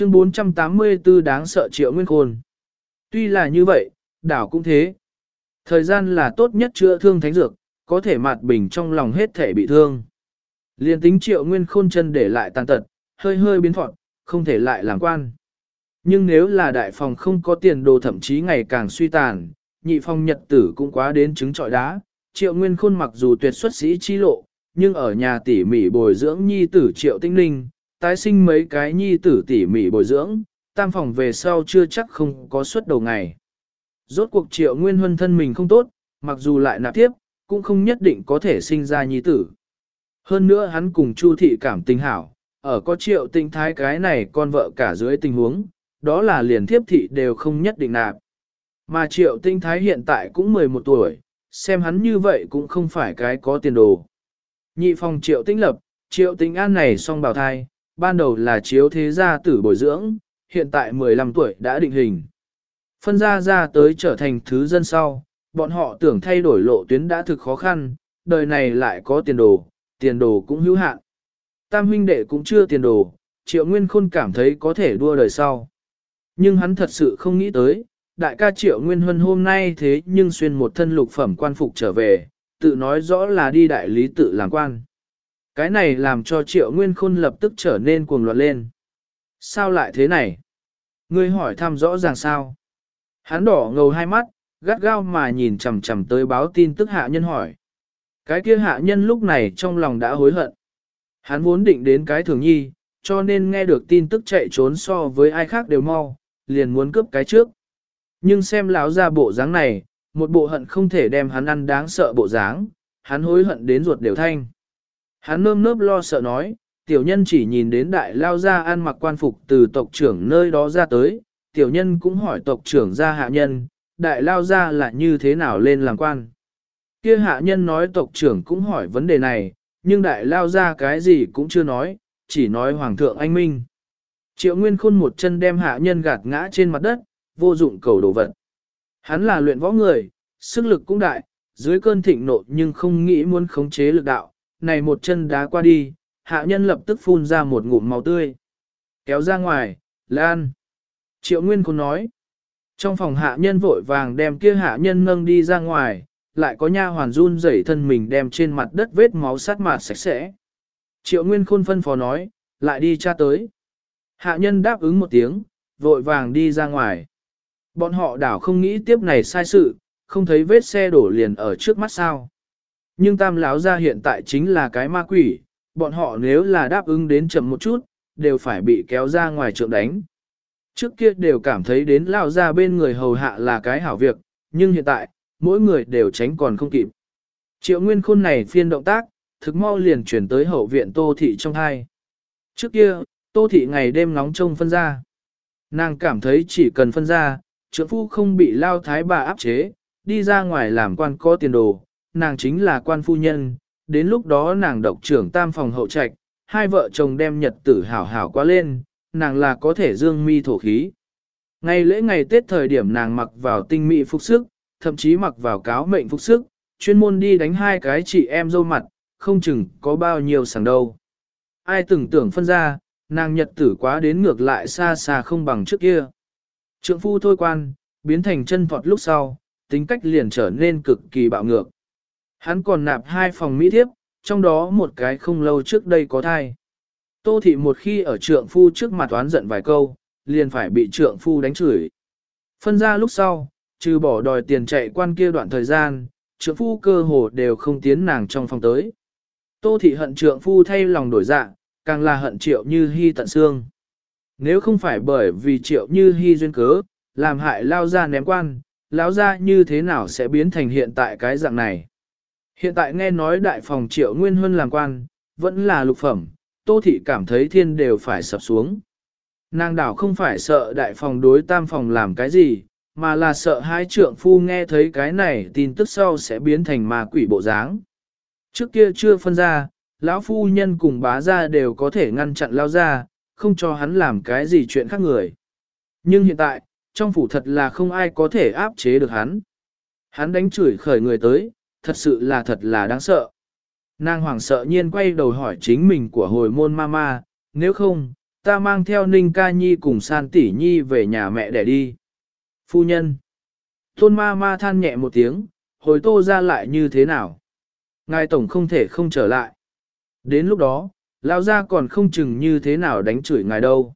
Chương 484 đáng sợ triệu nguyên khôn. Tuy là như vậy, đảo cũng thế. Thời gian là tốt nhất chữa thương thánh dược, có thể mạt bình trong lòng hết thể bị thương. Liên tính triệu nguyên khôn chân để lại tàn tật, hơi hơi biến thọn, không thể lại làm quan. Nhưng nếu là đại phòng không có tiền đồ thậm chí ngày càng suy tàn, nhị phòng nhật tử cũng quá đến trứng trọi đá, triệu nguyên khôn mặc dù tuyệt xuất sĩ chi lộ, nhưng ở nhà tỉ mỉ bồi dưỡng nhi tử triệu tinh linh, tái sinh mấy cái nhi tử tỉ mỉ bồi dưỡng, tam phòng về sau chưa chắc không có suất đầu ngày. Rốt cuộc triệu nguyên huân thân mình không tốt, mặc dù lại nạp tiếp, cũng không nhất định có thể sinh ra nhi tử. Hơn nữa hắn cùng Chu thị cảm tình hảo, ở có triệu tinh thái cái này con vợ cả dưới tình huống, đó là liền thiếp thị đều không nhất định nạp. Mà triệu tinh thái hiện tại cũng 11 tuổi, xem hắn như vậy cũng không phải cái có tiền đồ. Nhị phòng triệu tinh lập, triệu tinh an này song bào thai, ban đầu là chiếu thế gia tử bồi dưỡng, hiện tại 15 tuổi đã định hình. Phân ra ra tới trở thành thứ dân sau, bọn họ tưởng thay đổi lộ tuyến đã thực khó khăn, đời này lại có tiền đồ, tiền đồ cũng hữu hạn. Tam huynh đệ cũng chưa tiền đồ, triệu nguyên khôn cảm thấy có thể đua đời sau. Nhưng hắn thật sự không nghĩ tới, đại ca triệu nguyên huân hôm nay thế nhưng xuyên một thân lục phẩm quan phục trở về, tự nói rõ là đi đại lý tự làm quan. Cái này làm cho triệu nguyên khôn lập tức trở nên cuồng loạn lên. Sao lại thế này? Ngươi hỏi thăm rõ ràng sao? Hắn đỏ ngầu hai mắt, gắt gao mà nhìn chằm chằm tới báo tin tức hạ nhân hỏi. Cái kia hạ nhân lúc này trong lòng đã hối hận. Hắn vốn định đến cái thường nhi, cho nên nghe được tin tức chạy trốn so với ai khác đều mau, liền muốn cướp cái trước. Nhưng xem lão ra bộ dáng này, một bộ hận không thể đem hắn ăn đáng sợ bộ dáng, hắn hối hận đến ruột đều thanh. Hắn nơm nớp lo sợ nói, tiểu nhân chỉ nhìn đến đại lao ra ăn mặc quan phục từ tộc trưởng nơi đó ra tới, tiểu nhân cũng hỏi tộc trưởng ra hạ nhân, đại lao ra là như thế nào lên làm quan. Kia hạ nhân nói tộc trưởng cũng hỏi vấn đề này, nhưng đại lao ra cái gì cũng chưa nói, chỉ nói hoàng thượng anh minh. Triệu Nguyên Khôn một chân đem hạ nhân gạt ngã trên mặt đất, vô dụng cầu đồ vật. Hắn là luyện võ người, sức lực cũng đại, dưới cơn thịnh nộ nhưng không nghĩ muốn khống chế lực đạo, này một chân đá qua đi, hạ nhân lập tức phun ra một ngụm máu tươi. Kéo ra ngoài, lan. Triệu Nguyên Khôn nói. Trong phòng hạ nhân vội vàng đem kia hạ nhân nâng đi ra ngoài, lại có nha hoàn run rẩy thân mình đem trên mặt đất vết máu sát mạt sạch sẽ. Triệu Nguyên Khôn phân phó nói, lại đi tra tới. Hạ nhân đáp ứng một tiếng, vội vàng đi ra ngoài. Bọn họ đảo không nghĩ tiếp này sai sự, không thấy vết xe đổ liền ở trước mắt sao. Nhưng tam lão gia hiện tại chính là cái ma quỷ, bọn họ nếu là đáp ứng đến chậm một chút, đều phải bị kéo ra ngoài trượng đánh. Trước kia đều cảm thấy đến lão ra bên người hầu hạ là cái hảo việc, nhưng hiện tại, mỗi người đều tránh còn không kịp. Triệu nguyên khôn này phiên động tác, thực mau liền chuyển tới hậu viện tô thị trong hai. Trước kia, tô thị ngày đêm nóng trông phân ra. Nàng cảm thấy chỉ cần phân ra, trưởng phu không bị lao thái bà áp chế, đi ra ngoài làm quan có tiền đồ, nàng chính là quan phu nhân, đến lúc đó nàng độc trưởng tam phòng hậu trạch, hai vợ chồng đem nhật tử hảo hảo qua lên, nàng là có thể dương mi thổ khí. Ngày lễ ngày Tết thời điểm nàng mặc vào tinh mỹ phục sức, thậm chí mặc vào cáo mệnh phục sức, chuyên môn đi đánh hai cái chị em dâu mặt, không chừng có bao nhiêu sàng đâu. Ai từng tưởng phân ra, nàng nhật tử quá đến ngược lại xa xa không bằng trước kia. Trượng phu thôi quan, biến thành chân thọt lúc sau, tính cách liền trở nên cực kỳ bạo ngược. Hắn còn nạp hai phòng mỹ thiếp, trong đó một cái không lâu trước đây có thai. Tô thị một khi ở trượng phu trước mặt oán giận vài câu, liền phải bị trượng phu đánh chửi. Phân ra lúc sau, trừ bỏ đòi tiền chạy quan kia đoạn thời gian, trượng phu cơ hồ đều không tiến nàng trong phòng tới. Tô thị hận trượng phu thay lòng đổi dạ, càng là hận triệu như hy tận xương. Nếu không phải bởi vì triệu như hy duyên cớ, làm hại lao ra ném quan, lao ra như thế nào sẽ biến thành hiện tại cái dạng này. Hiện tại nghe nói đại phòng triệu nguyên huân làm quan, vẫn là lục phẩm, tô thị cảm thấy thiên đều phải sập xuống. Nàng đảo không phải sợ đại phòng đối tam phòng làm cái gì, mà là sợ hai trượng phu nghe thấy cái này tin tức sau sẽ biến thành ma quỷ bộ dáng. Trước kia chưa phân ra, lão phu nhân cùng bá gia đều có thể ngăn chặn lao ra, không cho hắn làm cái gì chuyện khác người. Nhưng hiện tại, trong phủ thật là không ai có thể áp chế được hắn. Hắn đánh chửi khởi người tới, thật sự là thật là đáng sợ. Nàng hoàng sợ nhiên quay đầu hỏi chính mình của hồi môn mama. nếu không, ta mang theo Ninh Ca Nhi cùng San Tỷ Nhi về nhà mẹ để đi. Phu nhân. Tôn ma ma than nhẹ một tiếng, hồi tô ra lại như thế nào? Ngài tổng không thể không trở lại. Đến lúc đó, lao gia còn không chừng như thế nào đánh chửi ngài đâu.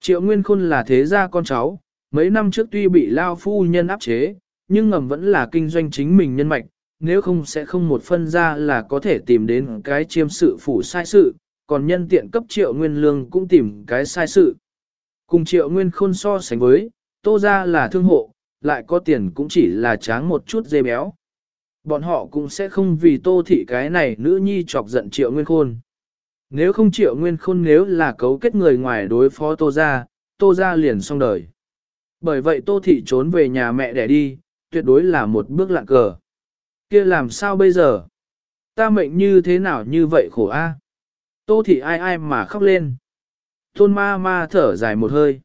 Triệu Nguyên Khôn là thế gia con cháu, mấy năm trước tuy bị lao phu nhân áp chế, nhưng ngầm vẫn là kinh doanh chính mình nhân mạch, nếu không sẽ không một phân ra là có thể tìm đến cái chiêm sự phủ sai sự, còn nhân tiện cấp triệu nguyên lương cũng tìm cái sai sự. Cùng triệu nguyên khôn so sánh với, tô ra là thương hộ, lại có tiền cũng chỉ là tráng một chút dê béo. Bọn họ cũng sẽ không vì tô thị cái này nữ nhi chọc giận triệu nguyên khôn. Nếu không triệu nguyên khôn nếu là cấu kết người ngoài đối phó tô ra, tô ra liền xong đời. Bởi vậy tô thị trốn về nhà mẹ để đi, tuyệt đối là một bước lạng cờ kia làm sao bây giờ? Ta mệnh như thế nào như vậy khổ a? Tô thị ai ai mà khóc lên. Tôn ma ma thở dài một hơi.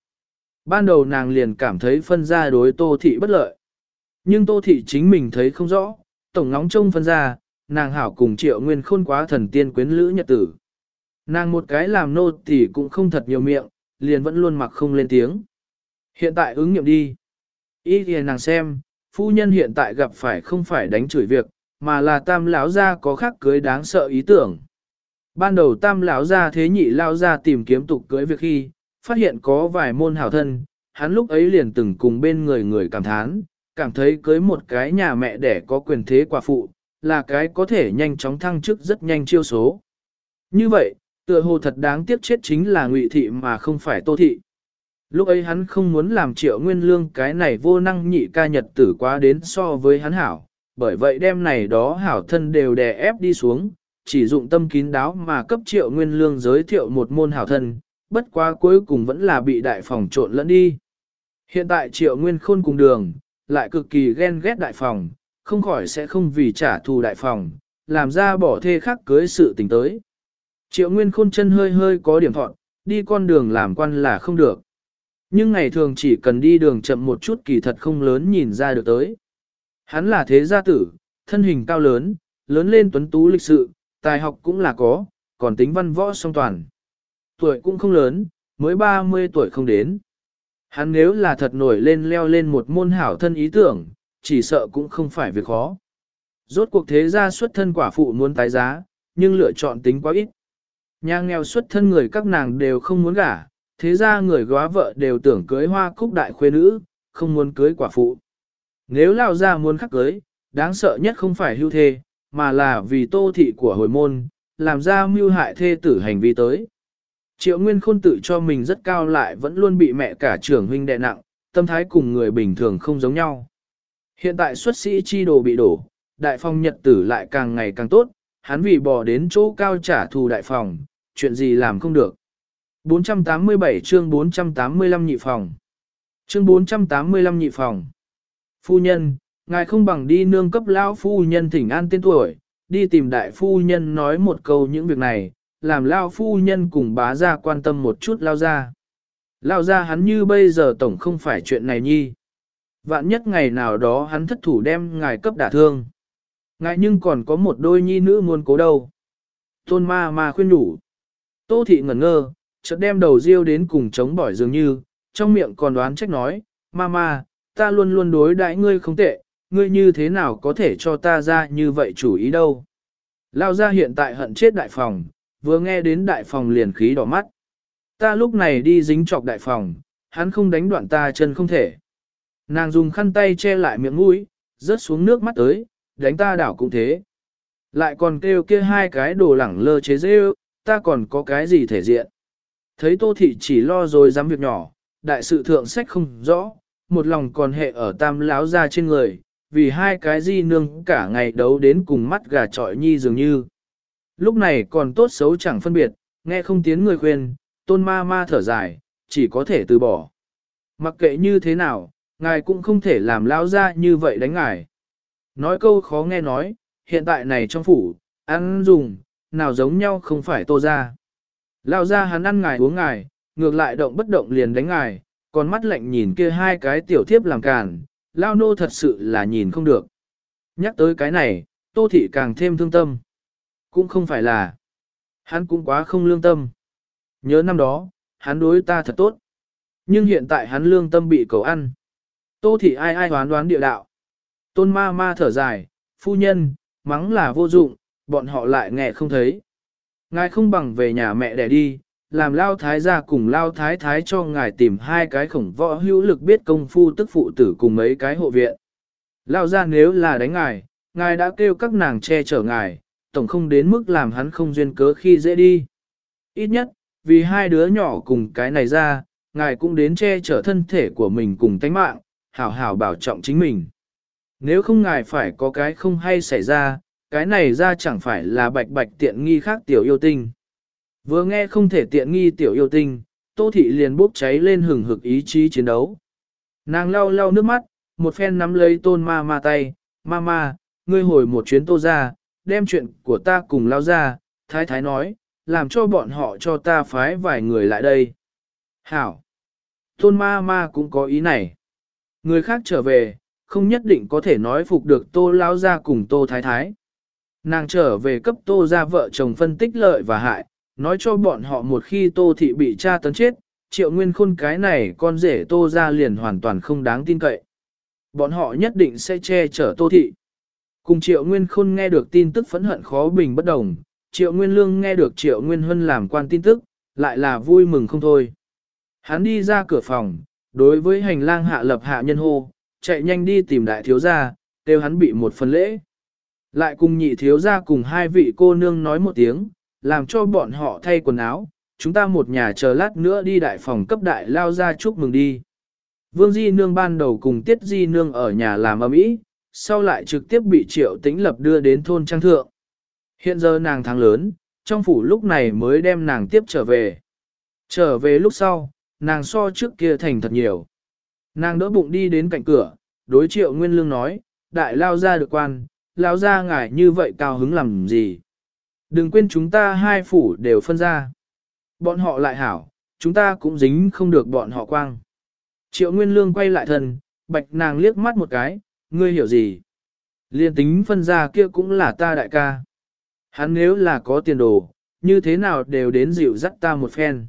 Ban đầu nàng liền cảm thấy phân ra đối tô thị bất lợi. Nhưng tô thị chính mình thấy không rõ, tổng ngóng trông phân ra, nàng hảo cùng triệu nguyên khôn quá thần tiên quyến lữ nhật tử. Nàng một cái làm nô thì cũng không thật nhiều miệng, liền vẫn luôn mặc không lên tiếng. Hiện tại ứng nghiệm đi. Ý thì nàng xem, phu nhân hiện tại gặp phải không phải đánh chửi việc, mà là tam lão gia có khác cưới đáng sợ ý tưởng. Ban đầu tam lão gia thế nhị lao gia tìm kiếm tục cưới việc khi, phát hiện có vài môn hảo thân, hắn lúc ấy liền từng cùng bên người người cảm thán, cảm thấy cưới một cái nhà mẹ đẻ có quyền thế quả phụ, là cái có thể nhanh chóng thăng chức rất nhanh chiêu số. Như vậy, tựa hồ thật đáng tiếc chết chính là ngụy thị mà không phải tô thị. Lúc ấy hắn không muốn làm triệu nguyên lương cái này vô năng nhị ca nhật tử quá đến so với hắn hảo, bởi vậy đêm này đó hảo thân đều đè ép đi xuống, chỉ dụng tâm kín đáo mà cấp triệu nguyên lương giới thiệu một môn hảo thân, bất quá cuối cùng vẫn là bị đại phòng trộn lẫn đi. Hiện tại triệu nguyên khôn cùng đường, lại cực kỳ ghen ghét đại phòng, không khỏi sẽ không vì trả thù đại phòng, làm ra bỏ thê khác cưới sự tình tới. Triệu nguyên khôn chân hơi hơi có điểm thọn, đi con đường làm quan là không được. Nhưng ngày thường chỉ cần đi đường chậm một chút kỳ thật không lớn nhìn ra được tới. Hắn là thế gia tử, thân hình cao lớn, lớn lên tuấn tú lịch sự, tài học cũng là có, còn tính văn võ song toàn. Tuổi cũng không lớn, mới 30 tuổi không đến. Hắn nếu là thật nổi lên leo lên một môn hảo thân ý tưởng, chỉ sợ cũng không phải việc khó. Rốt cuộc thế gia xuất thân quả phụ muốn tái giá, nhưng lựa chọn tính quá ít. Nhà nghèo xuất thân người các nàng đều không muốn gả, thế ra người góa vợ đều tưởng cưới hoa cúc đại khuê nữ, không muốn cưới quả phụ. Nếu lao ra muốn khắc cưới, đáng sợ nhất không phải hưu thê, mà là vì tô thị của hồi môn, làm ra mưu hại thê tử hành vi tới. Triệu Nguyên Khôn tự cho mình rất cao lại vẫn luôn bị mẹ cả trưởng huynh đè nặng, tâm thái cùng người bình thường không giống nhau. Hiện tại xuất sĩ chi đồ bị đổ, đại phong nhật tử lại càng ngày càng tốt, hắn vì bỏ đến chỗ cao trả thù đại phòng, chuyện gì làm không được. 487 chương 485 nhị phòng. Chương 485 nhị phòng. Phu nhân, ngài không bằng đi nương cấp lão phu nhân thỉnh an tên tuổi, đi tìm đại phu nhân nói một câu những việc này, làm lão phu nhân cùng bá gia quan tâm một chút lao ra. Lao ra hắn như bây giờ tổng không phải chuyện này nhi. Vạn nhất ngày nào đó hắn thất thủ đem ngài cấp đả thương. Ngài nhưng còn có một đôi nhi nữ muốn cố đâu. Tôn ma ma khuyên đủ. Tô thị ngẩn ngơ, chợt đem đầu riêu đến cùng chống bỏi dường như, trong miệng còn đoán trách nói, Mama, ta luôn luôn đối đãi ngươi không tệ, ngươi như thế nào có thể cho ta ra như vậy chủ ý đâu. Lao ra hiện tại hận chết đại phòng, vừa nghe đến đại phòng liền khí đỏ mắt. Ta lúc này đi dính chọc đại phòng, hắn không đánh đoạn ta chân không thể. Nàng dùng khăn tay che lại miệng mũi, rớt xuống nước mắt tới, đánh ta đảo cũng thế. Lại còn kêu kia hai cái đồ lẳng lơ chế dễ ta còn có cái gì thể diện. Thấy tô thị chỉ lo rồi dám việc nhỏ, đại sự thượng sách không rõ, một lòng còn hệ ở tam láo ra trên người, vì hai cái di nương cả ngày đấu đến cùng mắt gà trọi nhi dường như. Lúc này còn tốt xấu chẳng phân biệt, nghe không tiếng người khuyên, tôn ma ma thở dài, chỉ có thể từ bỏ. Mặc kệ như thế nào, ngài cũng không thể làm lão ra như vậy đánh ngài. Nói câu khó nghe nói, hiện tại này trong phủ, ăn dùng, nào giống nhau không phải tô ra. Lao ra hắn ăn ngài uống ngài, ngược lại động bất động liền đánh ngài, còn mắt lạnh nhìn kia hai cái tiểu thiếp làm càn, Lao nô thật sự là nhìn không được. Nhắc tới cái này, tô thị càng thêm thương tâm. Cũng không phải là, hắn cũng quá không lương tâm. Nhớ năm đó, hắn đối ta thật tốt. Nhưng hiện tại hắn lương tâm bị cầu ăn. Tô thị ai ai đoán đoán địa đạo. Tôn ma ma thở dài, phu nhân, mắng là vô dụng, bọn họ lại nghe không thấy. Ngài không bằng về nhà mẹ đẻ đi, làm lao thái gia cùng lao thái thái cho ngài tìm hai cái khổng võ hữu lực biết công phu tức phụ tử cùng mấy cái hộ viện. Lao ra nếu là đánh ngài, ngài đã kêu các nàng che chở ngài, tổng không đến mức làm hắn không duyên cớ khi dễ đi. Ít nhất, vì hai đứa nhỏ cùng cái này ra, ngài cũng đến che chở thân thể của mình cùng tánh mạng, hảo hảo bảo trọng chính mình. Nếu không ngài phải có cái không hay xảy ra, cái này ra chẳng phải là bạch bạch tiện nghi khác tiểu yêu tinh. Vừa nghe không thể tiện nghi tiểu yêu tinh, Tô Thị liền bốc cháy lên hừng hực ý chí chiến đấu. Nàng lau lau nước mắt, một phen nắm lấy tôn ma ma tay, ma ma, ngươi hồi một chuyến tô ra, đem chuyện của ta cùng lao ra, thái thái nói, làm cho bọn họ cho ta phái vài người lại đây. Hảo! Tôn ma ma cũng có ý này. Người khác trở về, không nhất định có thể nói phục được tô lao ra cùng tô thái thái. Nàng trở về cấp tô ra vợ chồng phân tích lợi và hại, nói cho bọn họ một khi tô thị bị cha tấn chết, triệu nguyên khôn cái này con rể tô ra liền hoàn toàn không đáng tin cậy. Bọn họ nhất định sẽ che chở tô thị. Cùng triệu nguyên khôn nghe được tin tức phẫn hận khó bình bất đồng, triệu nguyên lương nghe được triệu nguyên huân làm quan tin tức, lại là vui mừng không thôi. Hắn đi ra cửa phòng, đối với hành lang hạ lập hạ nhân hô, chạy nhanh đi tìm đại thiếu gia, kêu hắn bị một phần lễ. Lại cùng nhị thiếu gia cùng hai vị cô nương nói một tiếng, làm cho bọn họ thay quần áo, chúng ta một nhà chờ lát nữa đi đại phòng cấp đại lao ra chúc mừng đi. Vương Di Nương ban đầu cùng Tiết Di Nương ở nhà làm ấm ý, sau lại trực tiếp bị triệu tĩnh lập đưa đến thôn trang thượng. Hiện giờ nàng thắng lớn, trong phủ lúc này mới đem nàng tiếp trở về. Trở về lúc sau, nàng so trước kia thành thật nhiều. Nàng đỡ bụng đi đến cạnh cửa, đối triệu nguyên lương nói, đại lao ra được quan, lão ra ngài như vậy cao hứng làm gì. Đừng quên chúng ta hai phủ đều phân ra. Bọn họ lại hảo, chúng ta cũng dính không được bọn họ quang. Triệu Nguyên Lương quay lại thân, bạch nàng liếc mắt một cái, ngươi hiểu gì? Liên tính phân ra kia cũng là ta đại ca. Hắn nếu là có tiền đồ, như thế nào đều đến dịu dắt ta một phen.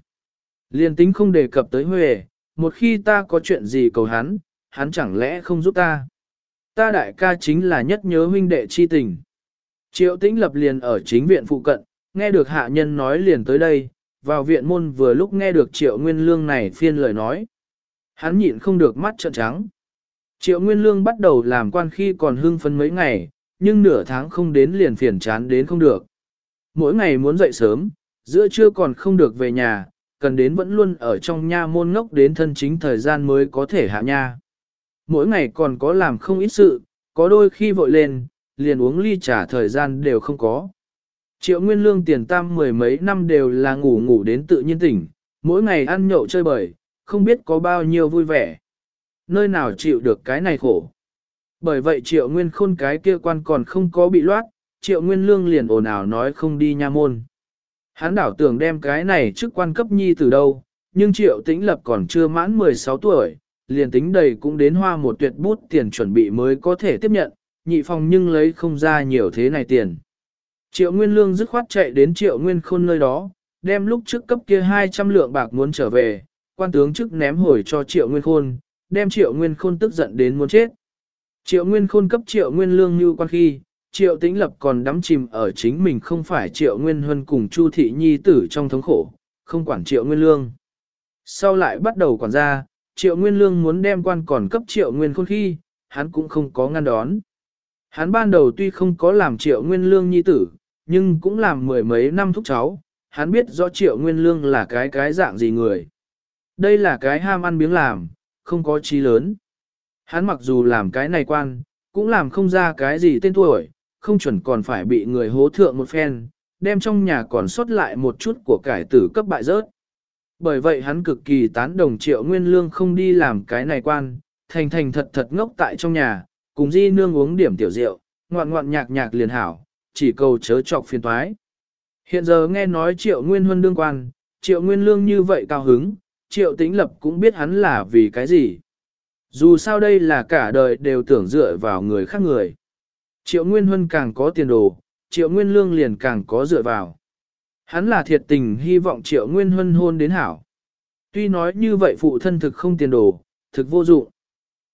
Liên tính không đề cập tới Huệ, một khi ta có chuyện gì cầu hắn, hắn chẳng lẽ không giúp ta. Ta đại ca chính là nhất nhớ huynh đệ chi tình. Triệu tĩnh lập liền ở chính viện phụ cận, nghe được hạ nhân nói liền tới đây, vào viện môn vừa lúc nghe được triệu nguyên lương này phiên lời nói. Hắn nhịn không được mắt trợn trắng. Triệu nguyên lương bắt đầu làm quan khi còn hưng phấn mấy ngày, nhưng nửa tháng không đến liền phiền chán đến không được. Mỗi ngày muốn dậy sớm, giữa trưa còn không được về nhà, cần đến vẫn luôn ở trong nha môn ngốc đến thân chính thời gian mới có thể hạ nha. Mỗi ngày còn có làm không ít sự, có đôi khi vội lên, liền uống ly trà thời gian đều không có. Triệu Nguyên Lương tiền tam mười mấy năm đều là ngủ ngủ đến tự nhiên tỉnh, mỗi ngày ăn nhậu chơi bời, không biết có bao nhiêu vui vẻ. Nơi nào chịu được cái này khổ. Bởi vậy Triệu Nguyên Khôn cái kia quan còn không có bị loát, Triệu Nguyên Lương liền ồn ào nói không đi nha môn. Hắn đảo tưởng đem cái này chức quan cấp nhi từ đâu, nhưng Triệu Tĩnh Lập còn chưa mãn 16 tuổi, liền tính đầy cũng đến hoa một tuyệt bút tiền chuẩn bị mới có thể tiếp nhận, nhị phòng nhưng lấy không ra nhiều thế này tiền. Triệu Nguyên Lương dứt khoát chạy đến Triệu Nguyên Khôn nơi đó, đem lúc trước cấp kia 200 lượng bạc muốn trở về, quan tướng chức ném hồi cho Triệu Nguyên Khôn, đem Triệu Nguyên Khôn tức giận đến muốn chết. Triệu Nguyên Khôn cấp Triệu Nguyên Lương như quan khi, Triệu Tĩnh Lập còn đắm chìm ở chính mình không phải Triệu Nguyên Huân cùng Chu Thị Nhi tử trong thống khổ, không quản Triệu Nguyên Lương. Sau lại bắt đầu quản gia, Triệu Nguyên Lương muốn đem quan còn cấp Triệu Nguyên Khôn khi, hắn cũng không có ngăn đón. Hắn ban đầu tuy không có làm triệu nguyên lương nhi tử, nhưng cũng làm mười mấy năm thúc cháu, hắn biết rõ triệu nguyên lương là cái cái dạng gì người. Đây là cái ham ăn miếng làm, không có trí lớn. Hắn mặc dù làm cái này quan, cũng làm không ra cái gì tên tuổi, không chuẩn còn phải bị người hố thượng một phen, đem trong nhà còn sót lại một chút của cải tử cấp bại rớt. Bởi vậy hắn cực kỳ tán đồng triệu nguyên lương không đi làm cái này quan, thành thành thật thật ngốc tại trong nhà, cùng di nương uống điểm tiểu rượu, ngoạn ngoạn nhạc nhạc liền hảo, chỉ cầu chớ trọc phiền toái. Hiện giờ nghe nói triệu nguyên huân đương quan, triệu nguyên lương như vậy cao hứng, triệu tĩnh lập cũng biết hắn là vì cái gì. Dù sao đây là cả đời đều tưởng dựa vào người khác người. Triệu nguyên huân càng có tiền đồ, triệu nguyên lương liền càng có dựa vào. Hắn là thiệt tình hy vọng triệu nguyên huân hôn đến hảo. Tuy nói như vậy phụ thân thực không tiền đồ, thực vô dụng.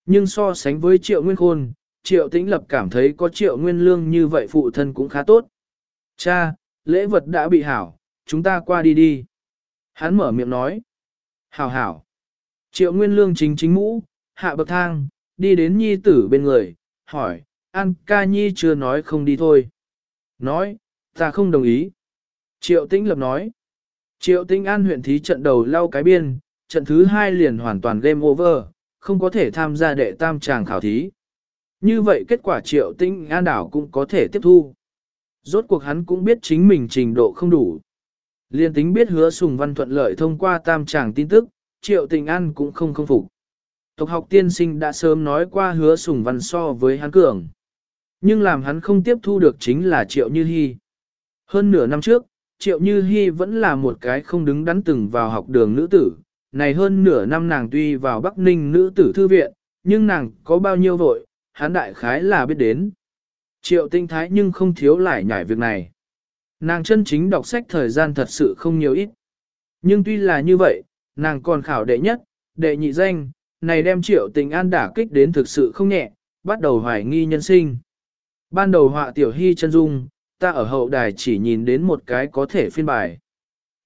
Nhưng so sánh với triệu nguyên khôn, triệu tĩnh lập cảm thấy có triệu nguyên lương như vậy phụ thân cũng khá tốt. Cha, lễ vật đã bị hảo, chúng ta qua đi đi. Hắn mở miệng nói. Hảo hảo. Triệu nguyên lương chính chính mũ, hạ bậc thang, đi đến nhi tử bên người, hỏi, An ca nhi chưa nói không đi thôi. Nói, ta không đồng ý. Triệu tĩnh lập nói. Triệu tĩnh an huyện thí trận đầu lau cái biên, trận thứ hai liền hoàn toàn game over, không có thể tham gia đệ tam tràng khảo thí. Như vậy kết quả triệu tĩnh an đảo cũng có thể tiếp thu. Rốt cuộc hắn cũng biết chính mình trình độ không đủ. Liên tính biết hứa sùng văn thuận lợi thông qua tam tràng tin tức, triệu Tĩnh an cũng không không phục. Tộc học tiên sinh đã sớm nói qua hứa sùng văn so với hắn cường. Nhưng làm hắn không tiếp thu được chính là triệu như hy. Hơn nửa năm trước, triệu như hy vẫn là một cái không đứng đắn từng vào học đường nữ tử. Này hơn nửa năm nàng tuy vào Bắc Ninh nữ tử thư viện, nhưng nàng có bao nhiêu vội, hán đại khái là biết đến. Triệu tinh thái nhưng không thiếu lại nhảy việc này. Nàng chân chính đọc sách thời gian thật sự không nhiều ít. Nhưng tuy là như vậy, nàng còn khảo đệ nhất, đệ nhị danh, này đem triệu tình an đả kích đến thực sự không nhẹ, bắt đầu hoài nghi nhân sinh. Ban đầu họa tiểu hy chân dung, ta ở hậu đài chỉ nhìn đến một cái có thể phiên bài.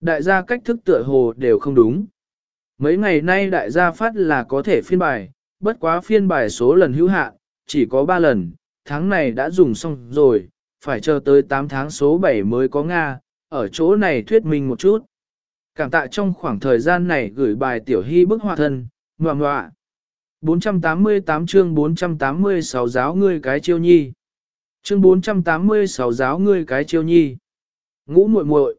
Đại gia cách thức tựa hồ đều không đúng. Mấy ngày nay đại gia phát là có thể phiên bài, bất quá phiên bài số lần hữu hạn, chỉ có 3 lần, tháng này đã dùng xong rồi, phải chờ tới 8 tháng số 7 mới có Nga, ở chỗ này thuyết minh một chút. Cảm tạ trong khoảng thời gian này gửi bài tiểu hy bức họa thân, ngoạ ngoạ. 488 chương 486 giáo ngươi cái chiêu nhi. Chương 486 giáo ngươi cái chiêu nhi. Ngũ muội muội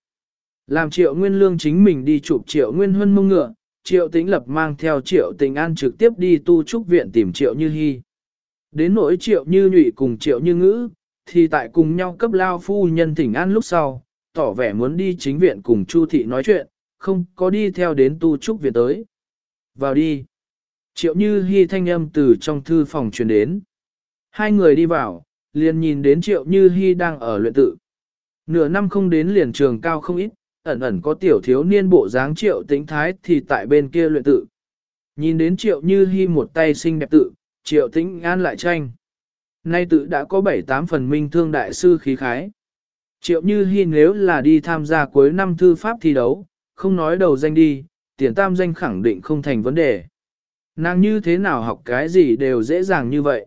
Làm triệu nguyên lương chính mình đi chụp triệu nguyên huân mông ngựa, triệu tĩnh lập mang theo triệu tình an trực tiếp đi tu trúc viện tìm triệu như hy. Đến nỗi triệu như nhụy cùng triệu như ngữ, thì tại cùng nhau cấp lao phu nhân thỉnh an lúc sau, tỏ vẻ muốn đi chính viện cùng Chu thị nói chuyện, không có đi theo đến tu trúc viện tới. Vào đi. Triệu như hy thanh âm từ trong thư phòng truyền đến. Hai người đi vào, liền nhìn đến triệu như hy đang ở luyện tự. Nửa năm không đến liền trường cao không ít, ẩn ẩn có tiểu thiếu niên bộ dáng triệu tính thái thì tại bên kia luyện tự. Nhìn đến triệu như hy một tay xinh đẹp tự, triệu tĩnh an lại tranh. Nay tự đã có 7-8 phần minh thương đại sư khí khái. Triệu như hy nếu là đi tham gia cuối năm thư pháp thi đấu, không nói đầu danh đi, tiền tam danh khẳng định không thành vấn đề. Nàng như thế nào học cái gì đều dễ dàng như vậy.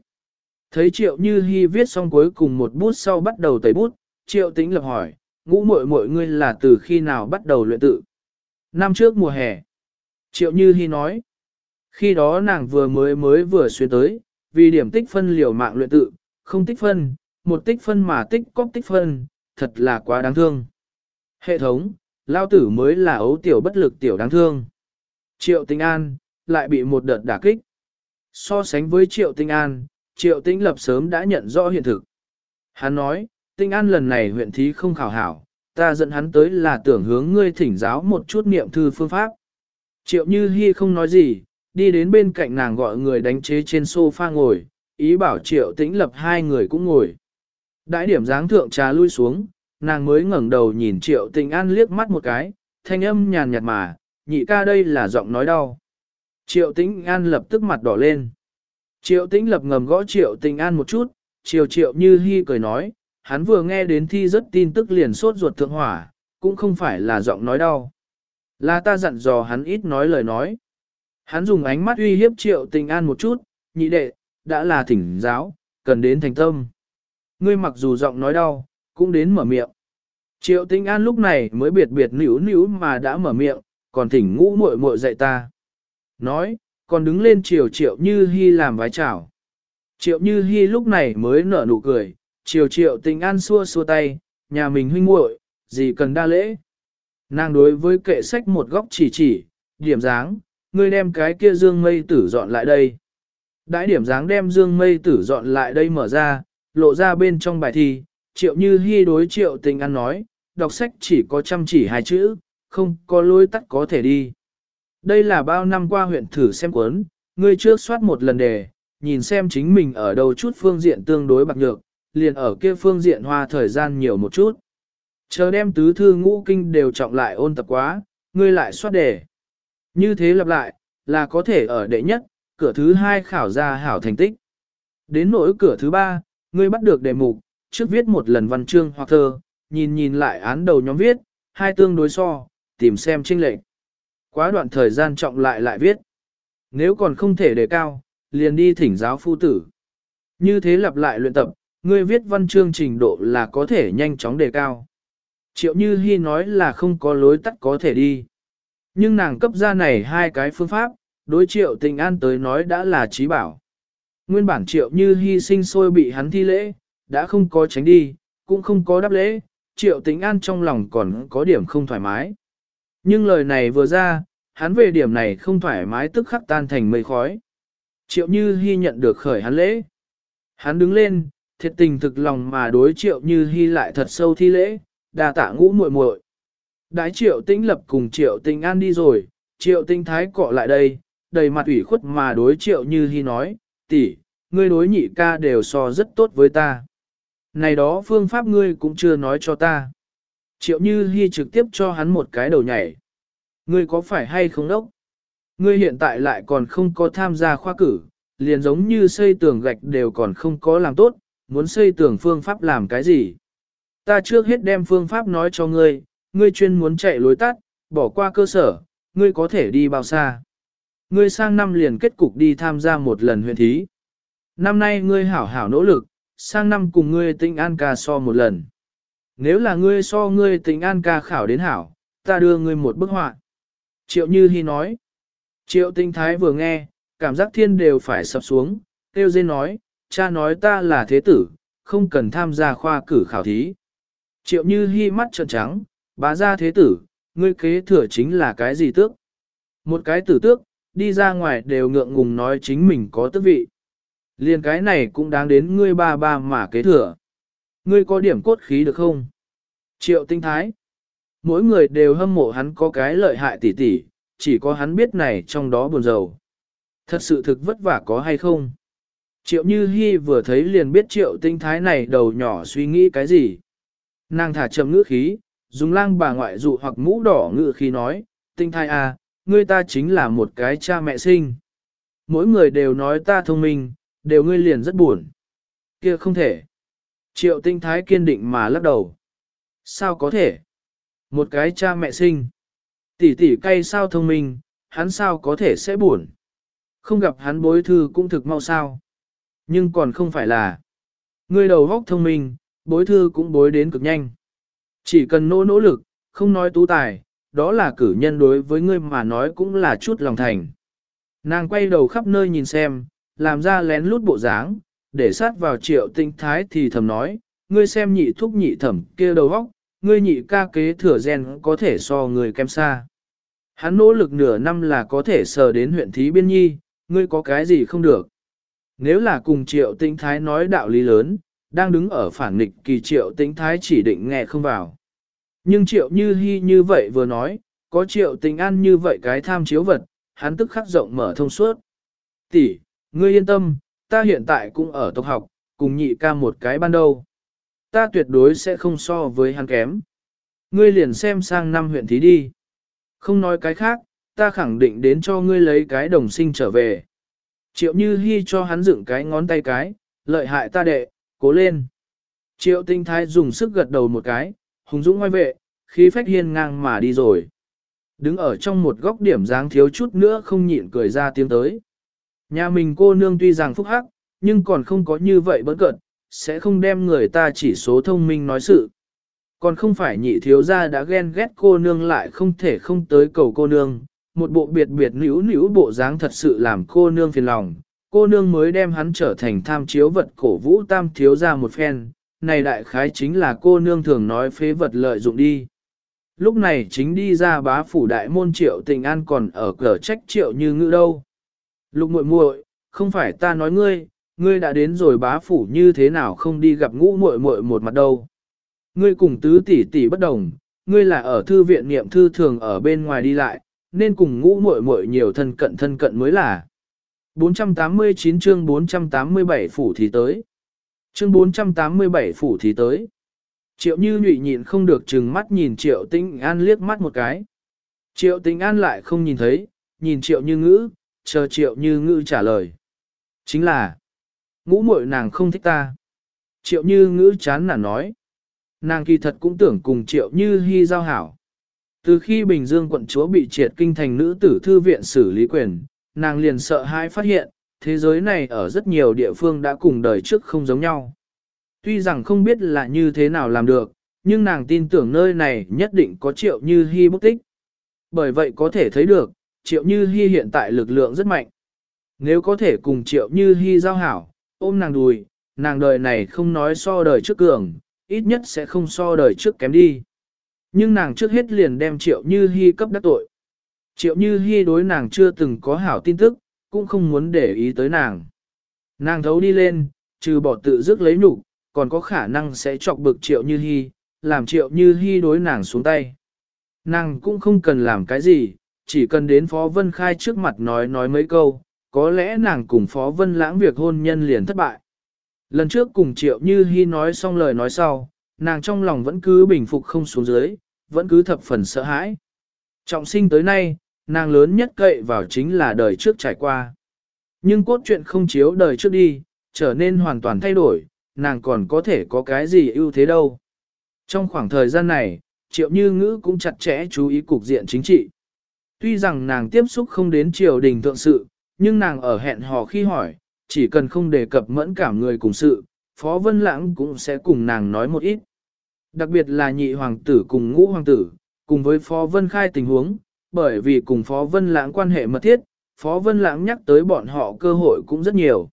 Thấy triệu như hy viết xong cuối cùng một bút sau bắt đầu tẩy bút, triệu tĩnh lập hỏi, ngũ muội muội ngươi là từ khi nào bắt đầu luyện tự. Năm trước mùa hè. Triệu như hy nói, khi đó nàng vừa mới mới vừa xuyên tới, vì điểm tích phân liều mạng luyện tự, không tích phân, một tích phân mà tích cóp tích phân, thật là quá đáng thương. Hệ thống, lao tử mới là ấu tiểu bất lực tiểu đáng thương. Triệu Tinh An, lại bị một đợt đả kích. So sánh với Triệu Tinh An, Triệu Tĩnh Lập sớm đã nhận rõ hiện thực. Hắn nói, Tinh An lần này huyện thí không khảo hảo, ta dẫn hắn tới là tưởng hướng ngươi thỉnh giáo một chút niệm thư phương pháp. Triệu Như Hi không nói gì, đi đến bên cạnh nàng gọi người đánh chế trên sofa ngồi, ý bảo triệu tĩnh lập hai người cũng ngồi. Đại điểm dáng thượng trà lui xuống, nàng mới ngẩng đầu nhìn triệu tĩnh an liếc mắt một cái, thanh âm nhàn nhạt mà, nhị ca đây là giọng nói đau. Triệu tĩnh an lập tức mặt đỏ lên. Triệu tĩnh lập ngầm gõ triệu Tình an một chút, triệu triệu như hy cười nói, hắn vừa nghe đến thi rất tin tức liền sốt ruột thượng hỏa, cũng không phải là giọng nói đau. Là ta dặn dò hắn ít nói lời nói. Hắn dùng ánh mắt uy hiếp triệu tình an một chút, nhị đệ, đã là thỉnh giáo, cần đến thành tâm. Ngươi mặc dù giọng nói đau, cũng đến mở miệng. Triệu tình an lúc này mới biệt biệt nỉu nỉu mà đã mở miệng, còn thỉnh ngũ muội muội dạy ta. Nói, còn đứng lên triều triệu như hy làm vái chào. Triệu như hy lúc này mới nở nụ cười, chiều triệu tình an xua xua tay, nhà mình huynh muội, gì cần đa lễ. Nàng đối với kệ sách một góc chỉ chỉ, điểm dáng, ngươi đem cái kia dương mây tử dọn lại đây. Đãi điểm dáng đem dương mây tử dọn lại đây mở ra, lộ ra bên trong bài thi, triệu như hy đối triệu tình ăn nói, đọc sách chỉ có chăm chỉ hai chữ, không có lối tắt có thể đi. Đây là bao năm qua huyện thử xem cuốn, ngươi trước soát một lần đề, nhìn xem chính mình ở đâu chút phương diện tương đối bạc nhược, liền ở kia phương diện hoa thời gian nhiều một chút. Chờ đem tứ thư ngũ kinh đều trọng lại ôn tập quá, ngươi lại soát đề. Như thế lặp lại, là có thể ở đệ nhất, cửa thứ hai khảo ra hảo thành tích. Đến nỗi cửa thứ ba, ngươi bắt được đề mục, trước viết một lần văn chương hoặc thơ, nhìn nhìn lại án đầu nhóm viết, hai tương đối so, tìm xem trinh lệnh. Quá đoạn thời gian trọng lại lại viết. Nếu còn không thể đề cao, liền đi thỉnh giáo phu tử. Như thế lặp lại luyện tập, ngươi viết văn chương trình độ là có thể nhanh chóng đề cao. Triệu Như Hi nói là không có lối tắt có thể đi. Nhưng nàng cấp ra này hai cái phương pháp, đối triệu tình an tới nói đã là trí bảo. Nguyên bản triệu như hy sinh sôi bị hắn thi lễ, đã không có tránh đi, cũng không có đáp lễ, triệu tình an trong lòng còn có điểm không thoải mái. Nhưng lời này vừa ra, hắn về điểm này không thoải mái tức khắc tan thành mây khói. Triệu như hy nhận được khởi hắn lễ. Hắn đứng lên, thiệt tình thực lòng mà đối triệu như hy lại thật sâu thi lễ, đà tạ ngũ muội muội. Đái triệu tĩnh lập cùng triệu Tĩnh an đi rồi, triệu tinh thái cọ lại đây, đầy mặt ủy khuất mà đối triệu như hy nói, tỷ, ngươi đối nhị ca đều so rất tốt với ta. Này đó phương pháp ngươi cũng chưa nói cho ta. Triệu như Hi trực tiếp cho hắn một cái đầu nhảy. Ngươi có phải hay không đốc? Ngươi hiện tại lại còn không có tham gia khoa cử, liền giống như xây tường gạch đều còn không có làm tốt, muốn xây tường phương pháp làm cái gì? Ta trước hết đem phương pháp nói cho ngươi, ngươi chuyên muốn chạy lối tắt, bỏ qua cơ sở, ngươi có thể đi bao xa. Ngươi sang năm liền kết cục đi tham gia một lần huyện thí. Năm nay ngươi hảo hảo nỗ lực, sang năm cùng ngươi tinh an ca so một lần. Nếu là ngươi so ngươi tình an ca khảo đến hảo, ta đưa ngươi một bức họa. Triệu Như Hi nói. Triệu tinh thái vừa nghe, cảm giác thiên đều phải sập xuống, tiêu dên nói, cha nói ta là thế tử, không cần tham gia khoa cử khảo thí. Triệu Như Hi mắt trợn trắng, bá ra thế tử, ngươi kế thừa chính là cái gì tước? Một cái tử tước, đi ra ngoài đều ngượng ngùng nói chính mình có tước vị. Liên cái này cũng đáng đến ngươi ba ba mà kế thừa. Ngươi có điểm cốt khí được không? Triệu tinh thái. Mỗi người đều hâm mộ hắn có cái lợi hại tỉ tỉ, chỉ có hắn biết này trong đó buồn rầu. Thật sự thực vất vả có hay không? Triệu Như Hi vừa thấy liền biết triệu tinh thái này đầu nhỏ suy nghĩ cái gì. Nàng thả chậm ngữ khí, dùng lang bà ngoại dụ hoặc mũ đỏ ngữ khí nói, tinh thái à, ngươi ta chính là một cái cha mẹ sinh. Mỗi người đều nói ta thông minh, đều ngươi liền rất buồn. Kia không thể. Triệu tinh thái kiên định mà lắc đầu. Sao có thể? Một cái cha mẹ sinh. Tỷ tỷ cay sao thông minh, hắn sao có thể sẽ buồn. Không gặp hắn bối thư cũng thực mau sao. Nhưng còn không phải là. người đầu góc thông minh, bối thư cũng bối đến cực nhanh. Chỉ cần nỗ nỗ lực, không nói tú tài, đó là cử nhân đối với ngươi mà nói cũng là chút lòng thành. Nàng quay đầu khắp nơi nhìn xem, làm ra lén lút bộ dáng, để sát vào triệu tinh thái thì thầm nói, ngươi xem nhị thúc nhị thẩm kia đầu góc, ngươi nhị ca kế thừa gen có thể so người kém xa. Hắn nỗ lực nửa năm là có thể sờ đến huyện thí biên nhi, ngươi có cái gì không được. Nếu là cùng triệu tinh thái nói đạo lý lớn, đang đứng ở phản nghịch kỳ triệu tinh thái chỉ định nghe không vào. Nhưng triệu như hy như vậy vừa nói, có triệu tình an như vậy cái tham chiếu vật, hắn tức khắc rộng mở thông suốt. Tỷ, ngươi yên tâm, ta hiện tại cũng ở tộc học, cùng nhị ca một cái ban đầu. Ta tuyệt đối sẽ không so với hắn kém. Ngươi liền xem sang năm huyện thí đi. Không nói cái khác, ta khẳng định đến cho ngươi lấy cái đồng sinh trở về. Triệu Như Hi cho hắn dựng cái ngón tay cái, lợi hại ta đệ, cố lên. Triệu Tinh Thái dùng sức gật đầu một cái, hùng dũng ngoài vệ, khí phách hiên ngang mà đi rồi. Đứng ở trong một góc điểm dáng thiếu chút nữa không nhịn cười ra tiếng tới. Nhà mình cô nương tuy rằng phúc hắc, nhưng còn không có như vậy bỡn cận, sẽ không đem người ta chỉ số thông minh nói sự. Còn không phải nhị thiếu gia đã ghen ghét cô nương lại không thể không tới cầu cô nương, một bộ biệt biệt nữ nữ bộ dáng thật sự làm cô nương phiền lòng, cô nương mới đem hắn trở thành tham chiếu vật cổ vũ tam thiếu gia một phen, này đại khái chính là cô nương thường nói phế vật lợi dụng đi. Lúc này chính đi ra bá phủ đại môn triệu tình an còn ở cửa trách triệu như ngữ đâu. Lục muội muội, không phải ta nói ngươi, ngươi đã đến rồi bá phủ như thế nào không đi gặp ngũ muội muội một mặt đâu. Ngươi cùng tứ tỷ tỷ bất đồng, ngươi là ở thư viện niệm thư thường ở bên ngoài đi lại, nên cùng ngũ muội muội nhiều thân cận thân cận mới là. 489 chương 487 phủ thì tới. Chương 487 phủ thì tới. Triệu như nhụy nhịn không được chừng mắt nhìn triệu tinh an liếc mắt một cái. Triệu tinh an lại không nhìn thấy, nhìn triệu như ngữ, chờ triệu như ngữ trả lời. Chính là, ngũ muội nàng không thích ta. Triệu như ngữ chán nản nói. Nàng kỳ thật cũng tưởng cùng triệu như hy giao hảo. Từ khi Bình Dương quận chúa bị triệt kinh thành nữ tử thư viện xử lý quyền, nàng liền sợ hãi phát hiện, thế giới này ở rất nhiều địa phương đã cùng đời trước không giống nhau. Tuy rằng không biết là như thế nào làm được, nhưng nàng tin tưởng nơi này nhất định có triệu như hy bút tích. Bởi vậy có thể thấy được, triệu như Hi hiện tại lực lượng rất mạnh. Nếu có thể cùng triệu như Hi giao hảo, ôm nàng đùi, nàng đời này không nói so đời trước cường, ít nhất sẽ không so đời trước kém đi. Nhưng nàng trước hết liền đem triệu như Hi cấp đắc tội. Triệu như Hi đối nàng chưa từng có hảo tin tức, cũng không muốn để ý tới nàng. Nàng thấu đi lên, trừ bỏ tự dứt lấy nhục, còn có khả năng sẽ chọc bực triệu như Hi, làm triệu như Hi đối nàng xuống tay. Nàng cũng không cần làm cái gì, chỉ cần đến Phó Vân Khai trước mặt nói nói mấy câu, có lẽ nàng cùng Phó Vân lãng việc hôn nhân liền thất bại. Lần trước cùng triệu như hy nói xong lời nói sau, nàng trong lòng vẫn cứ bình phục không xuống dưới, vẫn cứ thập phần sợ hãi. Trọng sinh tới nay, nàng lớn nhất cậy vào chính là đời trước trải qua. Nhưng cốt truyện không chiếu đời trước đi, trở nên hoàn toàn thay đổi, nàng còn có thể có cái gì ưu thế đâu. Trong khoảng thời gian này, triệu như ngữ cũng chặt chẽ chú ý cục diện chính trị. Tuy rằng nàng tiếp xúc không đến triều đình thượng sự, nhưng nàng ở hẹn hò khi hỏi, chỉ cần không đề cập mẫn cảm người cùng sự, Phó Vân Lãng cũng sẽ cùng nàng nói một ít. Đặc biệt là nhị hoàng tử cùng ngũ hoàng tử, cùng với Phó Vân Khai tình huống, bởi vì cùng Phó Vân Lãng quan hệ mật thiết, Phó Vân Lãng nhắc tới bọn họ cơ hội cũng rất nhiều.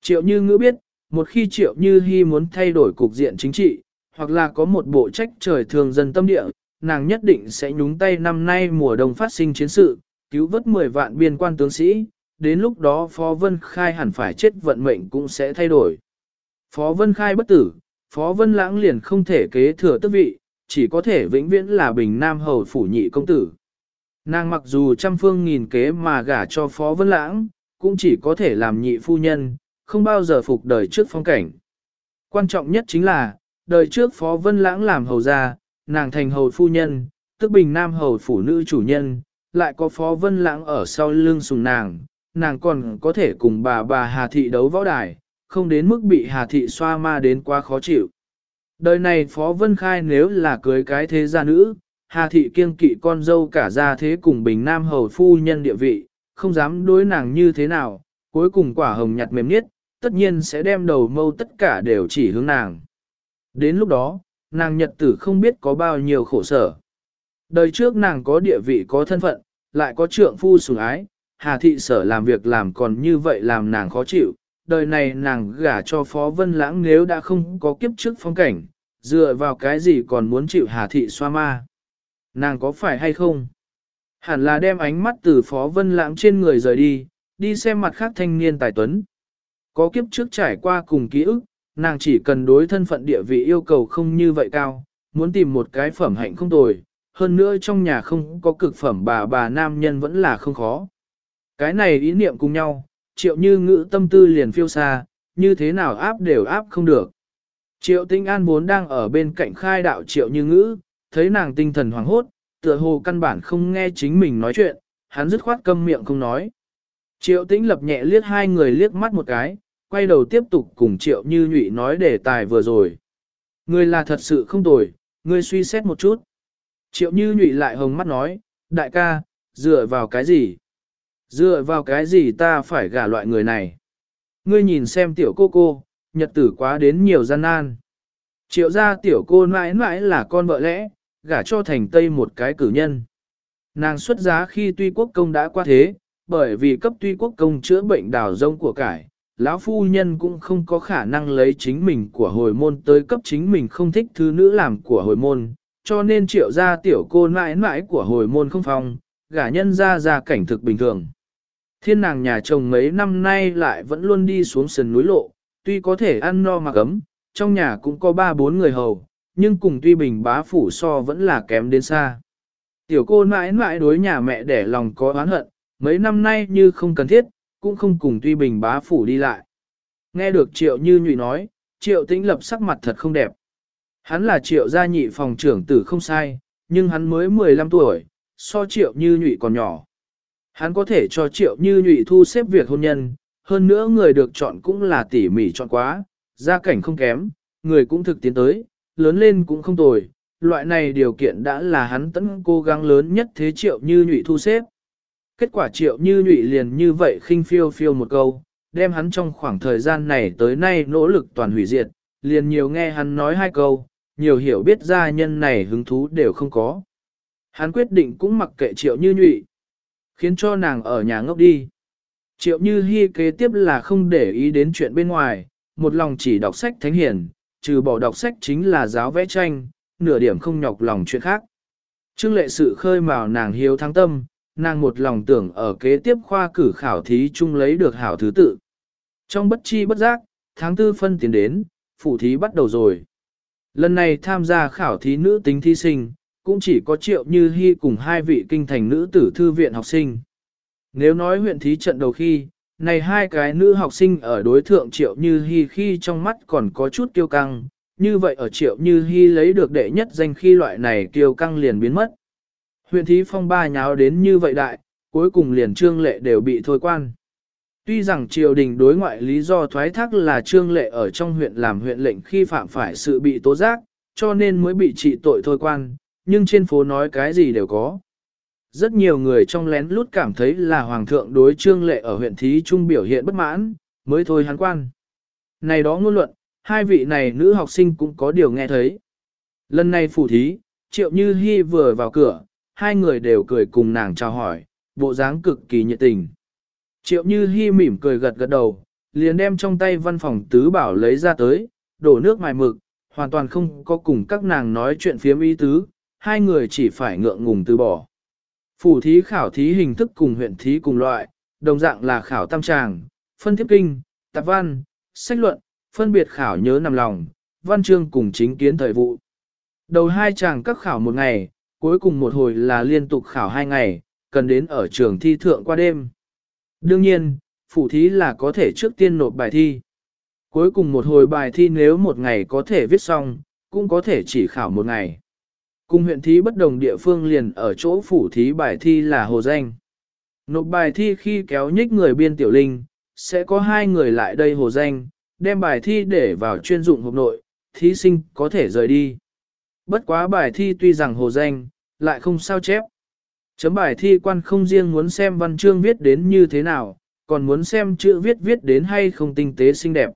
Triệu Như Ngữ biết, một khi Triệu Như Hi muốn thay đổi cục diện chính trị, hoặc là có một bộ trách trời thường dân tâm địa, nàng nhất định sẽ nhúng tay năm nay mùa đông phát sinh chiến sự, cứu vớt 10 vạn biên quan tướng sĩ, đến lúc đó Phó Vân Khai hẳn phải chết vận mệnh cũng sẽ thay đổi. Phó Vân Khai bất tử, Phó Vân Lãng liền không thể kế thừa tước vị, chỉ có thể vĩnh viễn là bình nam hầu phủ nhị công tử. Nàng mặc dù trăm phương nghìn kế mà gả cho Phó Vân Lãng, cũng chỉ có thể làm nhị phu nhân, không bao giờ phục đời trước phong cảnh. Quan trọng nhất chính là, đời trước Phó Vân Lãng làm hầu gia, nàng thành hầu phu nhân, tức bình nam hầu phủ nữ chủ nhân, lại có Phó Vân Lãng ở sau lưng sùng nàng, nàng còn có thể cùng bà bà Hà Thị đấu võ đài, không đến mức bị Hà Thị xoa ma đến quá khó chịu. Đời này Phó Vân Khai nếu là cưới cái thế gia nữ, Hà Thị kiêng kỵ con dâu cả gia thế cùng Bình Nam Hầu Phu nhân địa vị, không dám đối nàng như thế nào, cuối cùng quả hồng nhặt mềm nhất, tất nhiên sẽ đem đầu mâu tất cả đều chỉ hướng nàng. Đến lúc đó, nàng nhật tử không biết có bao nhiêu khổ sở. Đời trước nàng có địa vị có thân phận, lại có trượng phu sủng ái, Hà Thị sở làm việc làm còn như vậy làm nàng khó chịu, đời này nàng gả cho Phó Vân Lãng nếu đã không có kiếp trước phong cảnh, dựa vào cái gì còn muốn chịu Hà Thị xoa ma. Nàng có phải hay không? Hẳn là đem ánh mắt từ Phó Vân Lãng trên người rời đi, đi xem mặt khác thanh niên tài tuấn. Có kiếp trước trải qua cùng ký ức, nàng chỉ cần đối thân phận địa vị yêu cầu không như vậy cao, muốn tìm một cái phẩm hạnh không tồi, hơn nữa trong nhà không có cực phẩm bà bà nam nhân vẫn là không khó. Cái này ý niệm cùng nhau, triệu như ngữ tâm tư liền phiêu xa, như thế nào áp đều áp không được. Triệu tinh an vốn đang ở bên cạnh khai đạo triệu như ngữ, thấy nàng tinh thần hoảng hốt, tựa hồ căn bản không nghe chính mình nói chuyện, hắn dứt khoát câm miệng không nói. Triệu tĩnh lập nhẹ liếc hai người liếc mắt một cái, quay đầu tiếp tục cùng triệu như nhụy nói đề tài vừa rồi. Ngươi là thật sự không tồi, ngươi suy xét một chút. Triệu như nhụy lại hồng mắt nói, đại ca, dựa vào cái gì? Dựa vào cái gì ta phải gả loại người này? Ngươi nhìn xem tiểu cô cô, nhật tử quá đến nhiều gian nan. Triệu gia tiểu cô mãi mãi là con vợ lẽ, gả cho thành tây một cái cử nhân. Nàng xuất giá khi tuy quốc công đã qua thế, bởi vì cấp tuy quốc công chữa bệnh đào rông của cải, lão phu nhân cũng không có khả năng lấy chính mình của hồi môn tới cấp chính mình không thích thứ nữ làm của hồi môn, cho nên triệu gia tiểu cô mãi mãi của hồi môn không phong, gả nhân ra ra cảnh thực bình thường. Thiên nàng nhà chồng mấy năm nay lại vẫn luôn đi xuống sườn núi lộ, tuy có thể ăn no mặc ấm, trong nhà cũng có ba bốn người hầu, nhưng cùng tuy bình bá phủ so vẫn là kém đến xa. Tiểu cô mãi mãi đối nhà mẹ để lòng có oán hận, mấy năm nay như không cần thiết, cũng không cùng tuy bình bá phủ đi lại. Nghe được triệu như nhụy nói, triệu tĩnh lập sắc mặt thật không đẹp. Hắn là triệu gia nhị phòng trưởng tử không sai, nhưng hắn mới 15 tuổi, so triệu như nhụy còn nhỏ. Hắn có thể cho triệu như nhụy thu xếp việc hôn nhân, hơn nữa người được chọn cũng là tỉ mỉ chọn quá, gia cảnh không kém, người cũng thực tiến tới, lớn lên cũng không tồi, loại này điều kiện đã là hắn tấn cố gắng lớn nhất thế triệu như nhụy thu xếp. Kết quả triệu như nhụy liền như vậy khinh phiêu phiêu một câu, đem hắn trong khoảng thời gian này tới nay nỗ lực toàn hủy diệt, liền nhiều nghe hắn nói hai câu, nhiều hiểu biết gia nhân này hứng thú đều không có. Hắn quyết định cũng mặc kệ triệu như nhụy, khiến cho nàng ở nhà ngốc đi. Triệu như hy kế tiếp là không để ý đến chuyện bên ngoài, một lòng chỉ đọc sách thánh hiển, trừ bỏ đọc sách chính là giáo vẽ tranh, nửa điểm không nhọc lòng chuyện khác. Trương lệ sự khơi mào nàng hiếu thắng tâm, nàng một lòng tưởng ở kế tiếp khoa cử khảo thí chung lấy được hảo thứ tự. Trong bất chi bất giác, tháng tư phân tiến đến, phủ thí bắt đầu rồi. Lần này tham gia khảo thí nữ tính thí sinh, cũng chỉ có triệu như hy cùng hai vị kinh thành nữ tử thư viện học sinh. Nếu nói huyện thí trận đầu khi, này hai cái nữ học sinh ở đối thượng triệu như hy khi trong mắt còn có chút kiêu căng, như vậy ở triệu như hy lấy được đệ nhất danh khi loại này kiêu căng liền biến mất. Huyện thí phong ba nháo đến như vậy đại, cuối cùng liền trương lệ đều bị thôi quan. Tuy rằng triều đình đối ngoại lý do thoái thác là trương lệ ở trong huyện làm huyện lệnh khi phạm phải sự bị tố giác, cho nên mới bị trị tội thôi quan, nhưng trên phố nói cái gì đều có. Rất nhiều người trong lén lút cảm thấy là hoàng thượng đối trương lệ ở huyện thí trung biểu hiện bất mãn, mới thôi hắn quan. Này đó ngôn luận, hai vị này nữ học sinh cũng có điều nghe thấy. Lần này phủ thí, triệu như hy vừa vào cửa, hai người đều cười cùng nàng chào hỏi, bộ dáng cực kỳ nhiệt tình. Triệu như Hi mỉm cười gật gật đầu, liền đem trong tay văn phòng tứ bảo lấy ra tới, đổ nước mài mực, hoàn toàn không có cùng các nàng nói chuyện phiếm ý tứ, hai người chỉ phải ngượng ngùng từ bỏ. Phủ thí khảo thí hình thức cùng huyện thí cùng loại, đồng dạng là khảo tam tràng, phân thiếp kinh, tạp văn, sách luận, phân biệt khảo nhớ nằm lòng, văn chương cùng chính kiến thời vụ. Đầu hai chàng các khảo một ngày, cuối cùng một hồi là liên tục khảo hai ngày, cần đến ở trường thi thượng qua đêm. Đương nhiên, phủ thí là có thể trước tiên nộp bài thi. Cuối cùng một hồi bài thi nếu một ngày có thể viết xong, cũng có thể chỉ khảo một ngày. Cùng huyện thí bất đồng địa phương liền ở chỗ phủ thí bài thi là hồ danh. Nộp bài thi khi kéo nhích người biên tiểu linh, sẽ có hai người lại đây hồ danh, đem bài thi để vào chuyên dụng hộp nội, thí sinh có thể rời đi. Bất quá bài thi tuy rằng hồ danh, lại không sao chép. Chấm bài thi quan không riêng muốn xem văn chương viết đến như thế nào, còn muốn xem chữ viết viết đến hay không tinh tế xinh đẹp.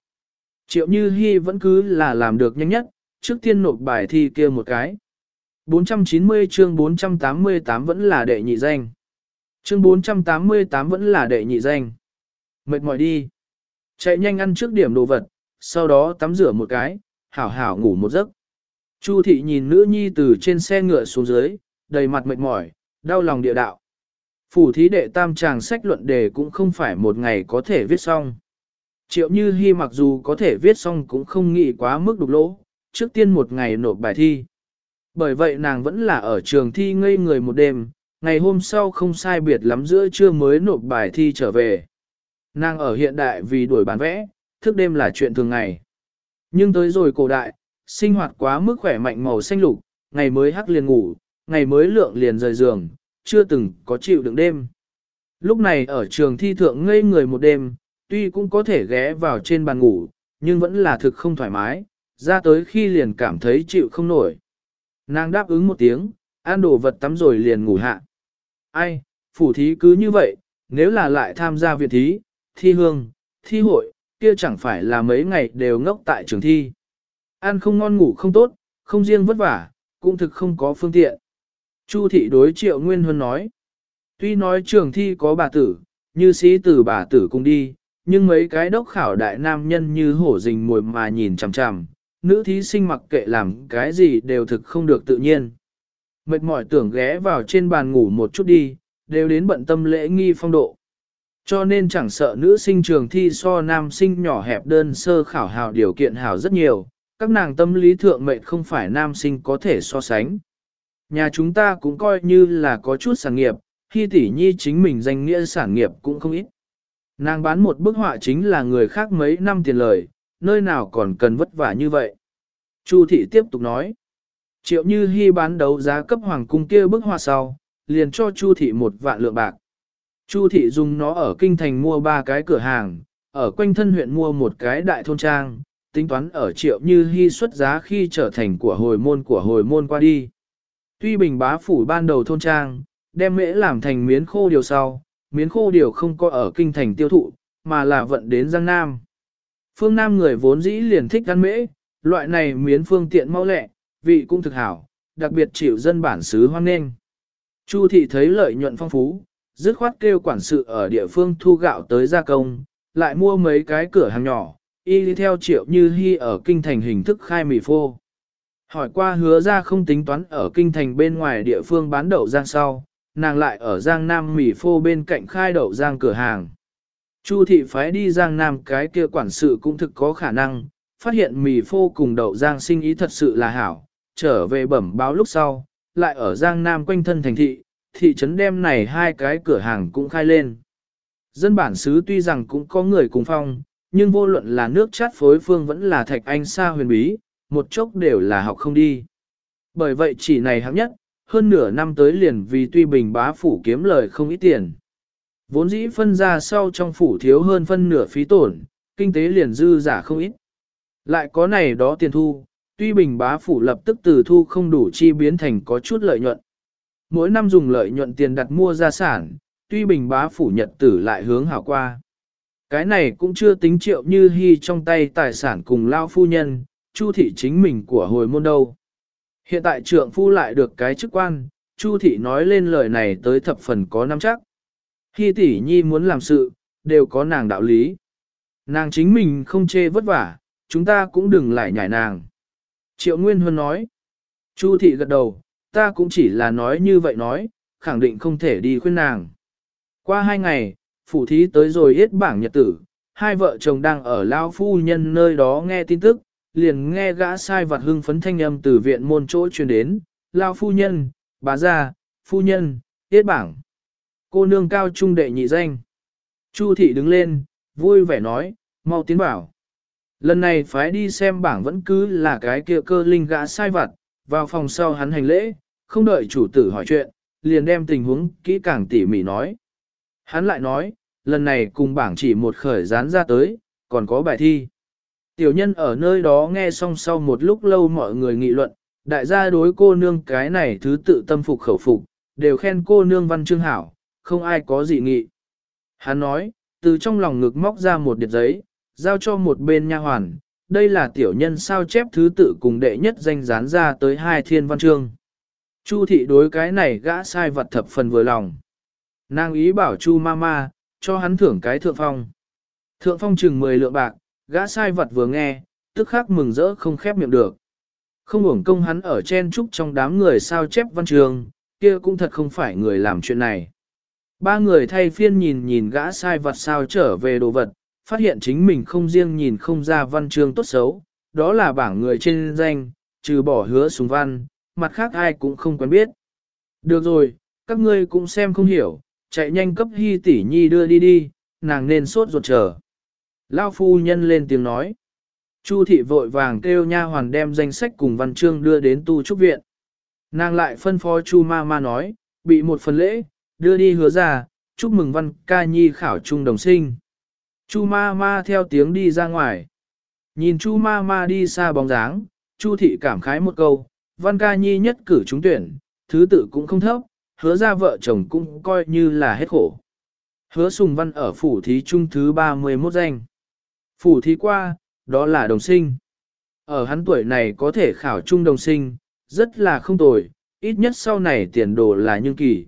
Triệu Như Hi vẫn cứ là làm được nhanh nhất, trước tiên nộp bài thi kia một cái. 490 chương 488 vẫn là đệ nhị danh. Chương 488 vẫn là đệ nhị danh. Mệt mỏi đi. Chạy nhanh ăn trước điểm đồ vật, sau đó tắm rửa một cái, hảo hảo ngủ một giấc. Chu thị nhìn nữ nhi từ trên xe ngựa xuống dưới, đầy mặt mệt mỏi, đau lòng địa đạo. Phủ thí đệ tam tràng sách luận đề cũng không phải một ngày có thể viết xong. Triệu Như Hi mặc dù có thể viết xong cũng không nghĩ quá mức đục lỗ, trước tiên một ngày nộp bài thi. Bởi vậy nàng vẫn là ở trường thi ngây người một đêm, ngày hôm sau không sai biệt lắm giữa trưa mới nộp bài thi trở về. Nàng ở hiện đại vì đuổi bán vẽ, thức đêm là chuyện thường ngày. Nhưng tới rồi cổ đại, sinh hoạt quá mức khỏe mạnh màu xanh lục, ngày mới hắc liền ngủ, ngày mới lượng liền rời giường, chưa từng có chịu đựng đêm. Lúc này ở trường thi thượng ngây người một đêm, tuy cũng có thể ghé vào trên bàn ngủ, nhưng vẫn là thực không thoải mái, ra tới khi liền cảm thấy chịu không nổi. Nàng đáp ứng một tiếng, ăn đồ vật tắm rồi liền ngủ hạ. Ai, phủ thí cứ như vậy, nếu là lại tham gia viện thí, thi hương, thi hội, kia chẳng phải là mấy ngày đều ngốc tại trường thi. Ăn không ngon ngủ không tốt, không riêng vất vả, cũng thực không có phương tiện. Chu thị đối triệu Nguyên Huân nói. Tuy nói trường thi có bà tử, như sĩ tử bà tử cùng đi, nhưng mấy cái đốc khảo đại nam nhân như hổ rình mồi mà nhìn chằm chằm, nữ thí sinh mặc kệ làm cái gì đều thực không được tự nhiên. Mệt mỏi tưởng ghé vào trên bàn ngủ một chút đi, đều đến bận tâm lễ nghi phong độ. Cho nên chẳng sợ nữ sinh trường thi so nam sinh nhỏ hẹp đơn sơ khảo hào điều kiện hảo rất nhiều, các nàng tâm lý thượng mệnh không phải nam sinh có thể so sánh. Nhà chúng ta cũng coi như là có chút sản nghiệp, khi tỷ nhi chính mình danh nghĩa sản nghiệp cũng không ít. Nàng bán một bức họa chính là người khác mấy năm tiền lời, nơi nào còn cần vất vả như vậy. Chu thị tiếp tục nói. Triệu như hy bán đấu giá cấp hoàng cung kia bức họa sau, liền cho Chu thị một vạn lượng bạc. Chu thị dùng nó ở kinh thành mua ba cái cửa hàng, ở quanh thân huyện mua một cái đại thôn trang, tính toán ở triệu như hy xuất giá khi trở thành của hồi môn của hồi môn qua đi. Tuy bình bá phủ ban đầu thôn trang, đem mễ làm thành miến khô điều sau, miến khô điều không có ở kinh thành tiêu thụ, mà là vận đến Giang Nam. Phương Nam người vốn dĩ liền thích ăn mễ, loại này miến phương tiện mau lẹ, vị cũng thực hảo, đặc biệt chịu dân bản xứ hoan nghênh. Chu thị thấy lợi nhuận phong phú, dứt khoát kêu quản sự ở địa phương thu gạo tới gia công, lại mua mấy cái cửa hàng nhỏ, y đi theo triệu như hy ở kinh thành hình thức khai mì phô. Hỏi qua hứa ra không tính toán ở kinh thành bên ngoài địa phương bán đậu giang sau, nàng lại ở giang nam mì phô bên cạnh khai đậu giang cửa hàng. Chu thị phái đi giang nam cái kia quản sự cũng thực có khả năng, phát hiện mì phô cùng đậu giang sinh ý thật sự là hảo, trở về bẩm báo lúc sau, lại ở giang nam quanh thân thành thị, thị trấn đem này hai cái cửa hàng cũng khai lên. Dân bản xứ tuy rằng cũng có người cùng phong, nhưng vô luận là nước chát phối phương vẫn là thạch anh xa huyền bí, một chốc đều là học không đi. Bởi vậy chỉ này hạng nhất, hơn nửa năm tới liền vì tuy bình bá phủ kiếm lời không ít tiền. Vốn dĩ phân ra sau trong phủ thiếu hơn phân nửa phí tổn, kinh tế liền dư giả không ít. Lại có này đó tiền thu, tuy bình bá phủ lập tức từ thu không đủ chi biến thành có chút lợi nhuận. Mỗi năm dùng lợi nhuận tiền đặt mua gia sản, tuy bình bá phủ nhật tử lại hướng hảo qua. Cái này cũng chưa tính triệu như hy trong tay tài sản cùng lao phu nhân, chu thị chính mình của hồi môn đâu. Hiện tại trượng phu lại được cái chức quan, chu thị nói lên lời này tới thập phần có năm chắc. Hy tỷ nhi muốn làm sự, đều có nàng đạo lý. Nàng chính mình không chê vất vả, chúng ta cũng đừng lại nhảy nàng. Triệu Nguyên Huân nói. Chu thị gật đầu, ta cũng chỉ là nói như vậy nói, khẳng định không thể đi khuyên nàng. Qua hai ngày, phủ thí tới rồi hết bảng nhật tử, hai vợ chồng đang ở lao phu nhân nơi đó nghe tin tức, liền nghe gã sai vặt hưng phấn thanh âm từ viện môn chỗ truyền đến, lao phu nhân, bà gia, phu nhân, tiết bảng. Cô nương cao trung đệ nhị danh. Chu thị đứng lên, vui vẻ nói, mau tiến bảo. Lần này phái đi xem bảng vẫn cứ là cái kia cơ linh gã sai vặt, vào phòng sau hắn hành lễ, không đợi chủ tử hỏi chuyện, liền đem tình huống kỹ càng tỉ mỉ nói. Hắn lại nói, lần này cùng bảng chỉ một khởi dán ra tới, còn có bài thi. Tiểu nhân ở nơi đó nghe xong sau một lúc lâu mọi người nghị luận, đại gia đối cô nương cái này thứ tự tâm phục khẩu phục, đều khen cô nương văn chương hảo, không ai có gì nghị. Hắn nói, từ trong lòng ngực móc ra một điệp giấy, giao cho một bên nha hoàn, đây là tiểu nhân sao chép thứ tự cùng đệ nhất danh dán ra tới hai thiên văn chương. Chu thị đối cái này gã sai vật thập phần vừa lòng. Nàng ý bảo Chu Mama, cho hắn thưởng cái thượng phong. Thượng phong chừng 10 lượng bạc, gã sai vật vừa nghe, tức khắc mừng rỡ không khép miệng được. Không uổng công hắn ở chen trúc trong đám người sao chép văn trường, kia cũng thật không phải người làm chuyện này. Ba người thay phiên nhìn nhìn gã sai vật sao trở về đồ vật, phát hiện chính mình không riêng nhìn không ra văn chương tốt xấu, đó là bảng người trên danh, trừ bỏ hứa súng văn, mặt khác ai cũng không quen biết. Được rồi, các ngươi cũng xem không hiểu, chạy nhanh cấp hy tỷ nhi đưa đi đi, nàng nên sốt ruột chờ. Lao phu nhân lên tiếng nói. Chu thị vội vàng kêu nha hoàn đem danh sách cùng văn chương đưa đến tu trúc viện. Nàng lại phân phó chu ma ma nói, bị một phần lễ, đưa đi hứa ra, chúc mừng văn ca nhi khảo trung đồng sinh. Chu ma ma theo tiếng đi ra ngoài. Nhìn chu ma ma đi xa bóng dáng, chu thị cảm khái một câu, văn ca nhi nhất cử trúng tuyển, thứ tự cũng không thấp, hứa ra vợ chồng cũng coi như là hết khổ. Hứa sùng văn ở phủ thí trung thứ 31 danh. Phủ thí qua, đó là đồng sinh. Ở hắn tuổi này có thể khảo trung đồng sinh, rất là không tồi, ít nhất sau này tiền đồ là nhưng kỳ.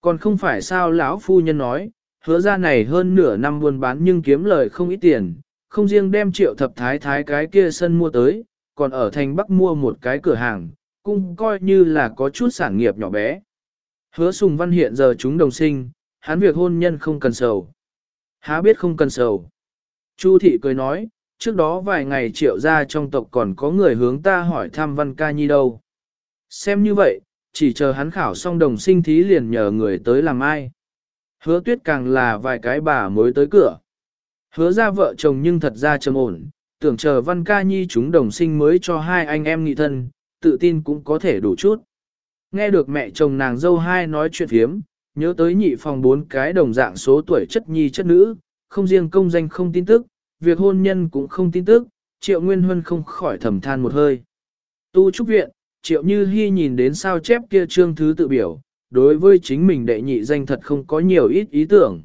Còn không phải sao lão phu nhân nói, hứa ra này hơn nửa năm buôn bán nhưng kiếm lời không ít tiền, không riêng đem triệu thập thái thái cái kia sân mua tới, còn ở thành Bắc mua một cái cửa hàng, cũng coi như là có chút sản nghiệp nhỏ bé. Hứa sùng văn hiện giờ chúng đồng sinh, hắn việc hôn nhân không cần sầu. Há biết không cần sầu. Chu thị cười nói, trước đó vài ngày triệu ra trong tộc còn có người hướng ta hỏi thăm văn ca nhi đâu. Xem như vậy, chỉ chờ hắn khảo xong đồng sinh thí liền nhờ người tới làm ai. Hứa tuyết càng là vài cái bà mới tới cửa. Hứa ra vợ chồng nhưng thật ra trầm ổn, tưởng chờ văn ca nhi chúng đồng sinh mới cho hai anh em nghị thân, tự tin cũng có thể đủ chút. Nghe được mẹ chồng nàng dâu hai nói chuyện phiếm, Nhớ tới nhị phòng bốn cái đồng dạng số tuổi chất nhi chất nữ, không riêng công danh không tin tức, việc hôn nhân cũng không tin tức, triệu nguyên huân không khỏi thầm than một hơi. Tu trúc viện, triệu như hy nhìn đến sao chép kia trương thứ tự biểu, đối với chính mình đệ nhị danh thật không có nhiều ít ý tưởng.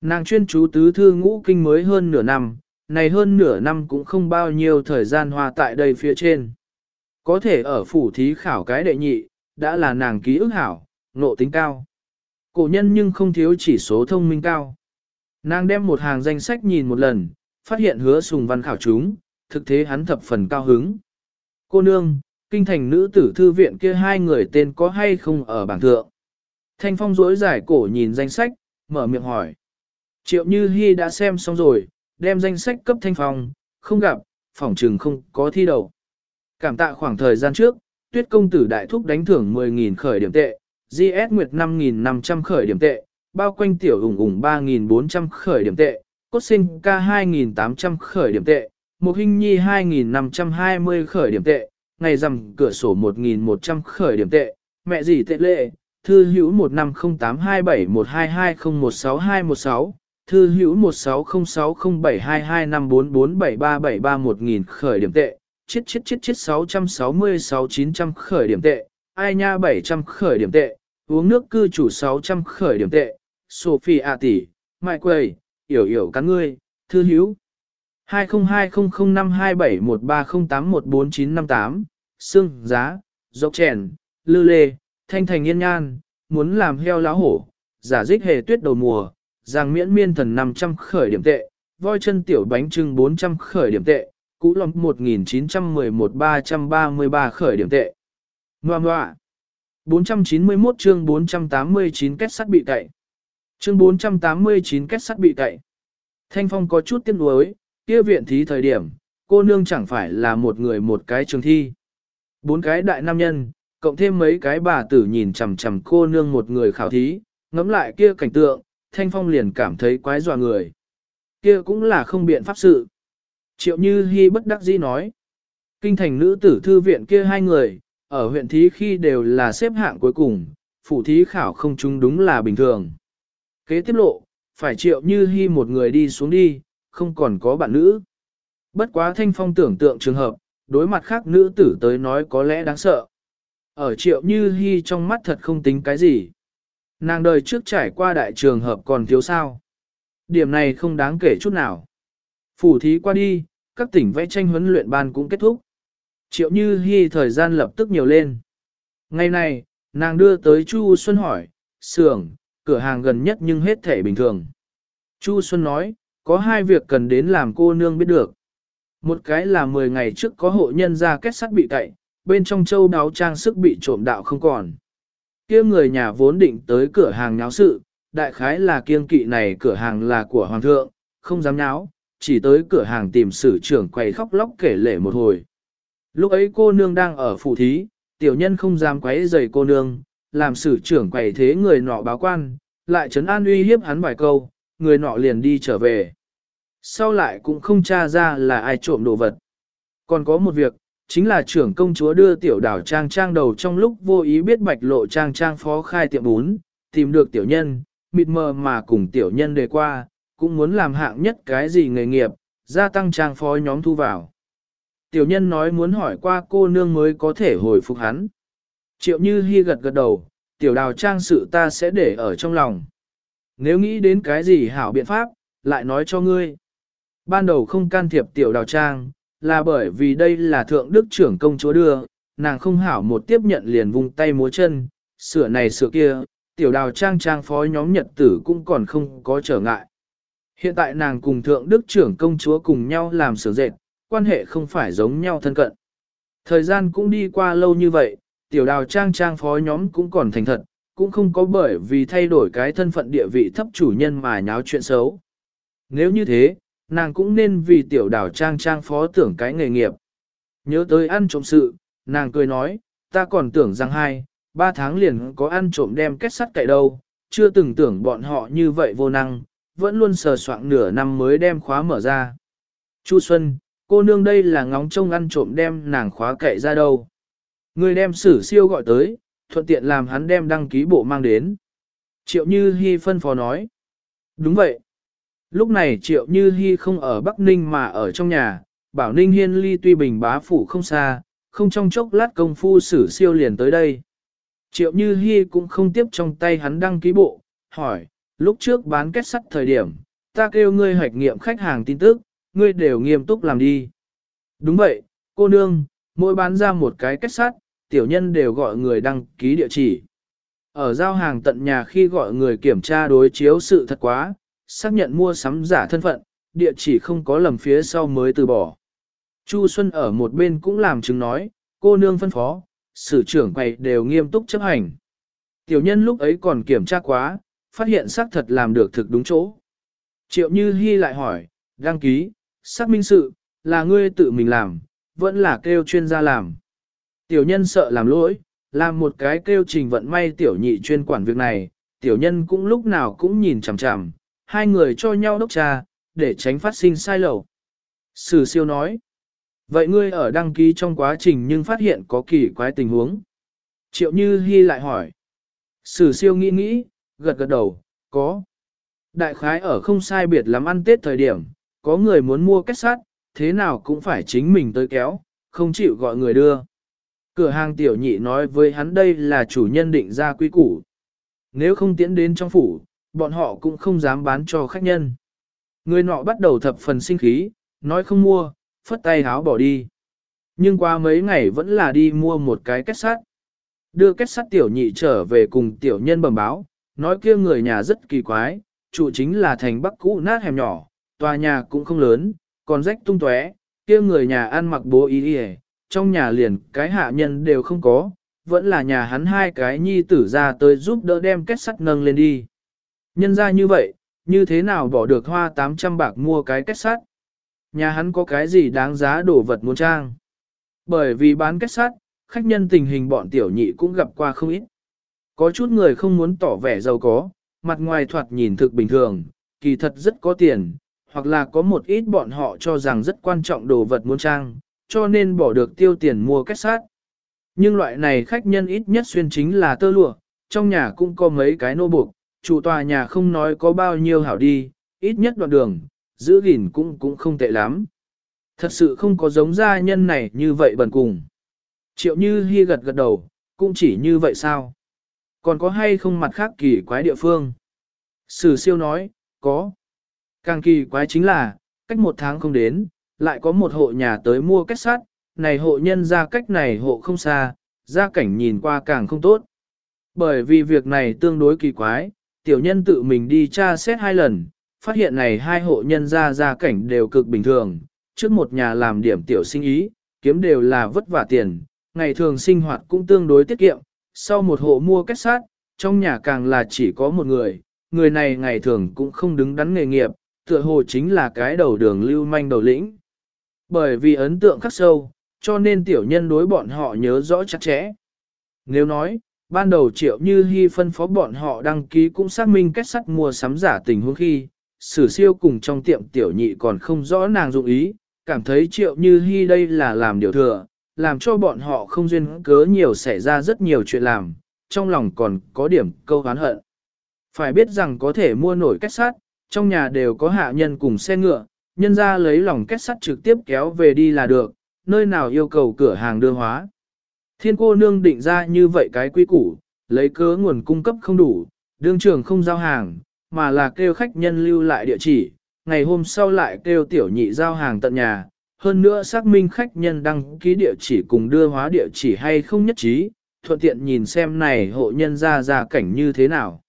Nàng chuyên chú tứ thư ngũ kinh mới hơn nửa năm, này hơn nửa năm cũng không bao nhiêu thời gian hoa tại đây phía trên. Có thể ở phủ thí khảo cái đệ nhị, đã là nàng ký ức hảo, nộ tính cao. Cổ nhân nhưng không thiếu chỉ số thông minh cao. Nàng đem một hàng danh sách nhìn một lần, phát hiện hứa sùng văn khảo chúng, thực thế hắn thập phần cao hứng. Cô nương, kinh thành nữ tử thư viện kia hai người tên có hay không ở bảng thượng. Thanh phong rỗi giải cổ nhìn danh sách, mở miệng hỏi. Triệu Như Hi đã xem xong rồi, đem danh sách cấp thanh phong, không gặp, phỏng trừng không có thi đầu. Cảm tạ khoảng thời gian trước, tuyết công tử đại thúc đánh thưởng 10.000 khởi điểm tệ, GS Nguyệt 5.500 khởi điểm tệ, bao quanh tiểu ủng ủng 3.400 khởi điểm tệ, cốt sinh ca 2.800 khởi điểm tệ, một hình nhi 2.520 khởi điểm tệ, ngày rằm cửa sổ 1.100 khởi điểm tệ, mẹ gì tệ lệ, thư hữu 1508271220162116, thư hữu 1606072254473731.000 khởi điểm tệ, chết chết chết chết 666 900 khởi điểm tệ, ai nha 700 khởi điểm tệ, uống nước cư chủ 600 khởi điểm tệ, Sophie A tỷ, mại Quầy, Yểu Yểu cắn ngươi, thư hữu. 202005271308145958, xương, giá, dốc chèn, lư lê, thanh thành yên nhan, muốn làm heo lá hổ, giả dích hề tuyết đầu mùa, giang miễn miên thần 500 khởi điểm tệ, voi chân tiểu bánh trưng 400 khởi điểm tệ, cũ lòng 1911-333 khởi điểm tệ. Ngoà ngoạ. 491 chương 489 kết sắt bị cậy. Chương 489 kết sắt bị cậy. Thanh Phong có chút tiếc nuối, kia viện thí thời điểm, cô nương chẳng phải là một người một cái trường thi. Bốn cái đại nam nhân, cộng thêm mấy cái bà tử nhìn chằm chằm cô nương một người khảo thí, ngắm lại kia cảnh tượng, Thanh Phong liền cảm thấy quái dọa người. Kia cũng là không biện pháp sự. Triệu Như Hi bất đắc dĩ nói. Kinh thành nữ tử thư viện kia hai người, ở huyện thí khi đều là xếp hạng cuối cùng, phủ thí khảo không chúng đúng là bình thường. Kế tiếp lộ, phải Triệu Như Hi một người đi xuống đi, không còn có bạn nữ. Bất quá Thanh Phong tưởng tượng trường hợp, đối mặt khác nữ tử tới nói có lẽ đáng sợ. Ở Triệu Như Hi trong mắt thật không tính cái gì. Nàng đời trước trải qua đại trường hợp còn thiếu sao. Điểm này không đáng kể chút nào. Phủ thí qua đi, các tỉnh vẽ tranh huấn luyện ban cũng kết thúc. Triệu Như Hi thời gian lập tức nhiều lên. Ngày này, nàng đưa tới Chu Xuân hỏi, xưởng, cửa hàng gần nhất nhưng hết thể bình thường. Chu Xuân nói, có hai việc cần đến làm cô nương biết được. Một cái là 10 ngày trước có hộ nhân ra kết sắt bị cậy, bên trong châu đáo trang sức bị trộm đạo không còn. kia người nhà vốn định tới cửa hàng nháo sự, đại khái là kiêng kỵ này cửa hàng là của hoàng thượng, không dám nháo, chỉ tới cửa hàng tìm sử trưởng quầy khóc lóc kể lể một hồi. Lúc ấy cô nương đang ở phủ thí, tiểu nhân không dám quấy rầy cô nương, làm sử trưởng quầy thế người nọ báo quan, lại trấn an uy hiếp hắn vài câu, người nọ liền đi trở về. Sau lại cũng không tra ra là ai trộm đồ vật. Còn có một việc, chính là trưởng công chúa đưa tiểu đảo trang trang đầu trong lúc vô ý biết bạch lộ trang trang phó khai tiệm bún, tìm được tiểu nhân, mịt mờ mà cùng tiểu nhân đề qua, cũng muốn làm hạng nhất cái gì nghề nghiệp, gia tăng trang phó nhóm thu vào. Tiểu nhân nói muốn hỏi qua cô nương mới có thể hồi phục hắn. Triệu như hy gật gật đầu, tiểu đào trang sự ta sẽ để ở trong lòng. Nếu nghĩ đến cái gì hảo biện pháp, lại nói cho ngươi. Ban đầu không can thiệp tiểu đào trang, là bởi vì đây là thượng đức trưởng công chúa đưa, nàng không hảo một tiếp nhận liền vùng tay múa chân, sửa này sửa kia, tiểu đào trang trang phó nhóm nhật tử cũng còn không có trở ngại. Hiện tại nàng cùng thượng đức trưởng công chúa cùng nhau làm sửa dệt, quan hệ không phải giống nhau thân cận. Thời gian cũng đi qua lâu như vậy, tiểu đào trang trang phó nhóm cũng còn thành thật, cũng không có bởi vì thay đổi cái thân phận địa vị thấp chủ nhân mà nháo chuyện xấu. Nếu như thế, nàng cũng nên vì tiểu đào trang trang phó tưởng cái nghề nghiệp. Nhớ tới ăn trộm sự, nàng cười nói, ta còn tưởng rằng hai, ba tháng liền có ăn trộm đem kết sắt cậy đâu, chưa từng tưởng bọn họ như vậy vô năng, vẫn luôn sờ soạn nửa năm mới đem khóa mở ra. Chu Xuân, cô nương đây là ngóng trông ăn trộm đem nàng khóa cậy ra đâu. Người đem sử siêu gọi tới, thuận tiện làm hắn đem đăng ký bộ mang đến. Triệu Như Hi phân phó nói. Đúng vậy. Lúc này Triệu Như Hi không ở Bắc Ninh mà ở trong nhà, bảo Ninh Hiên ly tuy bình bá phủ không xa, không trong chốc lát công phu xử siêu liền tới đây. Triệu Như Hi cũng không tiếp trong tay hắn đăng ký bộ, hỏi, lúc trước bán kết sắt thời điểm, ta kêu ngươi hoạch nghiệm khách hàng tin tức, ngươi đều nghiêm túc làm đi. Đúng vậy, cô nương, mỗi bán ra một cái kết sắt, tiểu nhân đều gọi người đăng ký địa chỉ. Ở giao hàng tận nhà khi gọi người kiểm tra đối chiếu sự thật quá, xác nhận mua sắm giả thân phận, địa chỉ không có lầm phía sau mới từ bỏ. Chu Xuân ở một bên cũng làm chứng nói, cô nương phân phó, sử trưởng quầy đều nghiêm túc chấp hành. Tiểu nhân lúc ấy còn kiểm tra quá, phát hiện xác thật làm được thực đúng chỗ. Triệu Như Hi lại hỏi, đăng ký, xác minh sự, là ngươi tự mình làm, vẫn là kêu chuyên gia làm. Tiểu nhân sợ làm lỗi, làm một cái kêu trình vận may tiểu nhị chuyên quản việc này, tiểu nhân cũng lúc nào cũng nhìn chằm chằm, hai người cho nhau đốc trà, để tránh phát sinh sai lầu. Sử siêu nói, vậy ngươi ở đăng ký trong quá trình nhưng phát hiện có kỳ quái tình huống. Triệu Như Hi lại hỏi, sử siêu nghĩ nghĩ, gật gật đầu, có. Đại khái ở không sai biệt lắm ăn tết thời điểm, có người muốn mua kết sắt, thế nào cũng phải chính mình tới kéo, không chịu gọi người đưa. Cửa hàng tiểu nhị nói với hắn đây là chủ nhân định ra quy củ. Nếu không tiến đến trong phủ, bọn họ cũng không dám bán cho khách nhân. Người nọ bắt đầu thập phần sinh khí, nói không mua, phất tay háo bỏ đi. Nhưng qua mấy ngày vẫn là đi mua một cái kết sắt. Đưa kết sắt tiểu nhị trở về cùng tiểu nhân bẩm báo, nói kia người nhà rất kỳ quái, trụ chính là thành bắc cũ nát hẻm nhỏ, tòa nhà cũng không lớn, còn rách tung tóe, kia người nhà ăn mặc bố ý y trong nhà liền cái hạ nhân đều không có, vẫn là nhà hắn hai cái nhi tử ra tới giúp đỡ đem kết sắt nâng lên đi. Nhân ra như vậy, như thế nào bỏ được hoa 800 bạc mua cái kết sắt? Nhà hắn có cái gì đáng giá đổ vật muốn trang? Bởi vì bán kết sắt, khách nhân tình hình bọn tiểu nhị cũng gặp qua không ít. Có chút người không muốn tỏ vẻ giàu có, mặt ngoài thoạt nhìn thực bình thường, kỳ thật rất có tiền, hoặc là có một ít bọn họ cho rằng rất quan trọng đồ vật muốn trang, cho nên bỏ được tiêu tiền mua kết sát. Nhưng loại này khách nhân ít nhất xuyên chính là tơ lụa, trong nhà cũng có mấy cái nô buộc, chủ tòa nhà không nói có bao nhiêu hảo đi, ít nhất đoạn đường, giữ gìn cũng cũng không tệ lắm. Thật sự không có giống gia nhân này như vậy bần cùng. Triệu Như Hi gật gật đầu, cũng chỉ như vậy sao? Còn có hay không mặt khác kỳ quái địa phương? Sử siêu nói, có. Càng kỳ quái chính là, cách một tháng không đến, lại có một hộ nhà tới mua kết sắt, này hộ nhân ra cách này hộ không xa, gia cảnh nhìn qua càng không tốt. Bởi vì việc này tương đối kỳ quái, tiểu nhân tự mình đi tra xét hai lần, phát hiện này hai hộ nhân ra gia cảnh đều cực bình thường, trước một nhà làm điểm tiểu sinh ý, kiếm đều là vất vả tiền, ngày thường sinh hoạt cũng tương đối tiết kiệm, sau một hộ mua kết sát, trong nhà càng là chỉ có một người, người này ngày thường cũng không đứng đắn nghề nghiệp, tựa hồ chính là cái đầu đường lưu manh đầu lĩnh. Bởi vì ấn tượng khắc sâu, cho nên tiểu nhân đối bọn họ nhớ rõ chặt chẽ. Nếu nói, ban đầu triệu như hy phân phó bọn họ đăng ký cũng xác minh kết sắt mua sắm giả tình huống khi, sử siêu cùng trong tiệm tiểu nhị còn không rõ nàng dụng ý, cảm thấy triệu như hy đây là làm điều thừa, làm cho bọn họ không duyên cớ nhiều xảy ra rất nhiều chuyện làm, trong lòng còn có điểm câu hán hận. Phải biết rằng có thể mua nổi kết sắt, trong nhà đều có hạ nhân cùng xe ngựa, nhân ra lấy lòng kết sắt trực tiếp kéo về đi là được, nơi nào yêu cầu cửa hàng đưa hóa. Thiên cô nương định ra như vậy cái quy củ, lấy cớ nguồn cung cấp không đủ, đương trường không giao hàng, mà là kêu khách nhân lưu lại địa chỉ, ngày hôm sau lại kêu tiểu nhị giao hàng tận nhà, hơn nữa xác minh khách nhân đăng ký địa chỉ cùng đưa hóa địa chỉ hay không nhất trí, thuận tiện nhìn xem này hộ nhân ra ra cảnh như thế nào.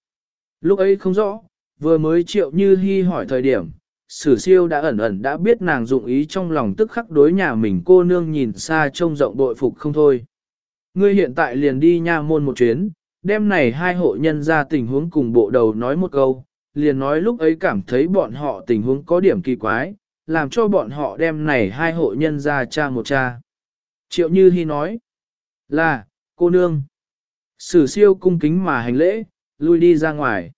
Lúc ấy không rõ, vừa mới triệu như hy hỏi thời điểm, sử siêu đã ẩn ẩn đã biết nàng dụng ý trong lòng tức khắc đối nhà mình cô nương nhìn xa trông rộng bội phục không thôi. Ngươi hiện tại liền đi nha môn một chuyến, đêm này hai hộ nhân ra tình huống cùng bộ đầu nói một câu, liền nói lúc ấy cảm thấy bọn họ tình huống có điểm kỳ quái, làm cho bọn họ đem này hai hộ nhân ra cha một cha. Triệu Như Hi nói, là, cô nương. Sử siêu cung kính mà hành lễ, lui đi ra ngoài.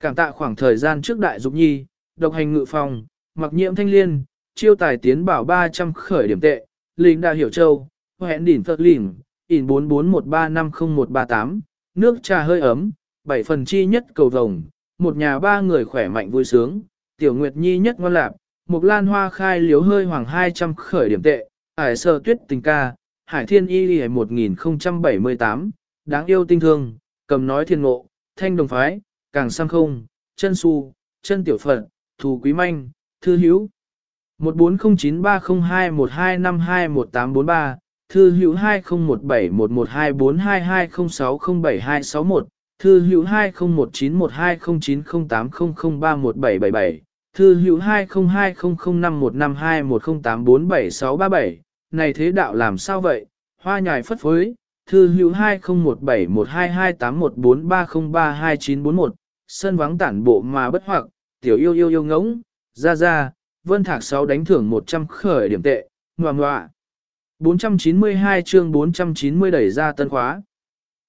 Cảm tạ khoảng thời gian trước đại dục nhi, độc hành ngự phòng, mặc nhiễm thanh liên, chiêu tài tiến bảo 300 khởi điểm tệ, linh đà hiểu châu, hẹn đỉn phật lỉnh, ỉn 4413501138, nước trà hơi ấm, bảy phần chi nhất cầu vồng, một nhà ba người khỏe mạnh vui sướng, tiểu nguyệt nhi nhất ngon lạc, một lan hoa khai liếu hơi hoàng 200 khởi điểm tệ, ải sơ tuyết tình ca, hải thiên y lì 1078, đáng yêu tinh thương, cầm nói thiên ngộ, thanh đồng phái, càng sang không, chân su, chân tiểu Phận thù quý manh, thư hữu. 1409302125218843, thư hữu 2017112422060721, thư hữu 201912090800317777, thư hữu 2020051521084767, này thế đạo làm sao vậy, hoa nhài phất phới, thư hữu 2017122814303291, sân vắng tản bộ mà bất hoặc, tiểu yêu yêu yêu ngỗng, ra ra, vân thạc 6 đánh thưởng 100 khởi điểm tệ, ngoà ngoạ. 492 chương 490 đẩy ra tân khóa.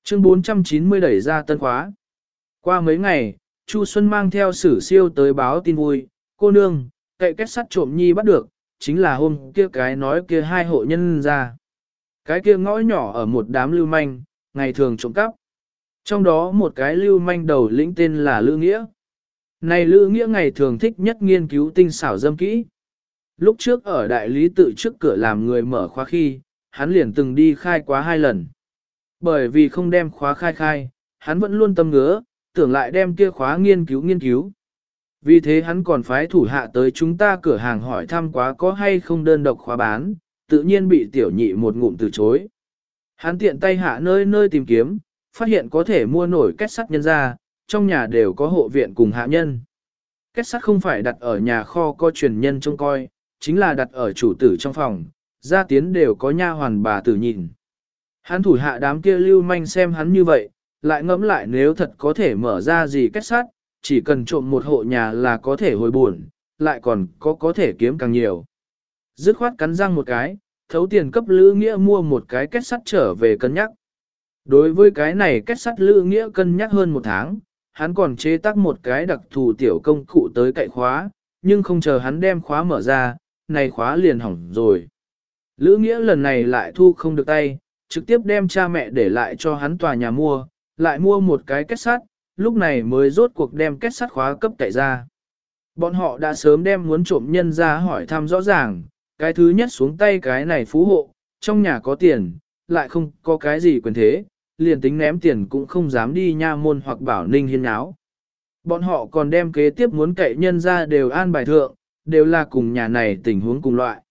Chương 490 đẩy ra tân khóa. Qua mấy ngày, Chu Xuân mang theo sử siêu tới báo tin vui, cô nương, cậy kết sắt trộm nhi bắt được, chính là hôm kia cái nói kia hai hộ nhân ra. Cái kia ngõ nhỏ ở một đám lưu manh, ngày thường trộm cắp. Trong đó một cái lưu manh đầu lĩnh tên là Lữ Nghĩa. Này Lữ Nghĩa ngày thường thích nhất nghiên cứu tinh xảo dâm kỹ. Lúc trước ở đại lý tự trước cửa làm người mở khóa khi, hắn liền từng đi khai quá hai lần. Bởi vì không đem khóa khai khai, hắn vẫn luôn tâm ngứa, tưởng lại đem kia khóa nghiên cứu nghiên cứu. Vì thế hắn còn phái thủ hạ tới chúng ta cửa hàng hỏi thăm quá có hay không đơn độc khóa bán, tự nhiên bị tiểu nhị một ngụm từ chối. Hắn tiện tay hạ nơi nơi tìm kiếm, phát hiện có thể mua nổi kết sắt nhân ra, trong nhà đều có hộ viện cùng hạ nhân. Kết sắt không phải đặt ở nhà kho có truyền nhân trông coi, chính là đặt ở chủ tử trong phòng, gia tiến đều có nha hoàn bà tử nhìn. Hắn thủ hạ đám kia lưu manh xem hắn như vậy, lại ngẫm lại nếu thật có thể mở ra gì kết sắt, chỉ cần trộm một hộ nhà là có thể hồi buồn, lại còn có có thể kiếm càng nhiều. Dứt khoát cắn răng một cái, thấu tiền cấp Lữ Nghĩa mua một cái kết sắt trở về cân nhắc. Đối với cái này kết sắt Lữ Nghĩa cân nhắc hơn một tháng, hắn còn chế tác một cái đặc thù tiểu công cụ tới cậy khóa, nhưng không chờ hắn đem khóa mở ra, này khóa liền hỏng rồi. Lữ Nghĩa lần này lại thu không được tay, trực tiếp đem cha mẹ để lại cho hắn tòa nhà mua, lại mua một cái kết sắt, lúc này mới rốt cuộc đem kết sắt khóa cấp cậy ra. Bọn họ đã sớm đem muốn trộm nhân ra hỏi thăm rõ ràng, cái thứ nhất xuống tay cái này phú hộ, trong nhà có tiền, lại không có cái gì quyền thế, liền tính ném tiền cũng không dám đi nha môn hoặc bảo ninh hiên áo. Bọn họ còn đem kế tiếp muốn cậy nhân ra đều an bài thượng, đều là cùng nhà này tình huống cùng loại.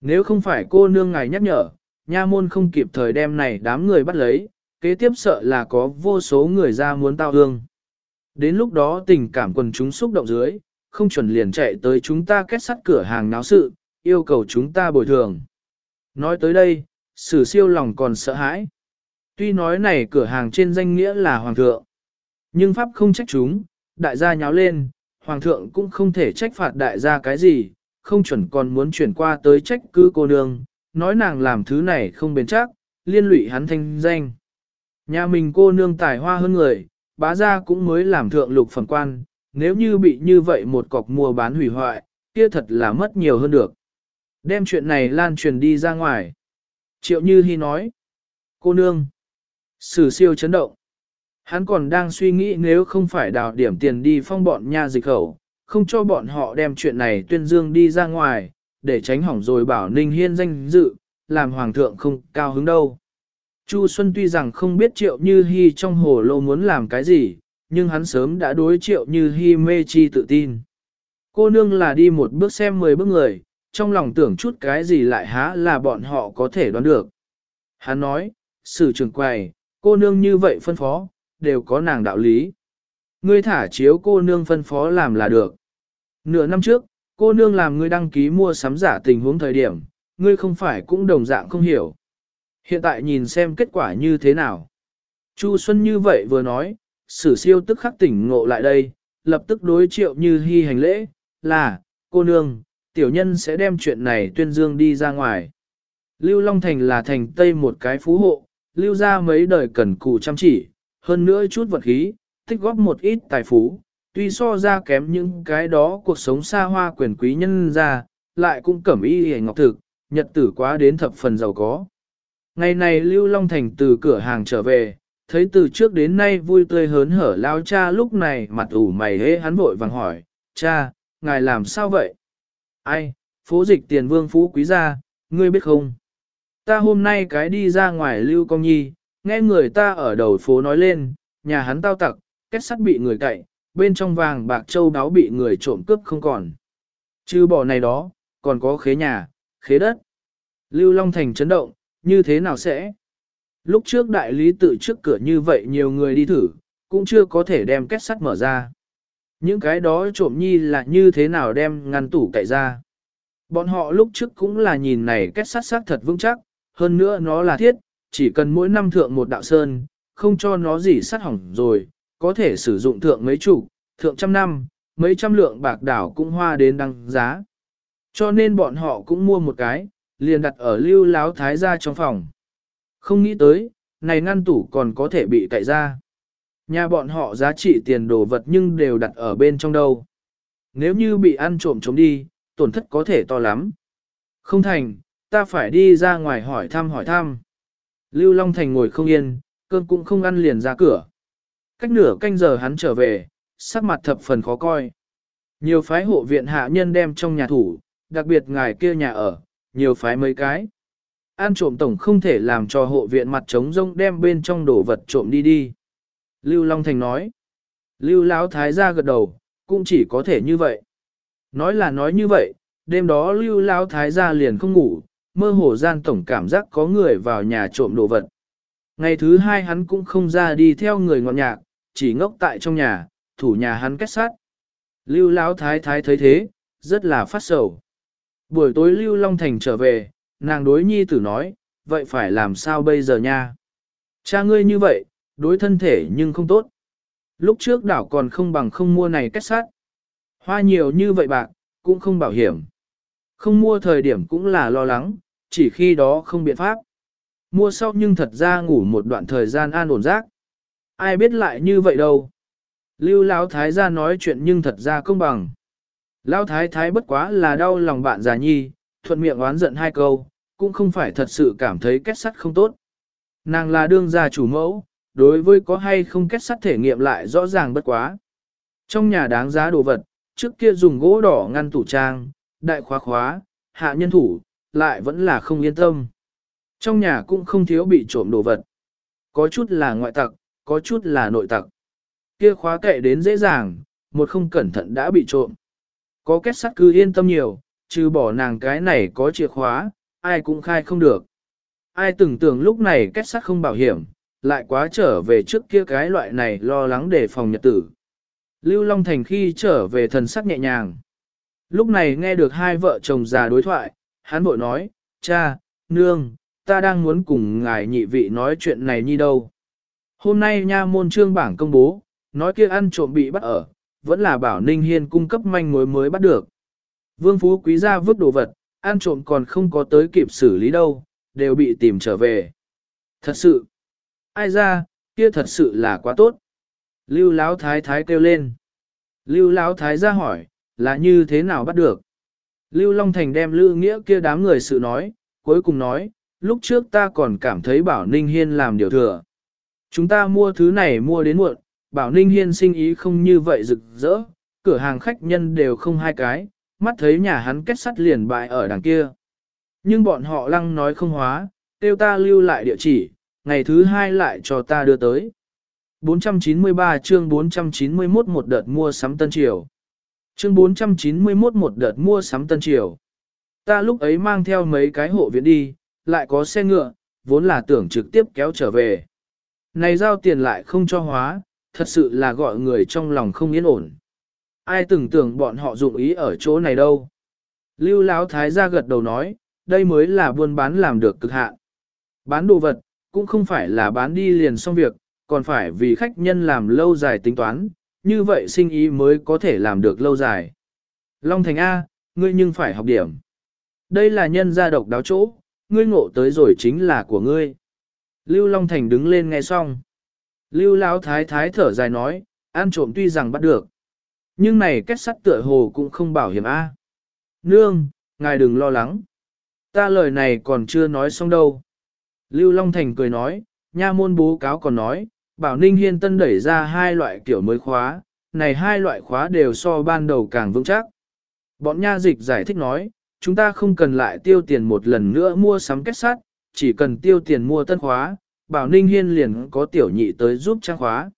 Nếu không phải cô nương ngài nhắc nhở, nha môn không kịp thời đem này đám người bắt lấy, kế tiếp sợ là có vô số người ra muốn tao hương. Đến lúc đó tình cảm quần chúng xúc động dưới, không chuẩn liền chạy tới chúng ta kết sắt cửa hàng náo sự, yêu cầu chúng ta bồi thường. Nói tới đây, sử siêu lòng còn sợ hãi. Tuy nói này cửa hàng trên danh nghĩa là hoàng thượng, nhưng pháp không trách chúng, đại gia nháo lên, hoàng thượng cũng không thể trách phạt đại gia cái gì, không chuẩn còn muốn chuyển qua tới trách cứ cô nương, nói nàng làm thứ này không bền chắc, liên lụy hắn thanh danh. Nhà mình cô nương tài hoa hơn người, bá gia cũng mới làm thượng lục phẩm quan, nếu như bị như vậy một cọc mua bán hủy hoại, kia thật là mất nhiều hơn được. Đem chuyện này lan truyền đi ra ngoài. Triệu Như Hi nói, cô nương, sử siêu chấn động. Hắn còn đang suy nghĩ nếu không phải đào điểm tiền đi phong bọn nha dịch khẩu, không cho bọn họ đem chuyện này tuyên dương đi ra ngoài, để tránh hỏng rồi bảo Ninh Hiên danh dự, làm hoàng thượng không cao hứng đâu. Chu Xuân tuy rằng không biết Triệu Như Hi trong hồ lô muốn làm cái gì, nhưng hắn sớm đã đối Triệu Như Hi mê chi tự tin. Cô nương là đi một bước xem mười bước người, trong lòng tưởng chút cái gì lại há là bọn họ có thể đoán được. Hắn nói, sử trưởng quầy, cô nương như vậy phân phó, đều có nàng đạo lý. Ngươi thả chiếu cô nương phân phó làm là được. Nửa năm trước, cô nương làm ngươi đăng ký mua sắm giả tình huống thời điểm, ngươi không phải cũng đồng dạng không hiểu. Hiện tại nhìn xem kết quả như thế nào. Chu Xuân như vậy vừa nói, sử siêu tức khắc tỉnh ngộ lại đây, lập tức đối triệu như hy hành lễ, là, cô nương, tiểu nhân sẽ đem chuyện này tuyên dương đi ra ngoài. Lưu Long Thành là thành Tây một cái phú hộ, lưu ra mấy đời cần cù chăm chỉ, hơn nữa chút vật khí, tích góp một ít tài phú, tuy so ra kém những cái đó cuộc sống xa hoa quyền quý nhân ra, lại cũng cẩm y hề ngọc thực, nhật tử quá đến thập phần giàu có. Ngày này Lưu Long Thành từ cửa hàng trở về, thấy từ trước đến nay vui tươi hớn hở lao cha lúc này mặt ủ mày hế hắn vội vàng hỏi, cha, ngài làm sao vậy? Ai, phố dịch tiền vương phú quý gia, ngươi biết không? Ta hôm nay cái đi ra ngoài lưu công nhi, nghe người ta ở đầu phố nói lên, nhà hắn tao tặc, kết sắt bị người cậy, bên trong vàng bạc châu đáo bị người trộm cướp không còn. Chứ bỏ này đó, còn có khế nhà, khế đất. Lưu Long Thành chấn động, như thế nào sẽ? Lúc trước đại lý tự trước cửa như vậy nhiều người đi thử, cũng chưa có thể đem kết sắt mở ra. Những cái đó trộm nhi là như thế nào đem ngăn tủ cậy ra. Bọn họ lúc trước cũng là nhìn này kết sắt sắt thật vững chắc, hơn nữa nó là thiết, chỉ cần mỗi năm thượng một đạo sơn, không cho nó gì sắt hỏng rồi, có thể sử dụng thượng mấy chủ thượng trăm năm, mấy trăm lượng bạc đảo cũng hoa đến đăng giá. Cho nên bọn họ cũng mua một cái, liền đặt ở lưu láo thái gia trong phòng. Không nghĩ tới, này ngăn tủ còn có thể bị cậy ra. Nhà bọn họ giá trị tiền đồ vật nhưng đều đặt ở bên trong đâu. Nếu như bị ăn trộm trống đi, tổn thất có thể to lắm. Không thành, ta phải đi ra ngoài hỏi thăm hỏi thăm. Lưu Long Thành ngồi không yên, cơn cũng không ăn liền ra cửa. Cách nửa canh giờ hắn trở về, sắc mặt thập phần khó coi. Nhiều phái hộ viện hạ nhân đem trong nhà thủ, đặc biệt ngài kia nhà ở, nhiều phái mấy cái. An trộm tổng không thể làm cho hộ viện mặt trống rông đem bên trong đồ vật trộm đi đi. Lưu Long Thành nói. Lưu Lão Thái ra gật đầu, cũng chỉ có thể như vậy. Nói là nói như vậy, đêm đó Lưu Lão Thái ra liền không ngủ, mơ hồ gian tổng cảm giác có người vào nhà trộm đồ vật. Ngày thứ hai hắn cũng không ra đi theo người ngọn nhạc, chỉ ngốc tại trong nhà, thủ nhà hắn kết sát. Lưu Lão Thái Thái thấy thế, rất là phát sầu. Buổi tối Lưu Long Thành trở về, nàng đối nhi tử nói, vậy phải làm sao bây giờ nha? Cha ngươi như vậy, đối thân thể nhưng không tốt. Lúc trước đảo còn không bằng không mua này kết sát. Hoa nhiều như vậy bạn, cũng không bảo hiểm. Không mua thời điểm cũng là lo lắng, chỉ khi đó không biện pháp. Mua sau nhưng thật ra ngủ một đoạn thời gian an ổn rác. Ai biết lại như vậy đâu. Lưu Lão Thái gia nói chuyện nhưng thật ra công bằng. Lão Thái Thái bất quá là đau lòng bạn già nhi, thuận miệng oán giận hai câu, cũng không phải thật sự cảm thấy kết sắt không tốt. Nàng là đương gia chủ mẫu, đối với có hay không kết sắt thể nghiệm lại rõ ràng bất quá. Trong nhà đáng giá đồ vật, trước kia dùng gỗ đỏ ngăn tủ trang, đại khóa khóa, hạ nhân thủ, lại vẫn là không yên tâm. Trong nhà cũng không thiếu bị trộm đồ vật. Có chút là ngoại tặc, có chút là nội tặc. Kia khóa kệ đến dễ dàng, một không cẩn thận đã bị trộm. Có kết sắt cứ yên tâm nhiều, trừ bỏ nàng cái này có chìa khóa, ai cũng khai không được. Ai tưởng tưởng lúc này kết sắt không bảo hiểm, lại quá trở về trước kia cái loại này lo lắng để phòng nhật tử. Lưu Long Thành khi trở về thần sắc nhẹ nhàng. Lúc này nghe được hai vợ chồng già đối thoại, hắn bội nói, cha, nương, ta đang muốn cùng ngài nhị vị nói chuyện này như đâu. Hôm nay nha môn trương bảng công bố, nói kia ăn trộm bị bắt ở, vẫn là bảo Ninh Hiên cung cấp manh mối mới bắt được. Vương Phú Quý gia vứt đồ vật, ăn trộm còn không có tới kịp xử lý đâu, đều bị tìm trở về. Thật sự, ai ra, kia thật sự là quá tốt. Lưu Lão Thái Thái kêu lên. Lưu Lão Thái ra hỏi, là như thế nào bắt được? Lưu Long Thành đem Lưu Nghĩa kia đám người sự nói, cuối cùng nói, lúc trước ta còn cảm thấy Bảo Ninh Hiên làm điều thừa. Chúng ta mua thứ này mua đến muộn, Bảo Ninh Hiên sinh ý không như vậy rực rỡ, cửa hàng khách nhân đều không hai cái, mắt thấy nhà hắn kết sắt liền bại ở đằng kia. Nhưng bọn họ lăng nói không hóa, tiêu ta lưu lại địa chỉ, ngày thứ hai lại cho ta đưa tới. 493 chương 491 một đợt mua sắm tân triều. Chương 491 một đợt mua sắm tân triều. Ta lúc ấy mang theo mấy cái hộ viện đi, lại có xe ngựa, vốn là tưởng trực tiếp kéo trở về. Này giao tiền lại không cho hóa, thật sự là gọi người trong lòng không yên ổn. Ai từng tưởng bọn họ dụng ý ở chỗ này đâu. Lưu Lão Thái ra gật đầu nói, đây mới là buôn bán làm được cực hạn. Bán đồ vật, cũng không phải là bán đi liền xong việc, còn phải vì khách nhân làm lâu dài tính toán, như vậy sinh ý mới có thể làm được lâu dài. Long Thành A, ngươi nhưng phải học điểm. Đây là nhân gia độc đáo chỗ, ngươi ngộ tới rồi chính là của ngươi. Lưu Long Thành đứng lên nghe xong. Lưu Lão Thái Thái thở dài nói, ăn trộm tuy rằng bắt được. Nhưng này kết sắt tựa hồ cũng không bảo hiểm A. Nương, ngài đừng lo lắng. Ta lời này còn chưa nói xong đâu. Lưu Long Thành cười nói, nha môn bố cáo còn nói, Bảo Ninh Hiên Tân đẩy ra hai loại kiểu mới khóa, này hai loại khóa đều so ban đầu càng vững chắc. Bọn nha dịch giải thích nói, chúng ta không cần lại tiêu tiền một lần nữa mua sắm kết sắt, chỉ cần tiêu tiền mua tân khóa, Bảo Ninh Hiên liền có tiểu nhị tới giúp trang khóa.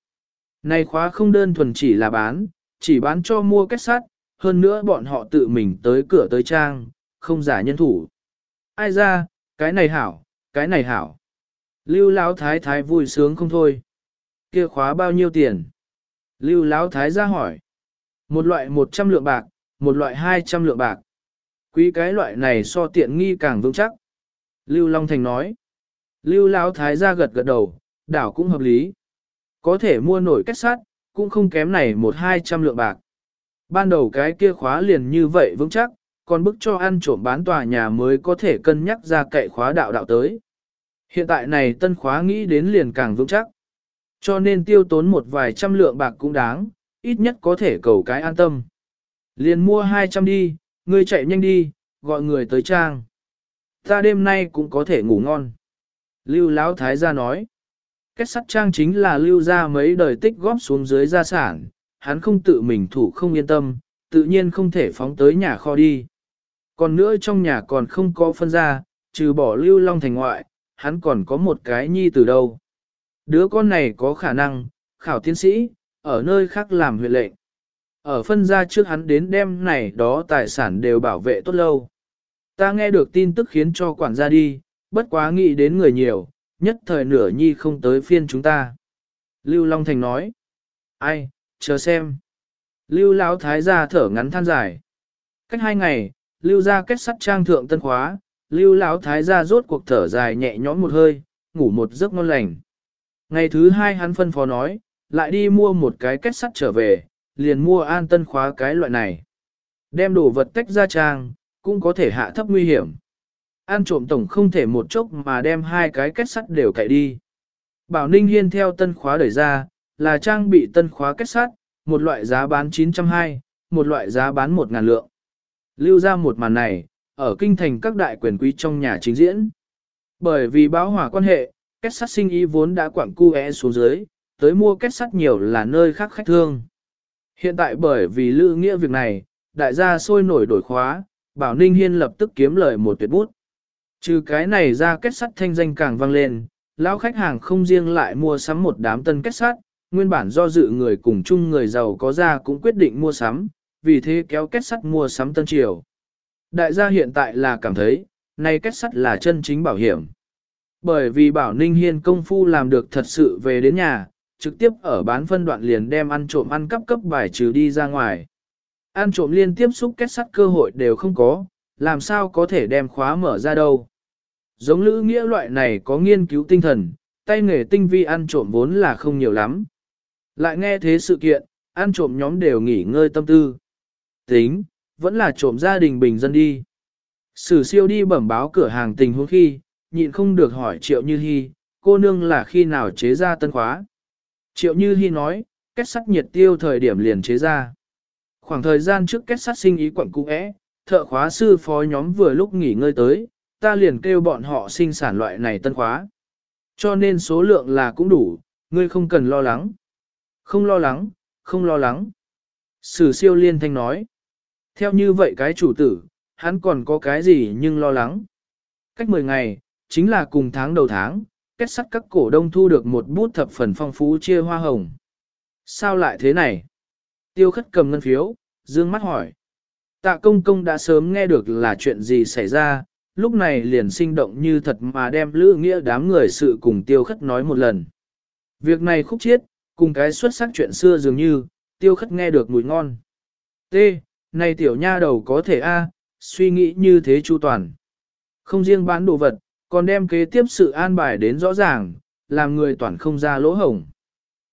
Này khóa không đơn thuần chỉ là bán, chỉ bán cho mua kết sắt, hơn nữa bọn họ tự mình tới cửa tới trang, không giả nhân thủ. Ai ra, cái này hảo, cái này hảo. Lưu Lão Thái Thái vui sướng không thôi. Kia khóa bao nhiêu tiền? Lưu Lão Thái ra hỏi. Một loại 100 lượng bạc, một loại 200 lượng bạc. Quý cái loại này so tiện nghi càng vững chắc. Lưu Long Thành nói. Lưu Lão Thái ra gật gật đầu, đảo cũng hợp lý. Có thể mua nổi kết sắt, cũng không kém này một hai trăm lượng bạc. Ban đầu cái kia khóa liền như vậy vững chắc, còn bức cho ăn trộm bán tòa nhà mới có thể cân nhắc ra cậy khóa đạo đạo tới. Hiện tại này tân khóa nghĩ đến liền càng vững chắc. Cho nên tiêu tốn một vài trăm lượng bạc cũng đáng, ít nhất có thể cầu cái an tâm. Liền mua hai trăm đi, ngươi chạy nhanh đi, gọi người tới trang. Ta đêm nay cũng có thể ngủ ngon. Lưu Lão Thái gia nói. Kết sắt trang chính là lưu ra mấy đời tích góp xuống dưới gia sản, hắn không tự mình thủ không yên tâm, tự nhiên không thể phóng tới nhà kho đi. Còn nữa trong nhà còn không có phân ra, trừ bỏ lưu long thành ngoại, hắn còn có một cái nhi từ đâu. Đứa con này có khả năng, khảo tiến sĩ, ở nơi khác làm huyện lệnh. Ở phân ra trước hắn đến đêm này đó tài sản đều bảo vệ tốt lâu. Ta nghe được tin tức khiến cho quản gia đi, bất quá nghĩ đến người nhiều, nhất thời nửa nhi không tới phiên chúng ta. Lưu Long Thành nói, ai, chờ xem. Lưu Lão Thái gia thở ngắn than dài. Cách hai ngày, Lưu gia kết sắt trang thượng tân khóa, Lưu Lão Thái gia rốt cuộc thở dài nhẹ nhõm một hơi, ngủ một giấc ngon lành. Ngày thứ hai hắn phân phó nói, lại đi mua một cái kết sắt trở về, liền mua an tân khóa cái loại này. Đem đồ vật tách ra trang, cũng có thể hạ thấp nguy hiểm. An trộm tổng không thể một chốc mà đem hai cái kết sắt đều cậy đi. Bảo Ninh Hiên theo tân khóa đẩy ra, là trang bị tân khóa kết sắt, một loại giá bán 920, một loại giá bán 1.000 lượng. Lưu ra một màn này, ở kinh thành các đại quyền quý trong nhà chính diễn. Bởi vì báo hỏa quan hệ, kết sắt sinh ý vốn đã quảng cu é xuống dưới, tới mua kết sắt nhiều là nơi khác khách thương. Hiện tại bởi vì lữ nghĩa việc này, đại gia sôi nổi đổi khóa, Bảo Ninh Hiên lập tức kiếm lời một tuyệt bút. Trừ cái này ra kết sắt thanh danh càng vang lên, lão khách hàng không riêng lại mua sắm một đám tân kết sắt, nguyên bản do dự người cùng chung người giàu có ra cũng quyết định mua sắm, vì thế kéo kết sắt mua sắm tân triều. Đại gia hiện tại là cảm thấy, nay kết sắt là chân chính bảo hiểm. Bởi vì bảo Ninh Hiên công phu làm được thật sự về đến nhà, trực tiếp ở bán phân đoạn liền đem ăn trộm ăn cắp cấp bài trừ đi ra ngoài. Ăn trộm liên tiếp xúc kết sắt cơ hội đều không có, làm sao có thể đem khóa mở ra đâu. Giống lữ nghĩa loại này có nghiên cứu tinh thần, tay nghề tinh vi ăn trộm vốn là không nhiều lắm. Lại nghe thế sự kiện, ăn trộm nhóm đều nghỉ ngơi tâm tư. Tính, vẫn là trộm gia đình bình dân đi. Sử siêu đi bẩm báo cửa hàng tình huống khi, nhịn không được hỏi triệu như hy, cô nương là khi nào chế ra tân khóa. Triệu như hy nói, kết sắt nhiệt tiêu thời điểm liền chế ra. Khoảng thời gian trước kết sắt sinh ý quận cũ é, thợ khóa sư phó nhóm vừa lúc nghỉ ngơi tới, ta liền kêu bọn họ sinh sản loại này tân khóa. Cho nên số lượng là cũng đủ, ngươi không cần lo lắng. Không lo lắng, không lo lắng. Sử siêu liên thanh nói. Theo như vậy cái chủ tử, hắn còn có cái gì nhưng lo lắng. Cách 10 ngày, chính là cùng tháng đầu tháng, kết sắt các cổ đông thu được một bút thập phần phong phú chia hoa hồng. Sao lại thế này? Tiêu khất cầm ngân phiếu, dương mắt hỏi. Tạ công công đã sớm nghe được là chuyện gì xảy ra, lúc này liền sinh động như thật mà đem lữ nghĩa đám người sự cùng tiêu khất nói một lần. Việc này khúc chiết, cùng cái xuất sắc chuyện xưa dường như, tiêu khất nghe được mùi ngon. T. Này tiểu nha đầu có thể A, suy nghĩ như thế chu toàn. Không riêng bán đồ vật, còn đem kế tiếp sự an bài đến rõ ràng, làm người toàn không ra lỗ hổng.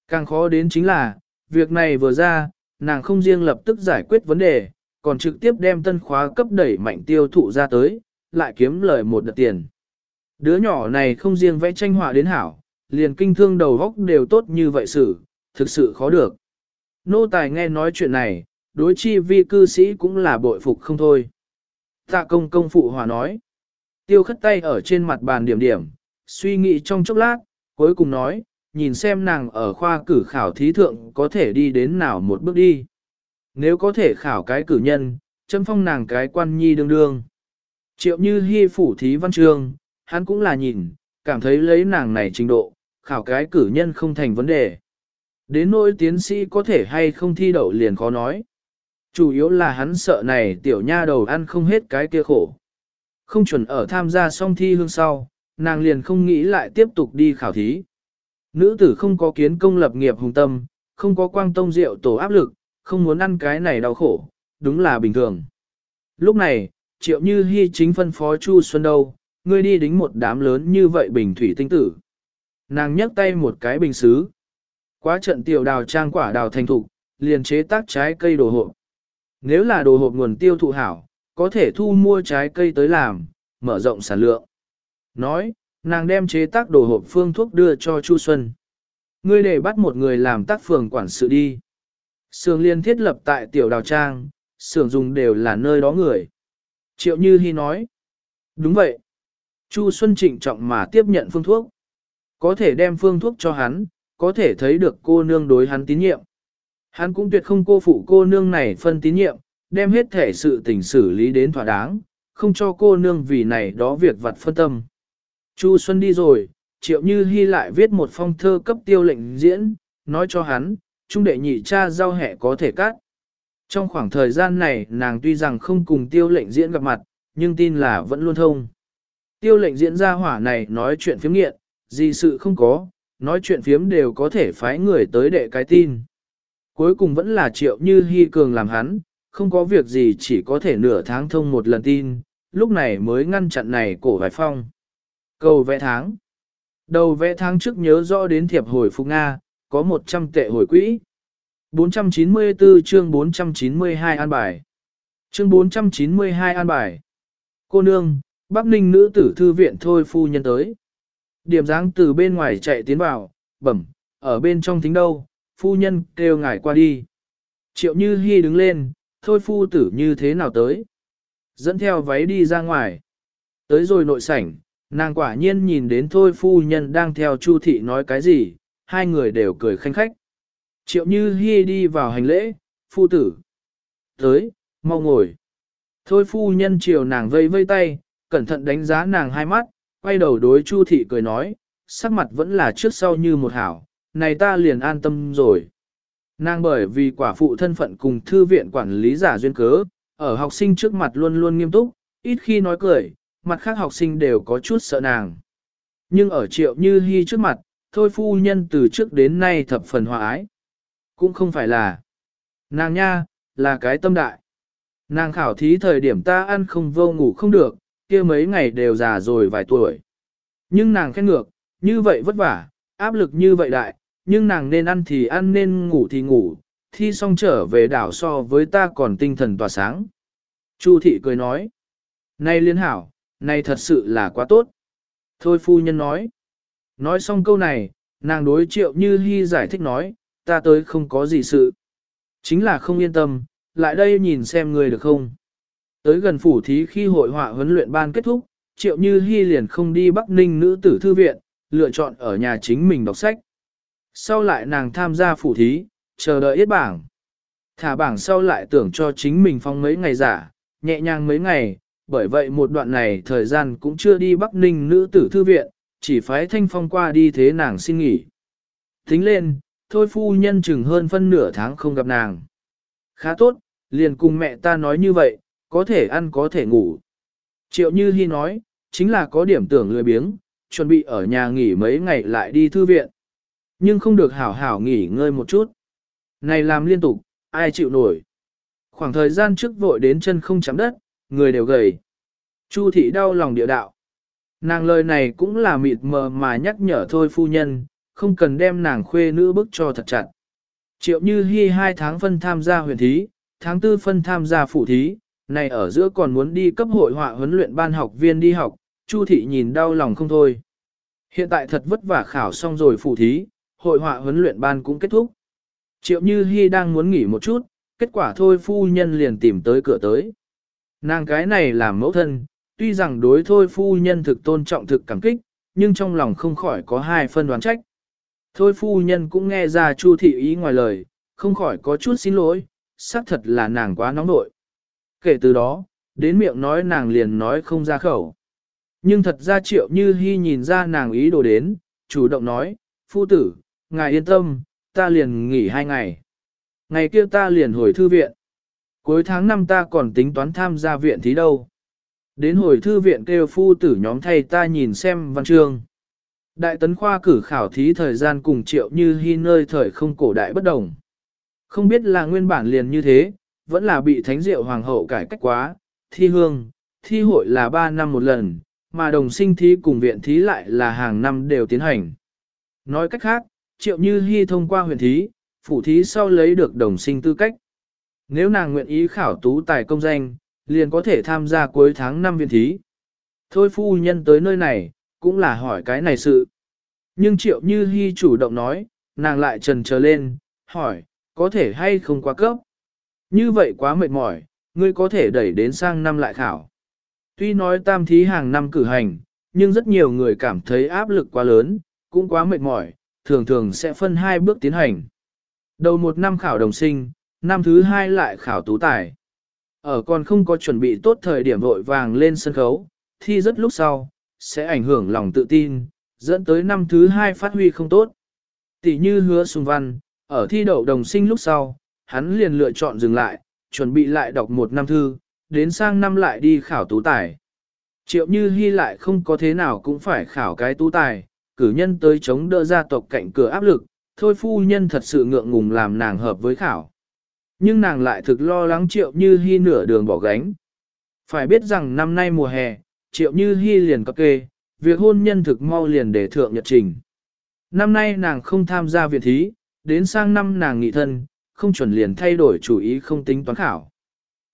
Càng khó đến chính là, việc này vừa ra, nàng không riêng lập tức giải quyết vấn đề, còn trực tiếp đem tân khóa cấp đẩy mạnh tiêu thụ ra tới, lại kiếm lời một đợt tiền. Đứa nhỏ này không riêng vẽ tranh họa đến hảo, liền kinh thương đầu góc đều tốt như vậy sự, thực sự khó được. Nô tài nghe nói chuyện này, đối chi vi cư sĩ cũng là bội phục không thôi. Tạ công công phụ hòa nói. Tiêu khất tay ở trên mặt bàn điểm điểm, suy nghĩ trong chốc lát, cuối cùng nói, nhìn xem nàng ở khoa cử khảo thí thượng có thể đi đến nào một bước đi. Nếu có thể khảo cái cử nhân, châm phong nàng cái quan nhi đương đương. Triệu như hy phủ thí văn trường, hắn cũng là nhìn, cảm thấy lấy nàng này trình độ, khảo cái cử nhân không thành vấn đề. Đến nỗi tiến sĩ có thể hay không thi đậu liền khó nói. Chủ yếu là hắn sợ này tiểu nha đầu ăn không hết cái kia khổ. Không chuẩn ở tham gia xong thi hương sau, nàng liền không nghĩ lại tiếp tục đi khảo thí. Nữ tử không có kiến công lập nghiệp hùng tâm, không có quang tông rượu tổ áp lực, không muốn ăn cái này đau khổ, đúng là bình thường. Lúc này, triệu như hy chính phân phó Chu Xuân đâu, ngươi đi đính một đám lớn như vậy bình thủy tinh tử. Nàng nhấc tay một cái bình xứ. Quá trận tiểu đào trang quả đào thành thục, liền chế tác trái cây đồ hộp. Nếu là đồ hộp nguồn tiêu thụ hảo, có thể thu mua trái cây tới làm, mở rộng sản lượng. Nói, nàng đem chế tác đồ hộp phương thuốc đưa cho Chu Xuân. Ngươi để bắt một người làm tác phường quản sự đi. Sưởng liên thiết lập tại tiểu đào trang, xưởng dùng đều là nơi đó người. Triệu Như Hi nói. Đúng vậy. Chu Xuân trịnh trọng mà tiếp nhận phương thuốc. Có thể đem phương thuốc cho hắn, có thể thấy được cô nương đối hắn tín nhiệm. Hắn cũng tuyệt không cô phụ cô nương này phân tín nhiệm, đem hết thể sự tình xử lý đến thỏa đáng, không cho cô nương vì này đó việc vặt phân tâm. Chu Xuân đi rồi, triệu như hy lại viết một phong thơ cấp tiêu lệnh diễn, nói cho hắn, trung đệ nhị cha giao hẹ có thể cắt. Trong khoảng thời gian này nàng tuy rằng không cùng tiêu lệnh diễn gặp mặt, nhưng tin là vẫn luôn thông. Tiêu lệnh diễn ra hỏa này nói chuyện phiếm nghiện, gì sự không có, nói chuyện phiếm đều có thể phái người tới đệ cái tin. Cuối cùng vẫn là triệu như hy cường làm hắn, không có việc gì chỉ có thể nửa tháng thông một lần tin, lúc này mới ngăn chặn này cổ vài phong. Cầu vẽ tháng. Đầu vẽ tháng trước nhớ rõ đến thiệp hồi phục Nga, có 100 tệ hồi quỹ. 494 chương 492 an bài. Chương 492 an bài. Cô nương, Bắc Ninh nữ tử thư viện thôi phu nhân tới. Điểm dáng từ bên ngoài chạy tiến vào, bẩm, ở bên trong thính đâu, phu nhân kêu ngài qua đi. Triệu Như Hi đứng lên, thôi phu tử như thế nào tới. Dẫn theo váy đi ra ngoài. Tới rồi nội sảnh, nàng quả nhiên nhìn đến thôi phu nhân đang theo Chu thị nói cái gì, hai người đều cười khanh khách. Triệu Như Hi đi vào hành lễ, phu tử. Tới, mau ngồi. Thôi phu nhân chiều nàng vây vây tay, cẩn thận đánh giá nàng hai mắt, quay đầu đối Chu thị cười nói, sắc mặt vẫn là trước sau như một hảo, này ta liền an tâm rồi. Nàng bởi vì quả phụ thân phận cùng thư viện quản lý giả duyên cớ, ở học sinh trước mặt luôn luôn nghiêm túc, ít khi nói cười, mặt khác học sinh đều có chút sợ nàng. Nhưng ở triệu như hy trước mặt, thôi phu nhân từ trước đến nay thập phần hòa ái. Cũng không phải là nàng nha, là cái tâm đại. Nàng khảo thí thời điểm ta ăn không vô ngủ không được, kia mấy ngày đều già rồi vài tuổi. Nhưng nàng khen ngược, như vậy vất vả, áp lực như vậy đại, nhưng nàng nên ăn thì ăn nên ngủ thì ngủ, thi xong trở về đảo so với ta còn tinh thần tỏa sáng. Chu thị cười nói, nay liên hảo, nay thật sự là quá tốt. Thôi phu nhân nói, nói xong câu này, nàng đối triệu như hy giải thích nói, ta tới không có gì sự. Chính là không yên tâm, lại đây nhìn xem người được không. Tới gần phủ thí khi hội họa huấn luyện ban kết thúc, triệu như hy liền không đi Bắc Ninh nữ tử thư viện, lựa chọn ở nhà chính mình đọc sách. Sau lại nàng tham gia phủ thí, chờ đợi yết bảng. Thả bảng sau lại tưởng cho chính mình phong mấy ngày giả, nhẹ nhàng mấy ngày, bởi vậy một đoạn này thời gian cũng chưa đi Bắc Ninh nữ tử thư viện, chỉ phái thanh phong qua đi thế nàng xin nghỉ. Tính lên, thôi phu nhân chừng hơn phân nửa tháng không gặp nàng. Khá tốt, liền cùng mẹ ta nói như vậy, có thể ăn có thể ngủ. Triệu Như Hi nói, chính là có điểm tưởng lười biếng, chuẩn bị ở nhà nghỉ mấy ngày lại đi thư viện. Nhưng không được hảo hảo nghỉ ngơi một chút. Này làm liên tục, ai chịu nổi. Khoảng thời gian trước vội đến chân không chạm đất, người đều gầy. Chu thị đau lòng địa đạo. Nàng lời này cũng là mịt mờ mà nhắc nhở thôi phu nhân, không cần đem nàng khuê nữ bức cho thật chặt. Triệu như hy hai tháng phân tham gia huyền thí, tháng tư phân tham gia phụ thí, này ở giữa còn muốn đi cấp hội họa huấn luyện ban học viên đi học, Chu thị nhìn đau lòng không thôi. Hiện tại thật vất vả khảo xong rồi phụ thí, hội họa huấn luyện ban cũng kết thúc. Triệu Như Hi đang muốn nghỉ một chút, kết quả thôi phu nhân liền tìm tới cửa tới. Nàng cái này làm mẫu thân, tuy rằng đối thôi phu nhân thực tôn trọng thực cảm kích, nhưng trong lòng không khỏi có hai phân đoán trách. Thôi phu nhân cũng nghe ra Chu thị ý ngoài lời, không khỏi có chút xin lỗi, xác thật là nàng quá nóng nội. Kể từ đó, đến miệng nói nàng liền nói không ra khẩu. Nhưng thật ra triệu như hy nhìn ra nàng ý đồ đến, chủ động nói, phu tử, ngài yên tâm, ta liền nghỉ hai ngày. Ngày kia ta liền hồi thư viện. Cuối tháng năm ta còn tính toán tham gia viện thí đâu. Đến hồi thư viện kêu phu tử nhóm thầy ta nhìn xem văn chương. Đại tấn khoa cử khảo thí thời gian cùng triệu như hy nơi thời không cổ đại bất đồng. Không biết là nguyên bản liền như thế, vẫn là bị thánh diệu hoàng hậu cải cách quá, thi hương, thi hội là 3 năm một lần, mà đồng sinh thí cùng viện thí lại là hàng năm đều tiến hành. Nói cách khác, triệu như hy thông qua huyện thí, phủ thí sau lấy được đồng sinh tư cách. Nếu nàng nguyện ý khảo tú tài công danh, liền có thể tham gia cuối tháng năm viện thí. Thôi phu nhân tới nơi này, cũng là hỏi cái này sự. Nhưng triệu như hy chủ động nói, nàng lại trần trở lên, hỏi, có thể hay không quá cấp. Như vậy quá mệt mỏi, ngươi có thể đẩy đến sang năm lại khảo. Tuy nói tam thí hàng năm cử hành, nhưng rất nhiều người cảm thấy áp lực quá lớn, cũng quá mệt mỏi, thường thường sẽ phân hai bước tiến hành. Đầu một năm khảo đồng sinh, năm thứ hai lại khảo tú tài. Ở còn không có chuẩn bị tốt thời điểm vội vàng lên sân khấu, thi rất lúc sau, sẽ ảnh hưởng lòng tự tin, dẫn tới năm thứ hai phát huy không tốt. Tỷ như hứa sùng văn, ở thi đậu đồng sinh lúc sau, hắn liền lựa chọn dừng lại, chuẩn bị lại đọc một năm thư, đến sang năm lại đi khảo tú tài. Triệu như hy lại không có thế nào cũng phải khảo cái tú tài, cử nhân tới chống đỡ gia tộc cạnh cửa áp lực, thôi phu nhân thật sự ngượng ngùng làm nàng hợp với khảo. Nhưng nàng lại thực lo lắng triệu như hy nửa đường bỏ gánh. Phải biết rằng năm nay mùa hè, triệu như hy liền cập kê, việc hôn nhân thực mau liền để thượng nhật trình. Năm nay nàng không tham gia viện thí, đến sang năm nàng nghị thân, không chuẩn liền thay đổi chủ ý không tính toán khảo.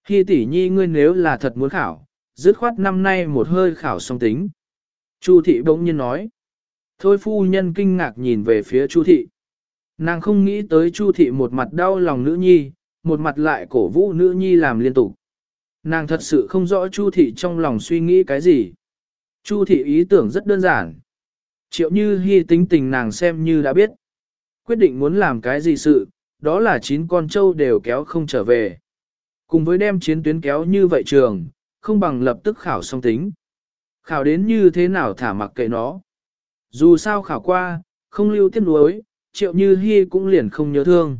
Hy tỷ nhi ngươi nếu là thật muốn khảo, dứt khoát năm nay một hơi khảo xong tính. Chu thị bỗng nhiên nói. Thôi phu nhân kinh ngạc nhìn về phía Chu thị. Nàng không nghĩ tới Chu thị một mặt đau lòng nữ nhi, một mặt lại cổ vũ nữ nhi làm liên tục. Nàng thật sự không rõ Chu thị trong lòng suy nghĩ cái gì. Chu thị ý tưởng rất đơn giản. Triệu như Hi tính tình nàng xem như đã biết. Quyết định muốn làm cái gì sự, đó là chín con trâu đều kéo không trở về. Cùng với đem chiến tuyến kéo như vậy trường, không bằng lập tức khảo song tính. Khảo đến như thế nào thả mặc kệ nó. Dù sao khảo qua, không lưu tiết nuối, triệu như hy cũng liền không nhớ thương.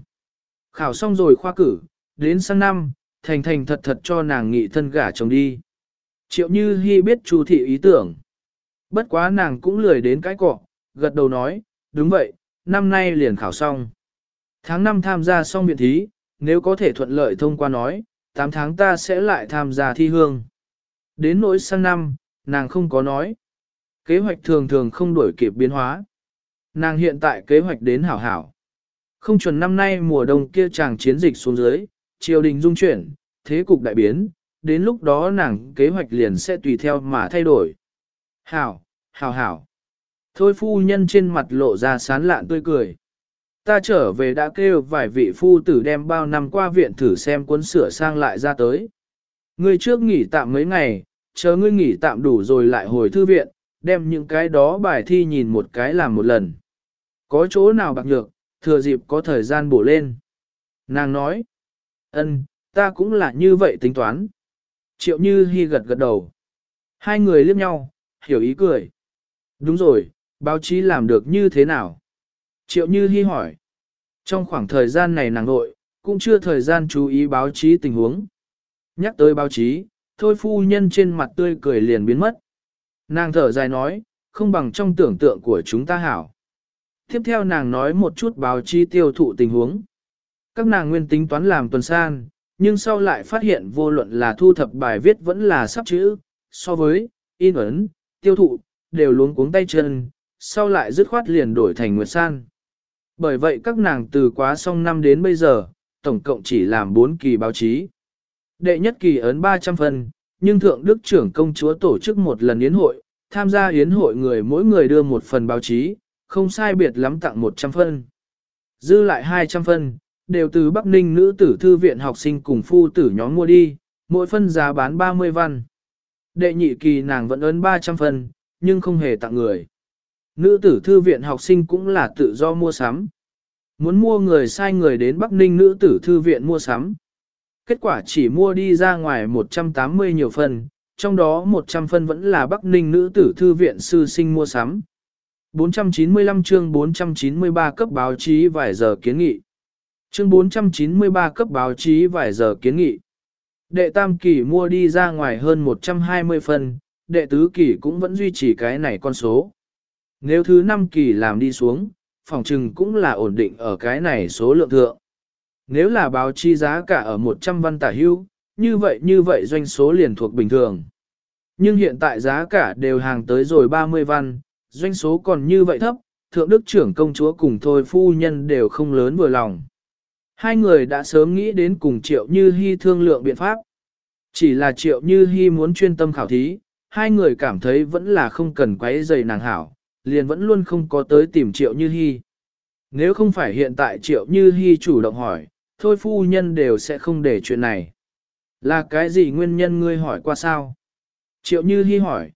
Khảo xong rồi khoa cử, đến sang năm, thành thành thật thật cho nàng nghị thân gả chồng đi. Triệu như Hi biết chu thị ý tưởng. Bất quá nàng cũng lười đến cái cọ, gật đầu nói, đúng vậy, năm nay liền khảo xong. Tháng 5 tham gia xong biện thí, nếu có thể thuận lợi thông qua nói, 8 tháng ta sẽ lại tham gia thi hương. Đến nỗi sang năm, nàng không có nói. Kế hoạch thường thường không đổi kịp biến hóa. Nàng hiện tại kế hoạch đến hảo hảo. Không chuẩn năm nay mùa đông kia chàng chiến dịch xuống dưới, triều đình dung chuyển, thế cục đại biến, đến lúc đó nàng kế hoạch liền sẽ tùy theo mà thay đổi. Hảo, hảo hảo. Thôi phu nhân trên mặt lộ ra sán lạn tươi cười. Ta trở về đã kêu vài vị phu tử đem bao năm qua viện thử xem cuốn sửa sang lại ra tới. Ngươi trước nghỉ tạm mấy ngày, chờ ngươi nghỉ tạm đủ rồi lại hồi thư viện, đem những cái đó bài thi nhìn một cái làm một lần. Có chỗ nào bạc nhược, thừa dịp có thời gian bổ lên. Nàng nói, ân, ta cũng là như vậy tính toán. Triệu Như Hi gật gật đầu. Hai người liếc nhau, hiểu ý cười. Đúng rồi, báo chí làm được như thế nào? Triệu Như Hi hỏi. Trong khoảng thời gian này nàng nội, cũng chưa thời gian chú ý báo chí tình huống. Nhắc tới báo chí, thôi phu nhân trên mặt tươi cười liền biến mất. Nàng thở dài nói, không bằng trong tưởng tượng của chúng ta hảo. Tiếp theo nàng nói một chút báo chí tiêu thụ tình huống. Các nàng nguyên tính toán làm tuần san, nhưng sau lại phát hiện vô luận là thu thập bài viết vẫn là sắp chữ, so với, in ấn, tiêu thụ, đều luống cuống tay chân, sau lại dứt khoát liền đổi thành nguyệt san. Bởi vậy các nàng từ quá xong năm đến bây giờ, tổng cộng chỉ làm 4 kỳ báo chí. Đệ nhất kỳ ấn 300 phần, nhưng Thượng Đức trưởng công chúa tổ chức một lần yến hội, tham gia yến hội người mỗi người đưa một phần báo chí, không sai biệt lắm tặng 100 phân. Dư lại 200 phân, đều từ Bắc Ninh nữ tử thư viện học sinh cùng phu tử nhóm mua đi, mỗi phân giá bán 30 văn. Đệ nhị kỳ nàng vẫn ấn 300 phân, nhưng không hề tặng người. Nữ tử thư viện học sinh cũng là tự do mua sắm. Muốn mua người sai người đến Bắc Ninh nữ tử thư viện mua sắm. Kết quả chỉ mua đi ra ngoài 180 nhiều phần, trong đó 100 phân vẫn là Bắc Ninh nữ tử thư viện sư sinh mua sắm. 495 chương 493 cấp báo chí vài giờ kiến nghị. Chương 493 cấp báo chí vài giờ kiến nghị. Đệ tam kỳ mua đi ra ngoài hơn 120 phần, đệ tứ kỳ cũng vẫn duy trì cái này con số. Nếu thứ năm kỳ làm đi xuống, phòng trừng cũng là ổn định ở cái này số lượng thượng. Nếu là báo chí giá cả ở 100 văn tả hưu, như vậy như vậy doanh số liền thuộc bình thường. Nhưng hiện tại giá cả đều hàng tới rồi 30 văn, doanh số còn như vậy thấp, thượng đức trưởng công chúa cùng thôi phu nhân đều không lớn vừa lòng. Hai người đã sớm nghĩ đến cùng triệu như hy thương lượng biện pháp. Chỉ là triệu như hy muốn chuyên tâm khảo thí, hai người cảm thấy vẫn là không cần quấy dày nàng hảo, liền vẫn luôn không có tới tìm triệu như hy. Nếu không phải hiện tại triệu như hy chủ động hỏi, thôi phu nhân đều sẽ không để chuyện này. Là cái gì nguyên nhân ngươi hỏi qua sao? Triệu như hy hỏi.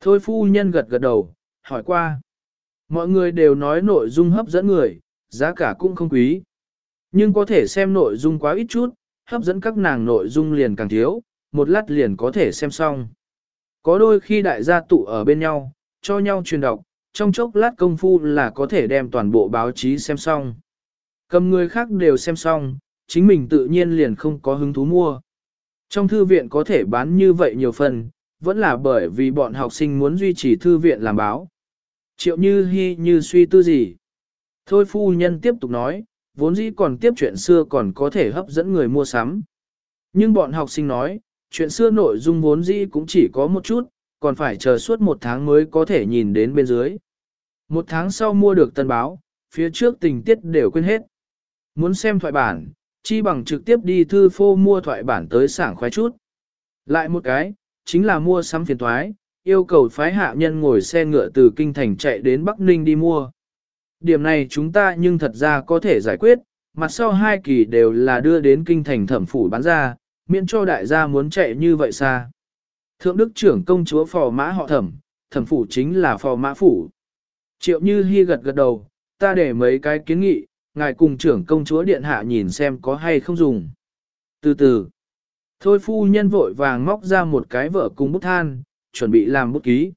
Thôi phu nhân gật gật đầu, hỏi qua. Mọi người đều nói nội dung hấp dẫn người, giá cả cũng không quý. Nhưng có thể xem nội dung quá ít chút, hấp dẫn các nàng nội dung liền càng thiếu, một lát liền có thể xem xong. Có đôi khi đại gia tụ ở bên nhau, cho nhau truyền đọc, trong chốc lát công phu là có thể đem toàn bộ báo chí xem xong. Cầm người khác đều xem xong, chính mình tự nhiên liền không có hứng thú mua. Trong thư viện có thể bán như vậy nhiều phần, vẫn là bởi vì bọn học sinh muốn duy trì thư viện làm báo. Triệu như hy như suy tư gì. Thôi phu nhân tiếp tục nói, vốn dĩ còn tiếp chuyện xưa còn có thể hấp dẫn người mua sắm. Nhưng bọn học sinh nói, chuyện xưa nội dung vốn dĩ cũng chỉ có một chút, còn phải chờ suốt một tháng mới có thể nhìn đến bên dưới. Một tháng sau mua được tân báo, phía trước tình tiết đều quên hết. Muốn xem thoại bản, chi bằng trực tiếp đi thư phô mua thoại bản tới sảng khoái chút. Lại một cái, chính là mua sắm phiền thoái, yêu cầu phái hạ nhân ngồi xe ngựa từ Kinh Thành chạy đến Bắc Ninh đi mua. Điểm này chúng ta nhưng thật ra có thể giải quyết, mặt sau hai kỳ đều là đưa đến Kinh Thành thẩm phủ bán ra, miễn cho đại gia muốn chạy như vậy xa. Thượng đức trưởng công chúa phò mã họ thẩm, thẩm phủ chính là phò mã phủ. Triệu như hi gật gật đầu, ta để mấy cái kiến nghị, ngài cùng trưởng công chúa điện hạ nhìn xem có hay không dùng. Từ từ, thôi phu nhân vội vàng móc ra một cái vợ cùng bút than, chuẩn bị làm bút ký.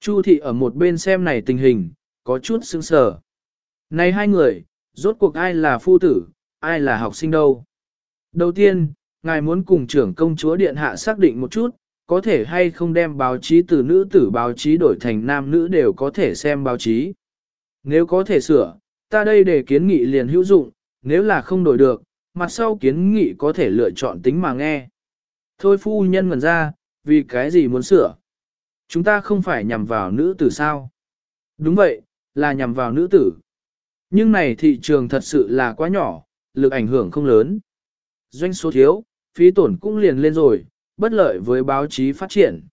Chu thị ở một bên xem này tình hình, có chút sững sờ. Này hai người, rốt cuộc ai là phu tử, ai là học sinh đâu. Đầu tiên, ngài muốn cùng trưởng công chúa điện hạ xác định một chút, có thể hay không đem báo chí từ nữ tử báo chí đổi thành nam nữ đều có thể xem báo chí. Nếu có thể sửa, ta đây để kiến nghị liền hữu dụng, nếu là không đổi được, mặt sau kiến nghị có thể lựa chọn tính mà nghe. Thôi phu nhân ngần ra, vì cái gì muốn sửa? Chúng ta không phải nhằm vào nữ tử sao? Đúng vậy, là nhằm vào nữ tử. Nhưng này thị trường thật sự là quá nhỏ, lực ảnh hưởng không lớn. Doanh số thiếu, phí tổn cũng liền lên rồi, bất lợi với báo chí phát triển.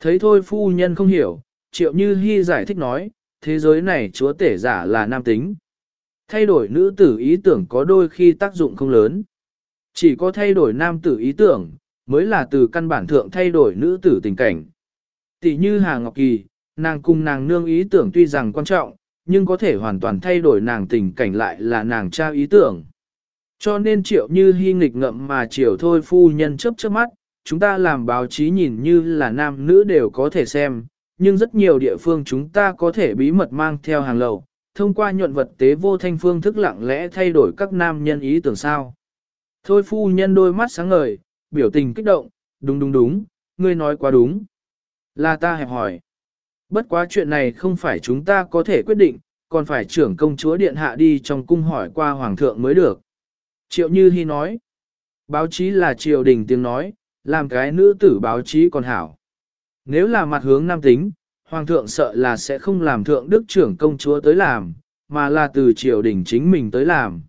Thấy thôi phu nhân không hiểu, triệu như hy giải thích nói, thế giới này chúa tể giả là nam tính. Thay đổi nữ tử ý tưởng có đôi khi tác dụng không lớn. Chỉ có thay đổi nam tử ý tưởng, mới là từ căn bản thượng thay đổi nữ tử tình cảnh. Tỷ như Hà Ngọc Kỳ, nàng cùng nàng nương ý tưởng tuy rằng quan trọng, nhưng có thể hoàn toàn thay đổi nàng tình cảnh lại là nàng tra ý tưởng. Cho nên triệu như hy nghịch ngậm mà triệu thôi phu nhân chấp chớp mắt, chúng ta làm báo chí nhìn như là nam nữ đều có thể xem, nhưng rất nhiều địa phương chúng ta có thể bí mật mang theo hàng lầu, thông qua nhuận vật tế vô thanh phương thức lặng lẽ thay đổi các nam nhân ý tưởng sao. Thôi phu nhân đôi mắt sáng ngời, biểu tình kích động, đúng đúng đúng, ngươi nói quá đúng. Là ta hẹp hỏi. Bất quá chuyện này không phải chúng ta có thể quyết định, còn phải trưởng công chúa điện hạ đi trong cung hỏi qua hoàng thượng mới được. Triệu Như Hi nói, báo chí là triều đình tiếng nói, làm cái nữ tử báo chí còn hảo. Nếu là mặt hướng nam tính, hoàng thượng sợ là sẽ không làm thượng đức trưởng công chúa tới làm, mà là từ triều đình chính mình tới làm.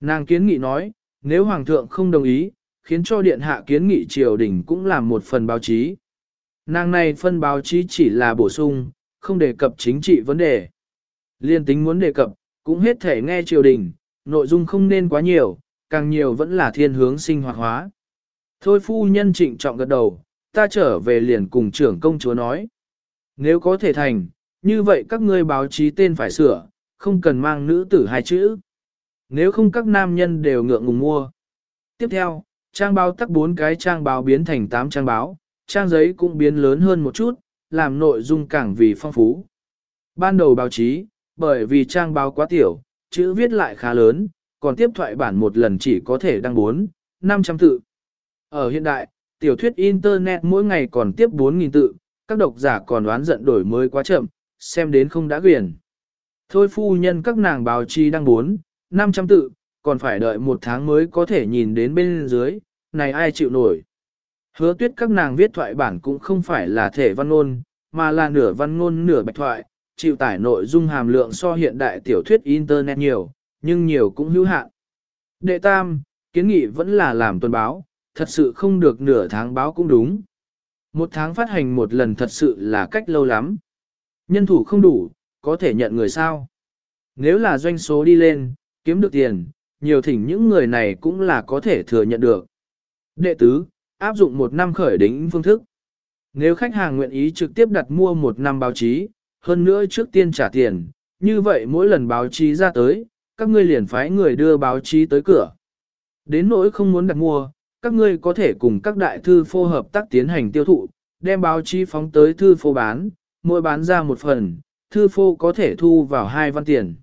Nàng kiến nghị nói, nếu hoàng thượng không đồng ý, khiến cho điện hạ kiến nghị triều đình cũng làm một phần báo chí. Nàng này phân báo chí chỉ là bổ sung, không đề cập chính trị vấn đề. Liên tính muốn đề cập, cũng hết thể nghe triều đình, nội dung không nên quá nhiều, càng nhiều vẫn là thiên hướng sinh hoạt hóa. Thôi phu nhân trịnh trọng gật đầu, ta trở về liền cùng trưởng công chúa nói. Nếu có thể thành, như vậy các ngươi báo chí tên phải sửa, không cần mang nữ tử hai chữ. Nếu không các nam nhân đều ngượng ngùng mua. Tiếp theo, trang báo tắc bốn cái trang báo biến thành 8 trang báo, trang giấy cũng biến lớn hơn một chút, làm nội dung càng vì phong phú. Ban đầu báo chí, bởi vì trang báo quá tiểu, chữ viết lại khá lớn, còn tiếp thoại bản một lần chỉ có thể đăng 4, 500 tự. Ở hiện đại, tiểu thuyết Internet mỗi ngày còn tiếp 4.000 tự, các độc giả còn đoán giận đổi mới quá chậm, xem đến không đã quyền. Thôi phu nhân các nàng báo chí đăng 4, 500 tự, còn phải đợi một tháng mới có thể nhìn đến bên dưới, này ai chịu nổi. Hứa tuyết các nàng viết thoại bản cũng không phải là thể văn ngôn, mà là nửa văn ngôn nửa bạch thoại, chịu tải nội dung hàm lượng so hiện đại tiểu thuyết Internet nhiều, nhưng nhiều cũng hữu hạn. Đệ tam, kiến nghị vẫn là làm tuần báo, thật sự không được nửa tháng báo cũng đúng. Một tháng phát hành một lần thật sự là cách lâu lắm. Nhân thủ không đủ, có thể nhận người sao. Nếu là doanh số đi lên, kiếm được tiền, nhiều thỉnh những người này cũng là có thể thừa nhận được. Đệ tứ, áp dụng một năm khởi đính phương thức. Nếu khách hàng nguyện ý trực tiếp đặt mua một năm báo chí, hơn nữa trước tiên trả tiền, như vậy mỗi lần báo chí ra tới, các ngươi liền phái người đưa báo chí tới cửa. Đến nỗi không muốn đặt mua, các ngươi có thể cùng các đại thư phô hợp tác tiến hành tiêu thụ, đem báo chí phóng tới thư phô bán, mỗi bán ra một phần, thư phô có thể thu vào hai văn tiền.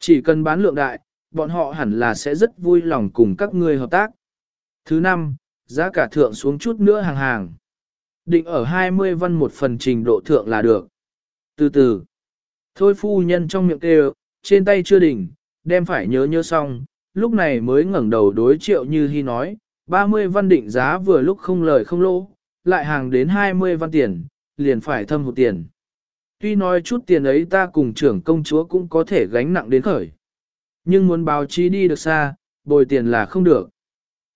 Chỉ cần bán lượng đại, bọn họ hẳn là sẽ rất vui lòng cùng các ngươi hợp tác. Thứ năm, giá cả thượng xuống chút nữa hàng hàng. Định ở 20 văn một phần trình độ thượng là được. Từ từ, thôi phu nhân trong miệng kêu, trên tay chưa đỉnh, đem phải nhớ nhớ xong, lúc này mới ngẩng đầu đối triệu như hy nói, 30 văn định giá vừa lúc không lời không lỗ, lại hàng đến 20 văn tiền, liền phải thâm hụt tiền. Tuy nói chút tiền ấy ta cùng trưởng công chúa cũng có thể gánh nặng đến khởi. Nhưng muốn báo chí đi được xa, bồi tiền là không được.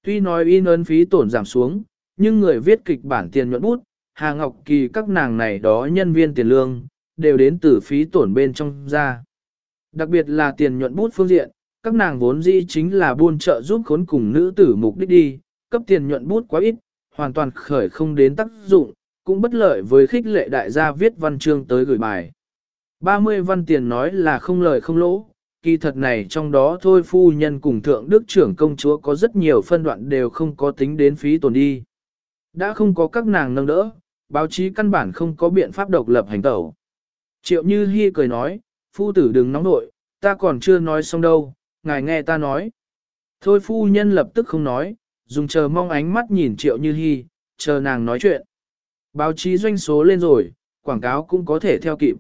Tuy nói in ấn phí tổn giảm xuống, nhưng người viết kịch bản tiền nhuận bút, Hà Ngọc Kỳ các nàng này đó nhân viên tiền lương, đều đến từ phí tổn bên trong ra. Đặc biệt là tiền nhuận bút phương diện, các nàng vốn dĩ chính là buôn trợ giúp khốn cùng nữ tử mục đích đi, cấp tiền nhuận bút quá ít, hoàn toàn khởi không đến tác dụng, cũng bất lợi với khích lệ đại gia viết văn chương tới gửi bài. 30 văn tiền nói là không lời không lỗ, kỳ thật này trong đó thôi phu nhân cùng thượng đức trưởng công chúa có rất nhiều phân đoạn đều không có tính đến phí tổn đi. Đã không có các nàng nâng đỡ, báo chí căn bản không có biện pháp độc lập hành tẩu. Triệu Như Hi cười nói, phu tử đừng nóng nội, ta còn chưa nói xong đâu, ngài nghe ta nói. Thôi phu nhân lập tức không nói, dùng chờ mong ánh mắt nhìn Triệu Như Hi, chờ nàng nói chuyện. Báo chí doanh số lên rồi, quảng cáo cũng có thể theo kịp.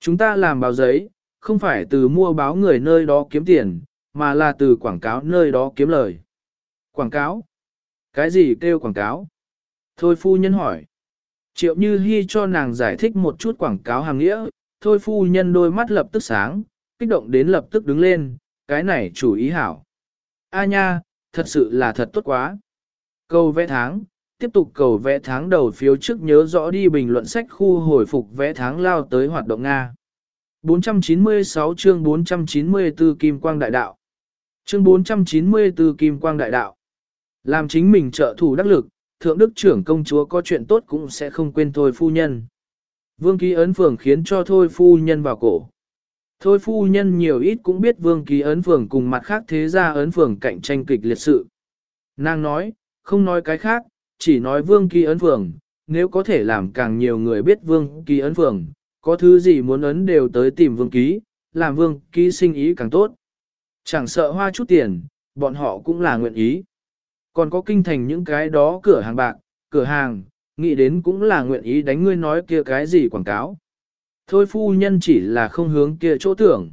Chúng ta làm báo giấy, không phải từ mua báo người nơi đó kiếm tiền, mà là từ quảng cáo nơi đó kiếm lời. Quảng cáo? Cái gì kêu quảng cáo? Thôi phu nhân hỏi. Triệu Như Hi cho nàng giải thích một chút quảng cáo hàng nghĩa, thôi phu nhân đôi mắt lập tức sáng, kích động đến lập tức đứng lên, cái này chủ ý hảo. A nha, thật sự là thật tốt quá. Câu vẽ tháng, tiếp tục cầu vẽ tháng đầu phiếu trước nhớ rõ đi bình luận sách khu hồi phục vẽ tháng lao tới hoạt động Nga. 496 chương 494 Kim Quang Đại Đạo Chương 494 Kim Quang Đại Đạo Làm chính mình trợ thủ đắc lực, thượng đức trưởng công chúa có chuyện tốt cũng sẽ không quên thôi phu nhân. Vương ký ấn phường khiến cho thôi phu nhân vào cổ. Thôi phu nhân nhiều ít cũng biết vương ký ấn phường cùng mặt khác thế gia ấn phường cạnh tranh kịch liệt sự. Nàng nói, không nói cái khác, chỉ nói vương ký ấn phường, nếu có thể làm càng nhiều người biết vương ký ấn phường, có thứ gì muốn ấn đều tới tìm vương ký, làm vương ký sinh ý càng tốt. Chẳng sợ hoa chút tiền, bọn họ cũng là nguyện ý. Còn có kinh thành những cái đó cửa hàng bạc, cửa hàng, nghĩ đến cũng là nguyện ý đánh ngươi nói kia cái gì quảng cáo. Thôi phu nhân chỉ là không hướng kia chỗ tưởng.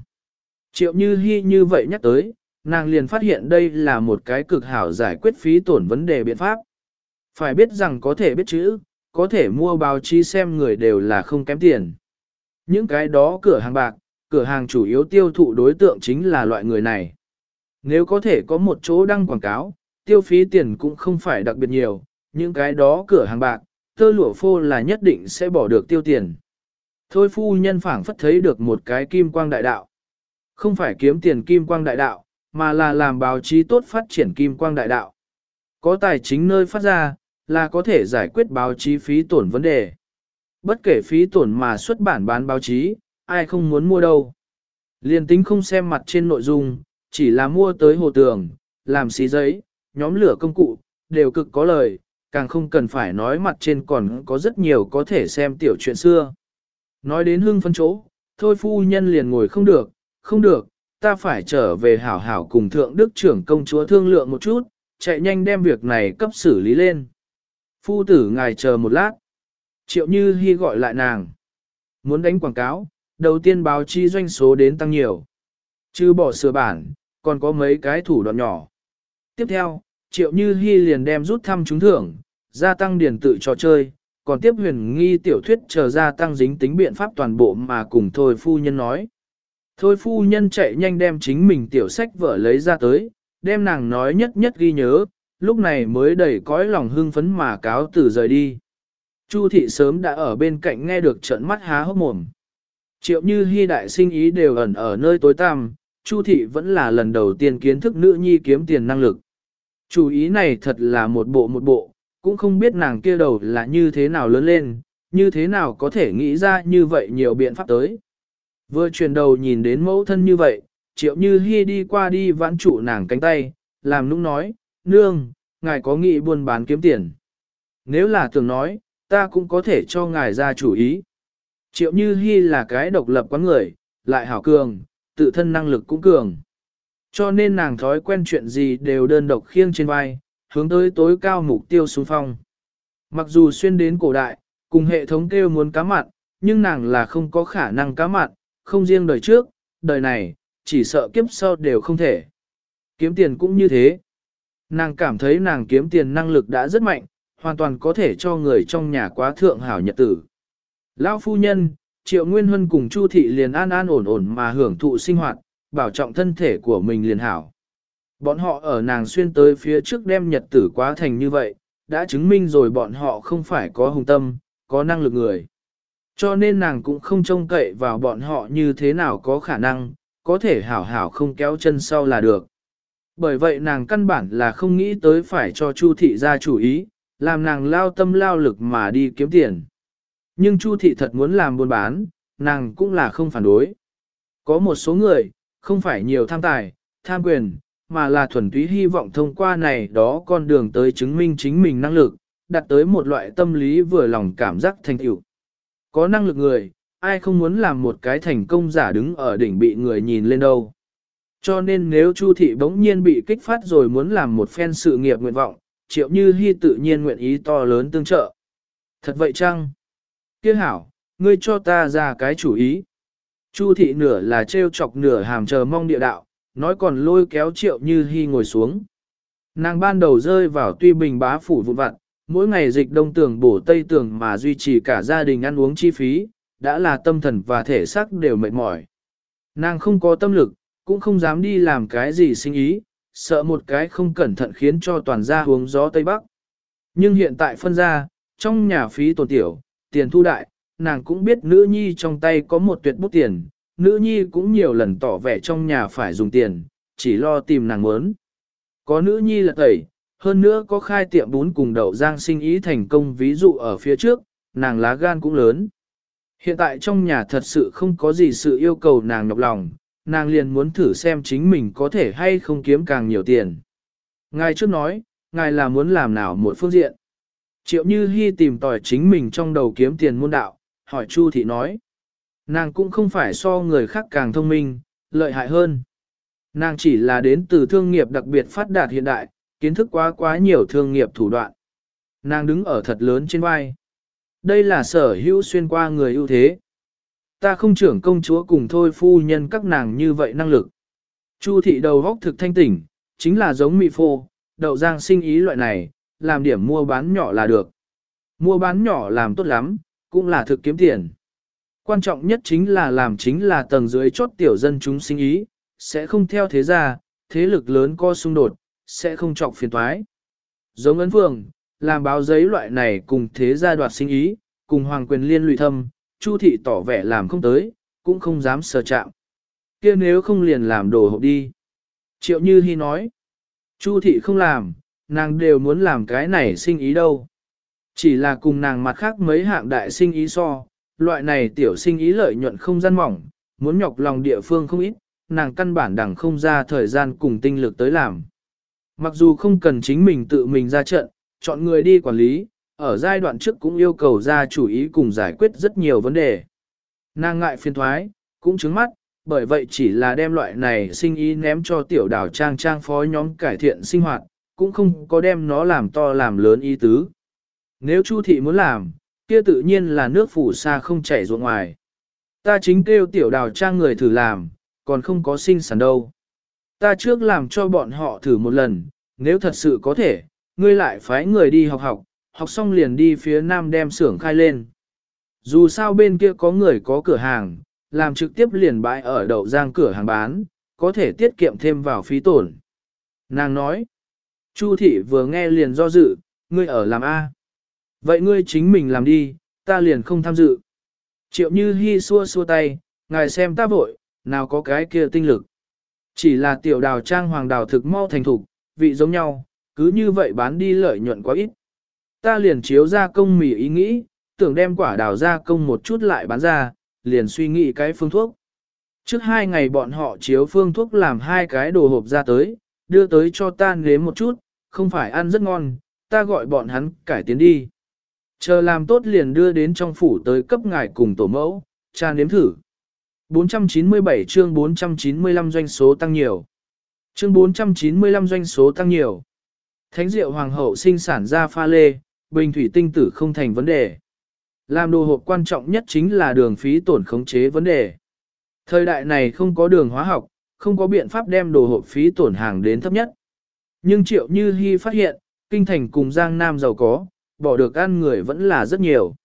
Triệu như hy như vậy nhắc tới, nàng liền phát hiện đây là một cái cực hảo giải quyết phí tổn vấn đề biện pháp. Phải biết rằng có thể biết chữ, có thể mua báo chí xem người đều là không kém tiền. Những cái đó cửa hàng bạc, cửa hàng chủ yếu tiêu thụ đối tượng chính là loại người này. Nếu có thể có một chỗ đăng quảng cáo, tiêu phí tiền cũng không phải đặc biệt nhiều, những cái đó cửa hàng bạc, tơ lụa phô là nhất định sẽ bỏ được tiêu tiền. Thôi phu nhân phảng phất thấy được một cái kim quang đại đạo. Không phải kiếm tiền kim quang đại đạo, mà là làm báo chí tốt phát triển kim quang đại đạo. Có tài chính nơi phát ra, là có thể giải quyết báo chí phí tổn vấn đề. Bất kể phí tổn mà xuất bản bán báo chí, ai không muốn mua đâu. Liên tính không xem mặt trên nội dung, chỉ là mua tới hồ tường, làm xí giấy, nhóm lửa công cụ, đều cực có lời, càng không cần phải nói mặt trên còn có rất nhiều có thể xem tiểu chuyện xưa. Nói đến hưng phân chỗ, thôi phu nhân liền ngồi không được, không được, ta phải trở về hảo hảo cùng thượng đức trưởng công chúa thương lượng một chút, chạy nhanh đem việc này cấp xử lý lên. Phu tử ngài chờ một lát. Triệu Như Hi gọi lại nàng. Muốn đánh quảng cáo, đầu tiên báo chi doanh số đến tăng nhiều. Chứ bỏ sửa bản, còn có mấy cái thủ đoạn nhỏ. Tiếp theo, Triệu Như Hi liền đem rút thăm trúng thưởng, gia tăng điển tự trò chơi, còn tiếp huyền nghi tiểu thuyết chờ gia tăng dính tính biện pháp toàn bộ mà cùng thôi phu nhân nói. Thôi phu nhân chạy nhanh đem chính mình tiểu sách vở lấy ra tới, đem nàng nói nhất nhất ghi nhớ, lúc này mới đầy cõi lòng hưng phấn mà cáo từ rời đi. Chu thị sớm đã ở bên cạnh nghe được trận mắt há hốc mồm. Triệu như hy đại sinh ý đều ẩn ở nơi tối tăm, Chu thị vẫn là lần đầu tiên kiến thức nữ nhi kiếm tiền năng lực. Chủ ý này thật là một bộ một bộ, cũng không biết nàng kia đầu là như thế nào lớn lên, như thế nào có thể nghĩ ra như vậy nhiều biện pháp tới. Vừa chuyển đầu nhìn đến mẫu thân như vậy, triệu như hy đi qua đi vãn trụ nàng cánh tay, làm nũng nói, nương, ngài có nghĩ buôn bán kiếm tiền. Nếu là tưởng nói, ta cũng có thể cho ngài ra chủ ý. Triệu như Hi là cái độc lập quán người, lại hảo cường, tự thân năng lực cũng cường. Cho nên nàng thói quen chuyện gì đều đơn độc khiêng trên vai, hướng tới tối cao mục tiêu xuống phong. Mặc dù xuyên đến cổ đại, cùng hệ thống kêu muốn cá mặn, nhưng nàng là không có khả năng cá mặn, không riêng đời trước, đời này, chỉ sợ kiếp sau đều không thể. Kiếm tiền cũng như thế. Nàng cảm thấy nàng kiếm tiền năng lực đã rất mạnh, hoàn toàn có thể cho người trong nhà quá thượng hảo nhật tử. Lão phu nhân, Triệu Nguyên Huân cùng Chu Thị liền an an ổn ổn mà hưởng thụ sinh hoạt, bảo trọng thân thể của mình liền hảo. Bọn họ ở nàng xuyên tới phía trước đem nhật tử quá thành như vậy, đã chứng minh rồi bọn họ không phải có hùng tâm, có năng lực người. Cho nên nàng cũng không trông cậy vào bọn họ như thế nào có khả năng, có thể hảo hảo không kéo chân sau là được. Bởi vậy nàng căn bản là không nghĩ tới phải cho Chu thị ra chủ ý, làm nàng lao tâm lao lực mà đi kiếm tiền. Nhưng Chu thị thật muốn làm buôn bán, nàng cũng là không phản đối. Có một số người, không phải nhiều tham tài, tham quyền, mà là thuần túy hy vọng thông qua này đó con đường tới chứng minh chính mình năng lực, đặt tới một loại tâm lý vừa lòng cảm giác thành tựu. Có năng lực người, ai không muốn làm một cái thành công giả đứng ở đỉnh bị người nhìn lên đâu. Cho nên nếu Chu thị bỗng nhiên bị kích phát rồi muốn làm một phen sự nghiệp nguyện vọng, triệu như hy tự nhiên nguyện ý to lớn tương trợ. Thật vậy chăng? Kia hảo, ngươi cho ta ra cái chủ ý. Chu thị nửa là trêu chọc nửa hàm chờ mong địa đạo, nói còn lôi kéo triệu như hy ngồi xuống. Nàng ban đầu rơi vào tuy bình bá phủ vụn vặt, mỗi ngày dịch đông tường bổ tây tường mà duy trì cả gia đình ăn uống chi phí, đã là tâm thần và thể xác đều mệt mỏi. Nàng không có tâm lực, cũng không dám đi làm cái gì sinh ý, sợ một cái không cẩn thận khiến cho toàn gia uống gió Tây Bắc. Nhưng hiện tại phân ra, trong nhà phí tổn tiểu, tiền thu đại, nàng cũng biết nữ nhi trong tay có một tuyệt bút tiền, nữ nhi cũng nhiều lần tỏ vẻ trong nhà phải dùng tiền, chỉ lo tìm nàng muốn. Có nữ nhi là tẩy, hơn nữa có khai tiệm bún cùng đậu giang sinh ý thành công ví dụ ở phía trước, nàng lá gan cũng lớn. Hiện tại trong nhà thật sự không có gì sự yêu cầu nàng nhọc lòng, nàng liền muốn thử xem chính mình có thể hay không kiếm càng nhiều tiền. Ngài trước nói, ngài là muốn làm nào một phương diện. Triệu Như Hi tìm tòi chính mình trong đầu kiếm tiền môn đạo, hỏi Chu Thị nói. Nàng cũng không phải so người khác càng thông minh, lợi hại hơn. Nàng chỉ là đến từ thương nghiệp đặc biệt phát đạt hiện đại, kiến thức quá quá nhiều thương nghiệp thủ đoạn. Nàng đứng ở thật lớn trên vai. Đây là sở hữu xuyên qua người ưu thế. Ta không trưởng công chúa cùng thôi phu nhân các nàng như vậy năng lực. Chu thị đầu góc thực thanh tỉnh, chính là giống mị phô, đậu giang sinh ý loại này, làm điểm mua bán nhỏ là được. Mua bán nhỏ làm tốt lắm, cũng là thực kiếm tiền. Quan trọng nhất chính là làm chính là tầng dưới chốt tiểu dân chúng sinh ý, sẽ không theo thế gia, thế lực lớn co xung đột, sẽ không trọng phiền toái. Giống ấn phường, làm báo giấy loại này cùng thế gia đoạt sinh ý, cùng hoàng quyền liên lụy thâm, Chu thị tỏ vẻ làm không tới, cũng không dám sờ chạm. kia nếu không liền làm đồ hộp đi. Triệu Như Hi nói, Chu thị không làm, nàng đều muốn làm cái này sinh ý đâu. Chỉ là cùng nàng mặt khác mấy hạng đại sinh ý so, loại này tiểu sinh ý lợi nhuận không gian mỏng, muốn nhọc lòng địa phương không ít, nàng căn bản đẳng không ra thời gian cùng tinh lực tới làm. Mặc dù không cần chính mình tự mình ra trận, chọn người đi quản lý, ở giai đoạn trước cũng yêu cầu ra chủ ý cùng giải quyết rất nhiều vấn đề. Nàng ngại phiền thoái, cũng chứng mắt, bởi vậy chỉ là đem loại này sinh ý ném cho tiểu đảo trang trang phó nhóm cải thiện sinh hoạt, cũng không có đem nó làm to làm lớn ý tứ. Nếu Chu thị muốn làm, kia tự nhiên là nước phủ xa không chảy ruộng ngoài. Ta chính kêu tiểu đào trang người thử làm, còn không có sinh sản đâu. Ta trước làm cho bọn họ thử một lần, nếu thật sự có thể, ngươi lại phái người đi học học, học xong liền đi phía nam đem xưởng khai lên. Dù sao bên kia có người có cửa hàng, làm trực tiếp liền bãi ở đậu giang cửa hàng bán, có thể tiết kiệm thêm vào phí tổn. Nàng nói, Chu thị vừa nghe liền do dự, ngươi ở làm A. Vậy ngươi chính mình làm đi, ta liền không tham dự. Triệu như hy xua xua tay, ngài xem ta vội, nào có cái kia tinh lực. Chỉ là tiểu đào trang hoàng đào thực mau thành thục, vị giống nhau, cứ như vậy bán đi lợi nhuận quá ít. Ta liền chiếu ra công mì ý nghĩ, tưởng đem quả đào ra công một chút lại bán ra, liền suy nghĩ cái phương thuốc. Trước hai ngày bọn họ chiếu phương thuốc làm hai cái đồ hộp ra tới, đưa tới cho ta nếm một chút, không phải ăn rất ngon, ta gọi bọn hắn cải tiến đi. Chờ làm tốt liền đưa đến trong phủ tới cấp ngài cùng tổ mẫu, cha nếm thử. 497 chương 495 doanh số tăng nhiều. Chương 495 doanh số tăng nhiều. Thánh diệu hoàng hậu sinh sản ra pha lê, bình thủy tinh tử không thành vấn đề. Làm đồ hộp quan trọng nhất chính là đường phí tổn khống chế vấn đề. Thời đại này không có đường hóa học, không có biện pháp đem đồ hộp phí tổn hàng đến thấp nhất. Nhưng triệu như hy phát hiện, kinh thành cùng Giang Nam giàu có, bỏ được ăn người vẫn là rất nhiều.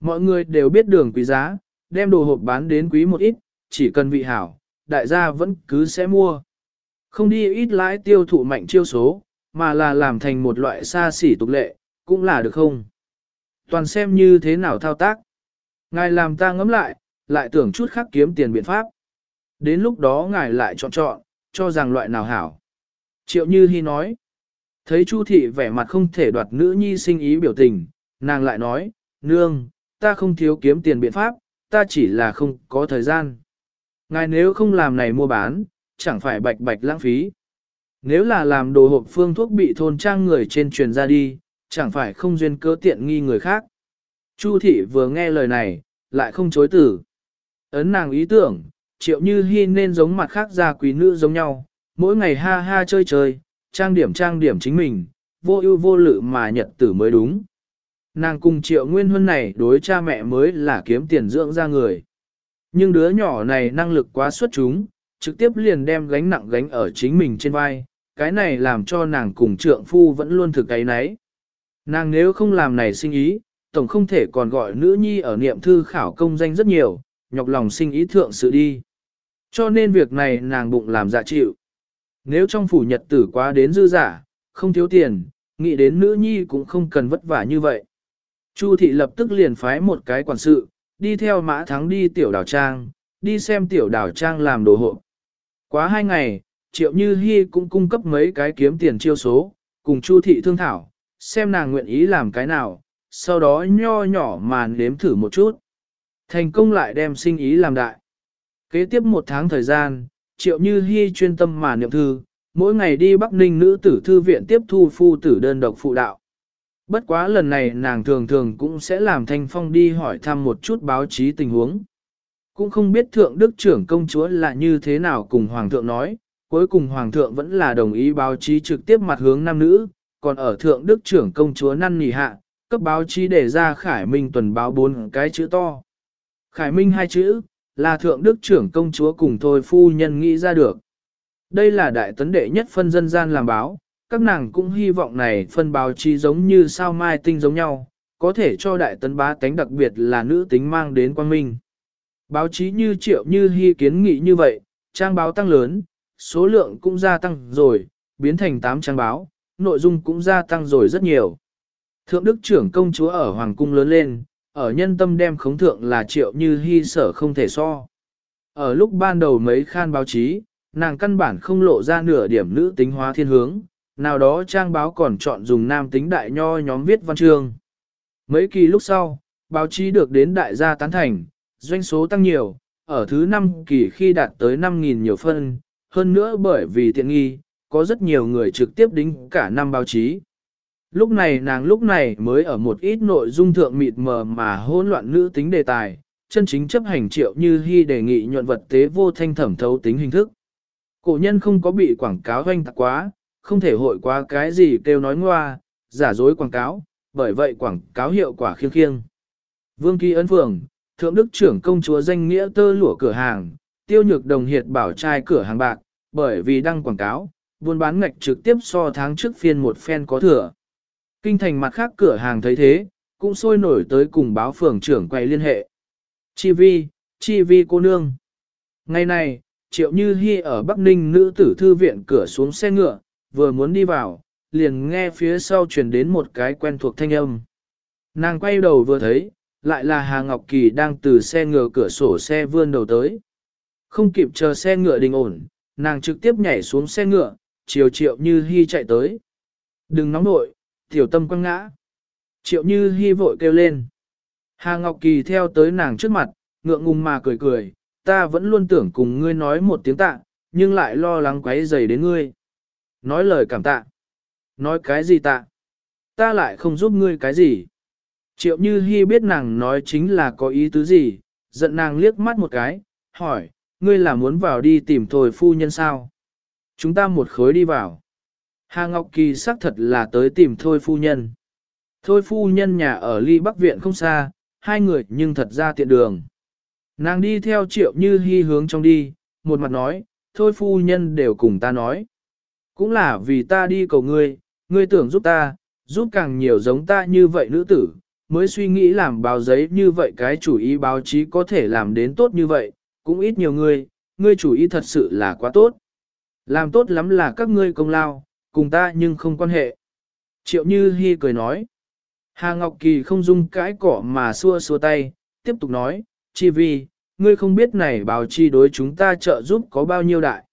Mọi người đều biết đường quý giá, đem đồ hộp bán đến quý một ít, chỉ cần vị hảo, đại gia vẫn cứ sẽ mua. Không đi ít lãi tiêu thụ mạnh chiêu số, mà là làm thành một loại xa xỉ tục lệ, cũng là được không? Toàn xem như thế nào thao tác. Ngài làm ta ngẫm lại, lại tưởng chút khác kiếm tiền biện pháp. Đến lúc đó ngài lại chọn chọn, cho rằng loại nào hảo. Triệu Như Hi nói, thấy Chu Thị vẻ mặt không thể đoạt nữ nhi sinh ý biểu tình, nàng lại nói, nương, ta không thiếu kiếm tiền biện pháp, ta chỉ là không có thời gian. Ngài nếu không làm này mua bán, chẳng phải bạch bạch lãng phí. Nếu là làm đồ hộp phương thuốc bị thôn trang người trên truyền ra đi, chẳng phải không duyên cơ tiện nghi người khác. Chu thị vừa nghe lời này, lại không chối từ. Ấn nàng ý tưởng, triệu như hy nên giống mặt khác gia quý nữ giống nhau, mỗi ngày ha ha chơi chơi, trang điểm trang điểm chính mình, vô ưu vô lự mà nhật tử mới đúng. Nàng cùng triệu nguyên huân này đối cha mẹ mới là kiếm tiền dưỡng ra người. Nhưng đứa nhỏ này năng lực quá xuất chúng, trực tiếp liền đem gánh nặng gánh ở chính mình trên vai, cái này làm cho nàng cùng trượng phu vẫn luôn thực cái nấy. Nàng nếu không làm này sinh ý, tổng không thể còn gọi nữ nhi ở niệm thư khảo công danh rất nhiều, nhọc lòng sinh ý thượng sự đi. Cho nên việc này nàng bụng làm dạ chịu. Nếu trong phủ nhật tử quá đến dư giả, không thiếu tiền, nghĩ đến nữ nhi cũng không cần vất vả như vậy. Chu thị lập tức liền phái một cái quản sự, đi theo mã thắng đi tiểu đảo trang, đi xem tiểu đảo trang làm đồ hộ. Quá hai ngày, triệu như hy cũng cung cấp mấy cái kiếm tiền chiêu số, cùng chu thị thương thảo, xem nàng nguyện ý làm cái nào, sau đó nho nhỏ mà nếm thử một chút. Thành công lại đem sinh ý làm đại. Kế tiếp một tháng thời gian, triệu như Hi chuyên tâm mà niệm thư, mỗi ngày đi Bắc Ninh nữ tử thư viện tiếp thu phu tử đơn độc phụ đạo. Bất quá lần này nàng thường thường cũng sẽ làm thanh phong đi hỏi thăm một chút báo chí tình huống. Cũng không biết thượng đức trưởng công chúa là như thế nào cùng hoàng thượng nói, cuối cùng hoàng thượng vẫn là đồng ý báo chí trực tiếp mặt hướng nam nữ, còn ở thượng đức trưởng công chúa năn nỉ hạ, cấp báo chí để ra Khải Minh tuần báo bốn cái chữ to. Khải Minh hai chữ, là thượng đức trưởng công chúa cùng thôi phu nhân nghĩ ra được. Đây là đại tấn đệ nhất phân dân gian làm báo, các nàng cũng hy vọng này phân báo chí giống như sao mai tinh giống nhau, có thể cho đại tấn bá tánh đặc biệt là nữ tính mang đến quan minh. Báo chí như triệu như hy kiến nghị như vậy, trang báo tăng lớn, số lượng cũng gia tăng rồi, biến thành 8 trang báo, nội dung cũng gia tăng rồi rất nhiều. Thượng đức trưởng công chúa ở Hoàng cung lớn lên, ở nhân tâm đem khống thượng là triệu như hy sở không thể so. Ở lúc ban đầu mấy khan báo chí, nàng căn bản không lộ ra nửa điểm nữ tính hóa thiên hướng, nào đó trang báo còn chọn dùng nam tính đại nho nhóm viết văn chương. Mấy kỳ lúc sau, báo chí được đến đại gia tán thành, doanh số tăng nhiều, ở thứ 5 kỳ khi đạt tới 5.000 nhiều phân, hơn nữa bởi vì tiện nghi, có rất nhiều người trực tiếp đính cả năm báo chí. Lúc này nàng lúc này mới ở một ít nội dung thượng mịt mờ mà hỗn loạn nữ tính đề tài, chân chính chấp hành triệu như hy đề nghị nhuận vật tế vô thanh thẩm thấu tính hình thức. Cổ nhân không có bị quảng cáo hoanh tạc quá, không thể hội qua cái gì kêu nói ngoa, giả dối quảng cáo, bởi vậy quảng cáo hiệu quả khiêng khiêng. Vương Kỳ Ấn Phường, Thượng Đức trưởng công chúa danh nghĩa tơ lụa cửa hàng, tiêu nhược đồng hiệt bảo trai cửa hàng bạc, bởi vì đăng quảng cáo, buôn bán ngạch trực tiếp so tháng trước phiên một phen có thừa. Kinh thành mặt khác cửa hàng thấy thế, cũng sôi nổi tới cùng báo phường trưởng quay liên hệ. Chi vi, chi vi cô nương. Ngày này, triệu như hy ở Bắc Ninh nữ tử thư viện cửa xuống xe ngựa, vừa muốn đi vào, liền nghe phía sau truyền đến một cái quen thuộc thanh âm. Nàng quay đầu vừa thấy, lại là Hà Ngọc Kỳ đang từ xe ngựa cửa sổ xe vươn đầu tới. Không kịp chờ xe ngựa đình ổn, nàng trực tiếp nhảy xuống xe ngựa, chiều triệu như hy chạy tới. Đừng nóng nội, tiểu tâm quăng ngã. Triệu như hy vội kêu lên. Hà Ngọc Kỳ theo tới nàng trước mặt, ngượng ngùng mà cười cười, ta vẫn luôn tưởng cùng ngươi nói một tiếng tạ, nhưng lại lo lắng quấy rầy đến ngươi. Nói lời cảm tạ. Nói cái gì tạ? Ta lại không giúp ngươi cái gì. Triệu Như Hi biết nàng nói chính là có ý tứ gì, giận nàng liếc mắt một cái, hỏi, ngươi là muốn vào đi tìm thôi phu nhân sao? Chúng ta một khối đi vào. Hà Ngọc Kỳ xác thật là tới tìm thôi phu nhân. Thôi phu nhân nhà ở ly bắc viện không xa, hai người nhưng thật ra tiện đường. Nàng đi theo triệu như hy hướng trong đi, một mặt nói, thôi phu nhân đều cùng ta nói. Cũng là vì ta đi cầu ngươi, ngươi tưởng giúp ta, giúp càng nhiều giống ta như vậy nữ tử, mới suy nghĩ làm báo giấy như vậy cái chủ ý báo chí có thể làm đến tốt như vậy, cũng ít nhiều người, ngươi chủ ý thật sự là quá tốt. Làm tốt lắm là các ngươi công lao, cùng ta nhưng không quan hệ. Triệu Như Hi cười nói. Hà Ngọc Kỳ không dung cãi cỏ mà xua xua tay, tiếp tục nói, chỉ vì, ngươi không biết này báo chi đối chúng ta trợ giúp có bao nhiêu đại.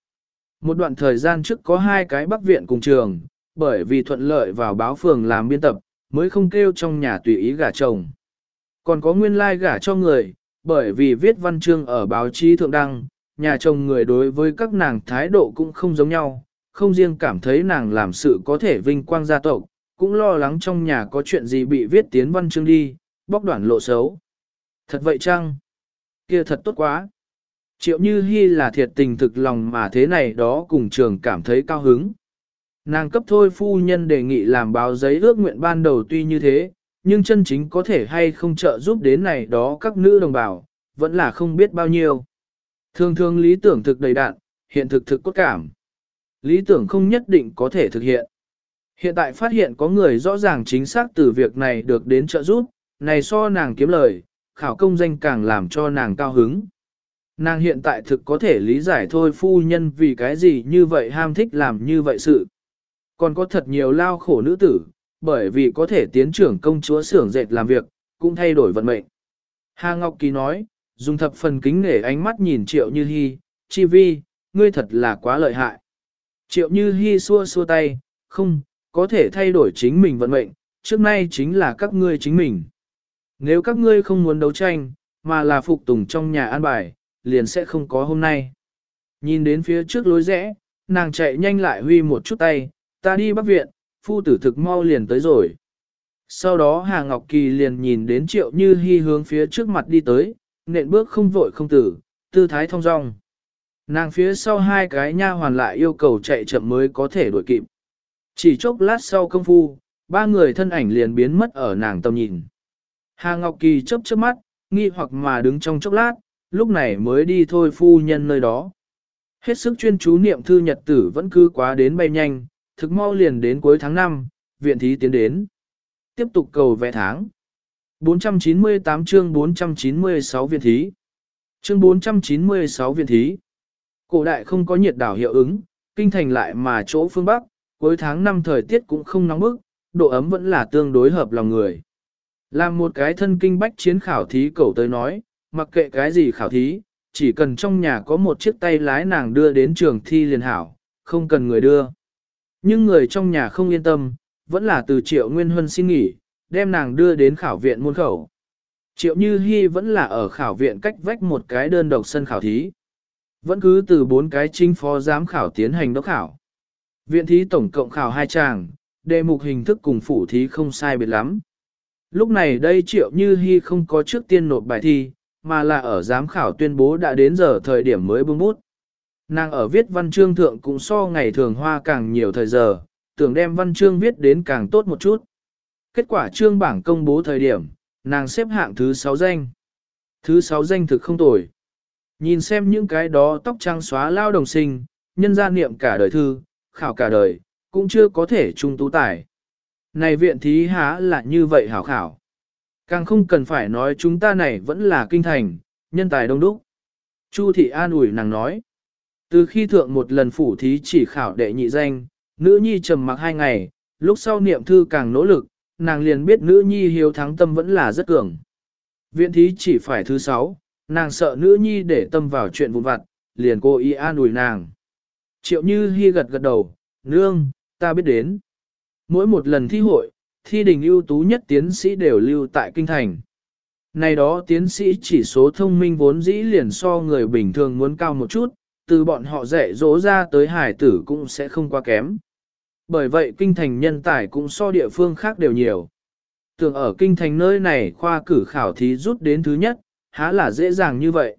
Một đoạn thời gian trước có hai cái bắc viện cùng trường, bởi vì thuận lợi vào báo phường làm biên tập, mới không kêu trong nhà tùy ý gả chồng. Còn có nguyên lai like gả cho người, bởi vì viết văn chương ở báo chí thượng đăng, nhà chồng người đối với các nàng thái độ cũng không giống nhau, không riêng cảm thấy nàng làm sự có thể vinh quang gia tộc, cũng lo lắng trong nhà có chuyện gì bị viết tiến văn chương đi, bóc đoạn lộ xấu. Thật vậy chăng? Kia thật tốt quá. Triệu Như Hi là thiệt tình thực lòng mà thế này đó cùng trường cảm thấy cao hứng. Nàng cấp thôi phu nhân đề nghị làm báo giấy ước nguyện ban đầu tuy như thế, nhưng chân chính có thể hay không trợ giúp đến này đó các nữ đồng bào, vẫn là không biết bao nhiêu. Thường thường lý tưởng thực đầy đạn, hiện thực thực cốt cảm. Lý tưởng không nhất định có thể thực hiện. Hiện tại phát hiện có người rõ ràng chính xác từ việc này được đến trợ giúp, này so nàng kiếm lời, khảo công danh càng làm cho nàng cao hứng. Nàng hiện tại thực có thể lý giải thôi phu nhân vì cái gì như vậy ham thích làm như vậy sự. Còn có thật nhiều lao khổ nữ tử, bởi vì có thể tiến trưởng công chúa xưởng dệt làm việc, cũng thay đổi vận mệnh. Hà Ngọc Kỳ nói, dùng thập phần kính nể ánh mắt nhìn Triệu Như Hi, chi vi, ngươi thật là quá lợi hại. Triệu Như Hi xua xua tay, không, có thể thay đổi chính mình vận mệnh, trước nay chính là các ngươi chính mình. Nếu các ngươi không muốn đấu tranh, mà là phục tùng trong nhà an bài, liền sẽ không có hôm nay. Nhìn đến phía trước lối rẽ, nàng chạy nhanh lại huy một chút tay, ta đi bắc viện, phu tử thực mau liền tới rồi. Sau đó Hà Ngọc Kỳ liền nhìn đến triệu như hy hướng phía trước mặt đi tới, nện bước không vội không tử, tư thái thông dong. Nàng phía sau hai cái nha hoàn lại yêu cầu chạy chậm mới có thể đuổi kịp. Chỉ chốc lát sau công phu, ba người thân ảnh liền biến mất ở nàng tầm nhìn. Hà Ngọc Kỳ chớp chớp mắt, nghi hoặc mà đứng trong chốc lát, lúc này mới đi thôi phu nhân nơi đó. Hết sức chuyên chú niệm thư nhật tử vẫn cứ quá đến bay nhanh, thực mau liền đến cuối tháng 5, viện thí tiến đến. Tiếp tục cầu vẽ tháng. 498 chương 496 viện thí. Chương 496 viện thí. Cổ đại không có nhiệt đảo hiệu ứng, kinh thành lại mà chỗ phương Bắc, cuối tháng năm thời tiết cũng không nóng bức, độ ấm vẫn là tương đối hợp lòng người. Làm một cái thân kinh bách chiến khảo thí cầu tới nói, mặc kệ cái gì khảo thí, chỉ cần trong nhà có một chiếc tay lái nàng đưa đến trường thi liền hảo, không cần người đưa. Nhưng người trong nhà không yên tâm, vẫn là từ triệu nguyên huân xin nghỉ, đem nàng đưa đến khảo viện môn khẩu. Triệu Như Hi vẫn là ở khảo viện cách vách một cái đơn độc sân khảo thí. Vẫn cứ từ bốn cái chính phó giám khảo tiến hành đốc khảo. Viện thí tổng cộng khảo hai tràng, đề mục hình thức cùng phủ thí không sai biệt lắm. Lúc này đây Triệu Như Hi không có trước tiên nộp bài thi, mà là ở giám khảo tuyên bố đã đến giờ thời điểm mới bưng bút. Nàng ở viết văn chương thượng cũng so ngày thường hoa càng nhiều thời giờ, tưởng đem văn chương viết đến càng tốt một chút. Kết quả trương bảng công bố thời điểm, nàng xếp hạng thứ 6 danh. Thứ 6 danh thực không tồi. Nhìn xem những cái đó tóc trắng xóa lao đồng sinh, nhân gia niệm cả đời thư, khảo cả đời, cũng chưa có thể trung tú tài. Này viện thí há là như vậy hảo khảo. Càng không cần phải nói chúng ta này vẫn là kinh thành, nhân tài đông đúc. Chu thị an ủi nàng nói. Từ khi thượng một lần phủ thí chỉ khảo đệ nhị danh, nữ nhi trầm mặc hai ngày, lúc sau niệm thư càng nỗ lực, nàng liền biết nữ nhi hiếu thắng tâm vẫn là rất cường. Viện thí chỉ phải thứ sáu, nàng sợ nữ nhi để tâm vào chuyện vụn vặt, liền cô y an ủi nàng. Triệu như hy gật gật đầu, nương, ta biết đến. Mỗi một lần thi hội, thi đình ưu tú nhất tiến sĩ đều lưu tại kinh thành. Này đó tiến sĩ chỉ số thông minh vốn dĩ liền so người bình thường muốn cao một chút, từ bọn họ dạy dỗ ra tới hải tử cũng sẽ không quá kém. Bởi vậy kinh thành nhân tài cũng so địa phương khác đều nhiều. Tưởng ở kinh thành nơi này khoa cử khảo thí rút đến thứ nhất, há là dễ dàng như vậy.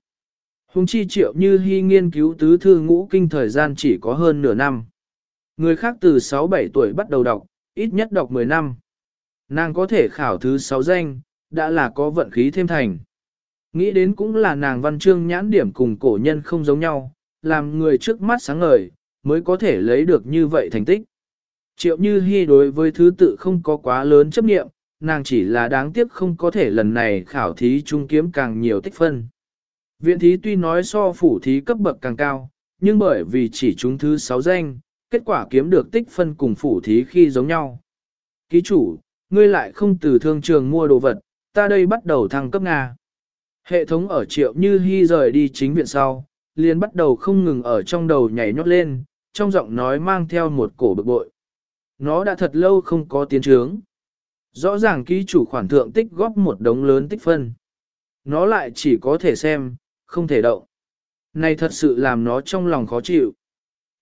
Hùng chi triệu như hy nghiên cứu tứ thư ngũ kinh thời gian chỉ có hơn nửa năm. Người khác từ 6-7 tuổi bắt đầu đọc, ít nhất đọc 10 năm. Nàng có thể khảo thứ 6 danh, đã là có vận khí thêm thành. Nghĩ đến cũng là nàng văn chương nhãn điểm cùng cổ nhân không giống nhau, làm người trước mắt sáng ngời, mới có thể lấy được như vậy thành tích. Triệu Như Hi đối với thứ tự không có quá lớn chấp nghiệm, nàng chỉ là đáng tiếc không có thể lần này khảo thí trung kiếm càng nhiều tích phân. Viện thí tuy nói so phủ thí cấp bậc càng cao, nhưng bởi vì chỉ chúng thứ 6 danh, kết quả kiếm được tích phân cùng phủ thí khi giống nhau. Ký chủ, ngươi lại không từ thương trường mua đồ vật, ta đây bắt đầu thăng cấp Nga. Hệ thống ở triệu như hy rời đi chính viện sau, liền bắt đầu không ngừng ở trong đầu nhảy nhót lên, trong giọng nói mang theo một cổ bực bội. Nó đã thật lâu không có tiến trướng. Rõ ràng ký chủ khoản thượng tích góp một đống lớn tích phân. Nó lại chỉ có thể xem, không thể động. Này thật sự làm nó trong lòng khó chịu.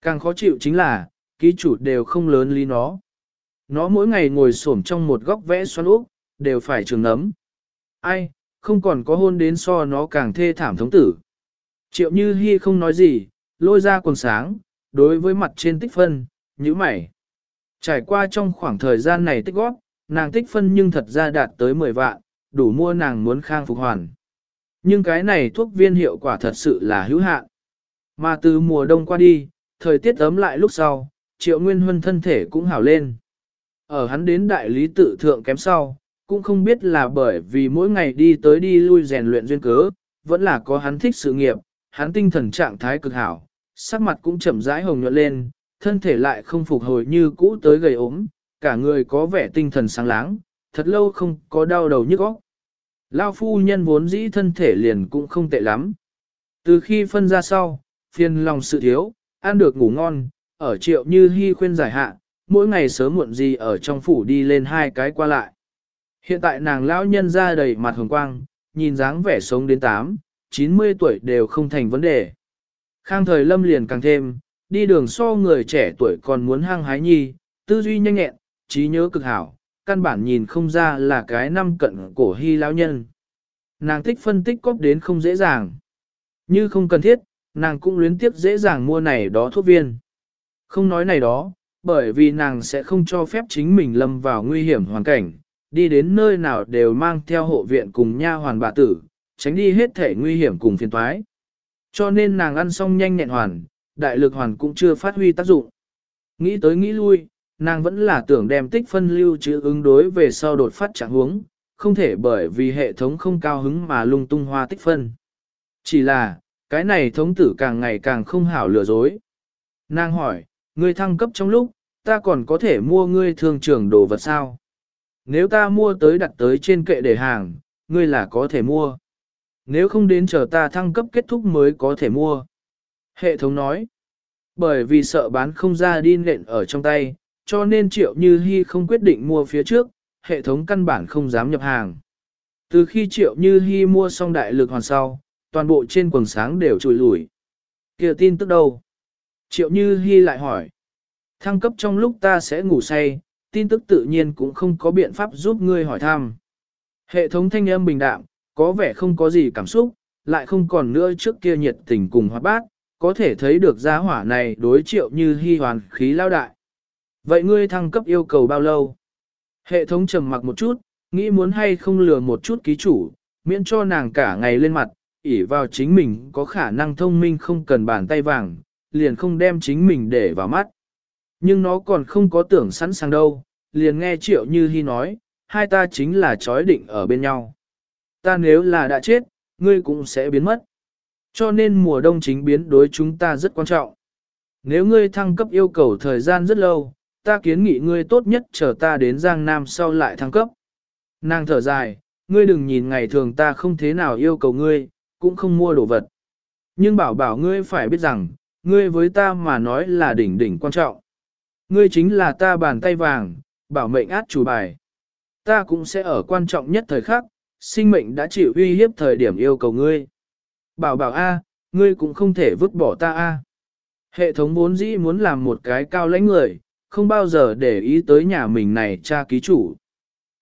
Càng khó chịu chính là, ký chủ đều không lớn lý nó. Nó mỗi ngày ngồi xổm trong một góc vẽ xoắn úp, đều phải trường nấm. Ai, không còn có hôn đến so nó càng thê thảm thống tử. Triệu Như Hi không nói gì, lôi ra quần sáng, đối với mặt trên tích phân, như mày. Trải qua trong khoảng thời gian này tích góp, nàng tích phân nhưng thật ra đạt tới 10 vạn, đủ mua nàng muốn khang phục hoàn. Nhưng cái này thuốc viên hiệu quả thật sự là hữu hạn. Mà từ mùa đông qua đi, thời tiết ấm lại lúc sau, triệu nguyên huân thân thể cũng hảo lên. Ở hắn đến đại lý tự thượng kém sau, cũng không biết là bởi vì mỗi ngày đi tới đi lui rèn luyện duyên cớ, vẫn là có hắn thích sự nghiệp, hắn tinh thần trạng thái cực hảo, sắc mặt cũng chậm rãi hồng nhuận lên, thân thể lại không phục hồi như cũ tới gầy ốm, cả người có vẻ tinh thần sáng láng, thật lâu không có đau đầu nhức óc. Lao phu nhân vốn dĩ thân thể liền cũng không tệ lắm. Từ khi phân ra sau, phiền lòng sự thiếu, ăn được ngủ ngon, ở triệu như hy khuyên giải hạ, mỗi ngày sớm muộn gì ở trong phủ đi lên hai cái qua lại. Hiện tại nàng lão nhân ra đầy mặt hồng quang, nhìn dáng vẻ sống đến 8, 90 tuổi đều không thành vấn đề. Khang thời lâm liền càng thêm, đi đường so người trẻ tuổi còn muốn hăng hái nhi, tư duy nhanh nhẹn, trí nhớ cực hảo, căn bản nhìn không ra là cái năm cận cổ hy lão nhân. Nàng thích phân tích cóp đến không dễ dàng. Như không cần thiết, nàng cũng luyến tiếp dễ dàng mua này đó thuốc viên. Không nói này đó, bởi vì nàng sẽ không cho phép chính mình lâm vào nguy hiểm hoàn cảnh, đi đến nơi nào đều mang theo hộ viện cùng nha hoàn bà tử, tránh đi hết thể nguy hiểm cùng phiền toái. Cho nên nàng ăn xong nhanh nhẹn hoàn, đại lực hoàn cũng chưa phát huy tác dụng. Nghĩ tới nghĩ lui, nàng vẫn là tưởng đem tích phân lưu trữ ứng đối về sau đột phát trạng huống, không thể bởi vì hệ thống không cao hứng mà lung tung hoa tích phân. Chỉ là, cái này thống tử càng ngày càng không hảo lừa dối. Nàng hỏi, ngươi thăng cấp trong lúc, ta còn có thể mua ngươi thương trường đồ vật sao? Nếu ta mua tới đặt tới trên kệ để hàng, ngươi là có thể mua. Nếu không đến chờ ta thăng cấp kết thúc mới có thể mua. Hệ thống nói, bởi vì sợ bán không ra đi nện ở trong tay, cho nên triệu như hi không quyết định mua phía trước, hệ thống căn bản không dám nhập hàng. Từ khi triệu như hi mua xong đại lực hoàn sau, toàn bộ trên quần sáng đều trùi lủi. Kìa tin tức đâu? Triệu như hi lại hỏi. Thăng cấp trong lúc ta sẽ ngủ say, tin tức tự nhiên cũng không có biện pháp giúp ngươi hỏi thăm. Hệ thống thanh âm bình đạm, có vẻ không có gì cảm xúc, lại không còn nữa trước kia nhiệt tình cùng hoạt bát, có thể thấy được gia hỏa này đối triệu như hy hoàn khí lao đại. Vậy ngươi thăng cấp yêu cầu bao lâu? Hệ thống trầm mặc một chút, nghĩ muốn hay không lừa một chút ký chủ, miễn cho nàng cả ngày lên mặt, ỉ vào chính mình có khả năng thông minh không cần bàn tay vàng, liền không đem chính mình để vào mắt. Nhưng nó còn không có tưởng sẵn sàng đâu, liền nghe triệu như hy nói, hai ta chính là chói định ở bên nhau. Ta nếu là đã chết, ngươi cũng sẽ biến mất. Cho nên mùa đông chính biến đối chúng ta rất quan trọng. Nếu ngươi thăng cấp yêu cầu thời gian rất lâu, ta kiến nghị ngươi tốt nhất chờ ta đến Giang Nam sau lại thăng cấp. Nàng thở dài, ngươi đừng nhìn ngày thường ta không thế nào yêu cầu ngươi, cũng không mua đồ vật. Nhưng bảo bảo ngươi phải biết rằng, ngươi với ta mà nói là đỉnh đỉnh quan trọng. Ngươi chính là ta bàn tay vàng, bảo mệnh át chủ bài. Ta cũng sẽ ở quan trọng nhất thời khắc, sinh mệnh đã chịu uy hiếp thời điểm yêu cầu ngươi. Bảo bảo A, ngươi cũng không thể vứt bỏ ta A. Hệ thống vốn dĩ muốn làm một cái cao lãnh người, không bao giờ để ý tới nhà mình này cha ký chủ.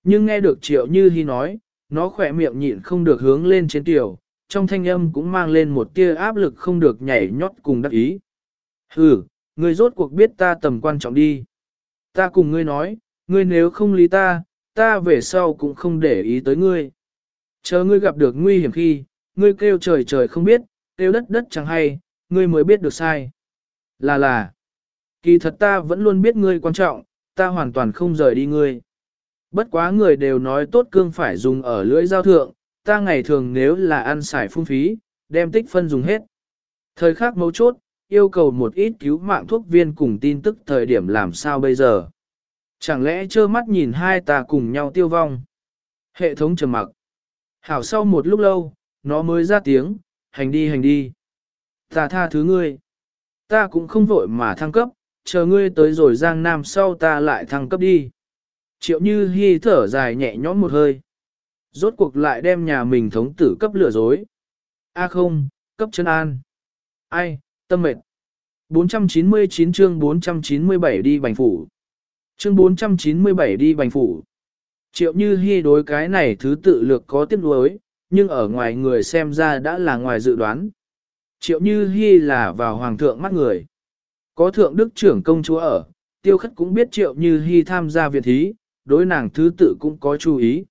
Nhưng nghe được triệu như hy nói, nó khỏe miệng nhịn không được hướng lên trên tiểu, trong thanh âm cũng mang lên một tia áp lực không được nhảy nhót cùng đắc ý. Hừ, ngươi rốt cuộc biết ta tầm quan trọng đi. Ta cùng ngươi nói, ngươi nếu không lý ta, ta về sau cũng không để ý tới ngươi. Chờ ngươi gặp được nguy hiểm khi, ngươi kêu trời trời không biết, kêu đất đất chẳng hay, ngươi mới biết được sai. Là là, kỳ thật ta vẫn luôn biết ngươi quan trọng, ta hoàn toàn không rời đi ngươi. Bất quá người đều nói tốt cương phải dùng ở lưỡi giao thượng, ta ngày thường nếu là ăn xài phung phí, đem tích phân dùng hết. Thời khắc mấu chốt, yêu cầu một ít cứu mạng thuốc viên cùng tin tức thời điểm làm sao bây giờ. Chẳng lẽ trơ mắt nhìn hai ta cùng nhau tiêu vong? Hệ thống trầm mặc. Hảo sau một lúc lâu, nó mới ra tiếng, hành đi hành đi. Ta tha thứ ngươi. Ta cũng không vội mà thăng cấp, chờ ngươi tới rồi giang nam sau ta lại thăng cấp đi. Triệu như hy thở dài nhẹ nhõm một hơi. Rốt cuộc lại đem nhà mình thống tử cấp lừa dối. A không, cấp chân an. Ai, tâm mệt. 499 chương 497 đi bành phủ. Chương 497 đi bành phủ. Triệu như hy đối cái này thứ tự lược có tiếc nuối, nhưng ở ngoài người xem ra đã là ngoài dự đoán. Triệu như Hi là vào hoàng thượng mắt người. Có thượng đức trưởng công chúa ở, tiêu khất cũng biết triệu như Hi tham gia viện thí, đối nàng thứ tự cũng có chú ý.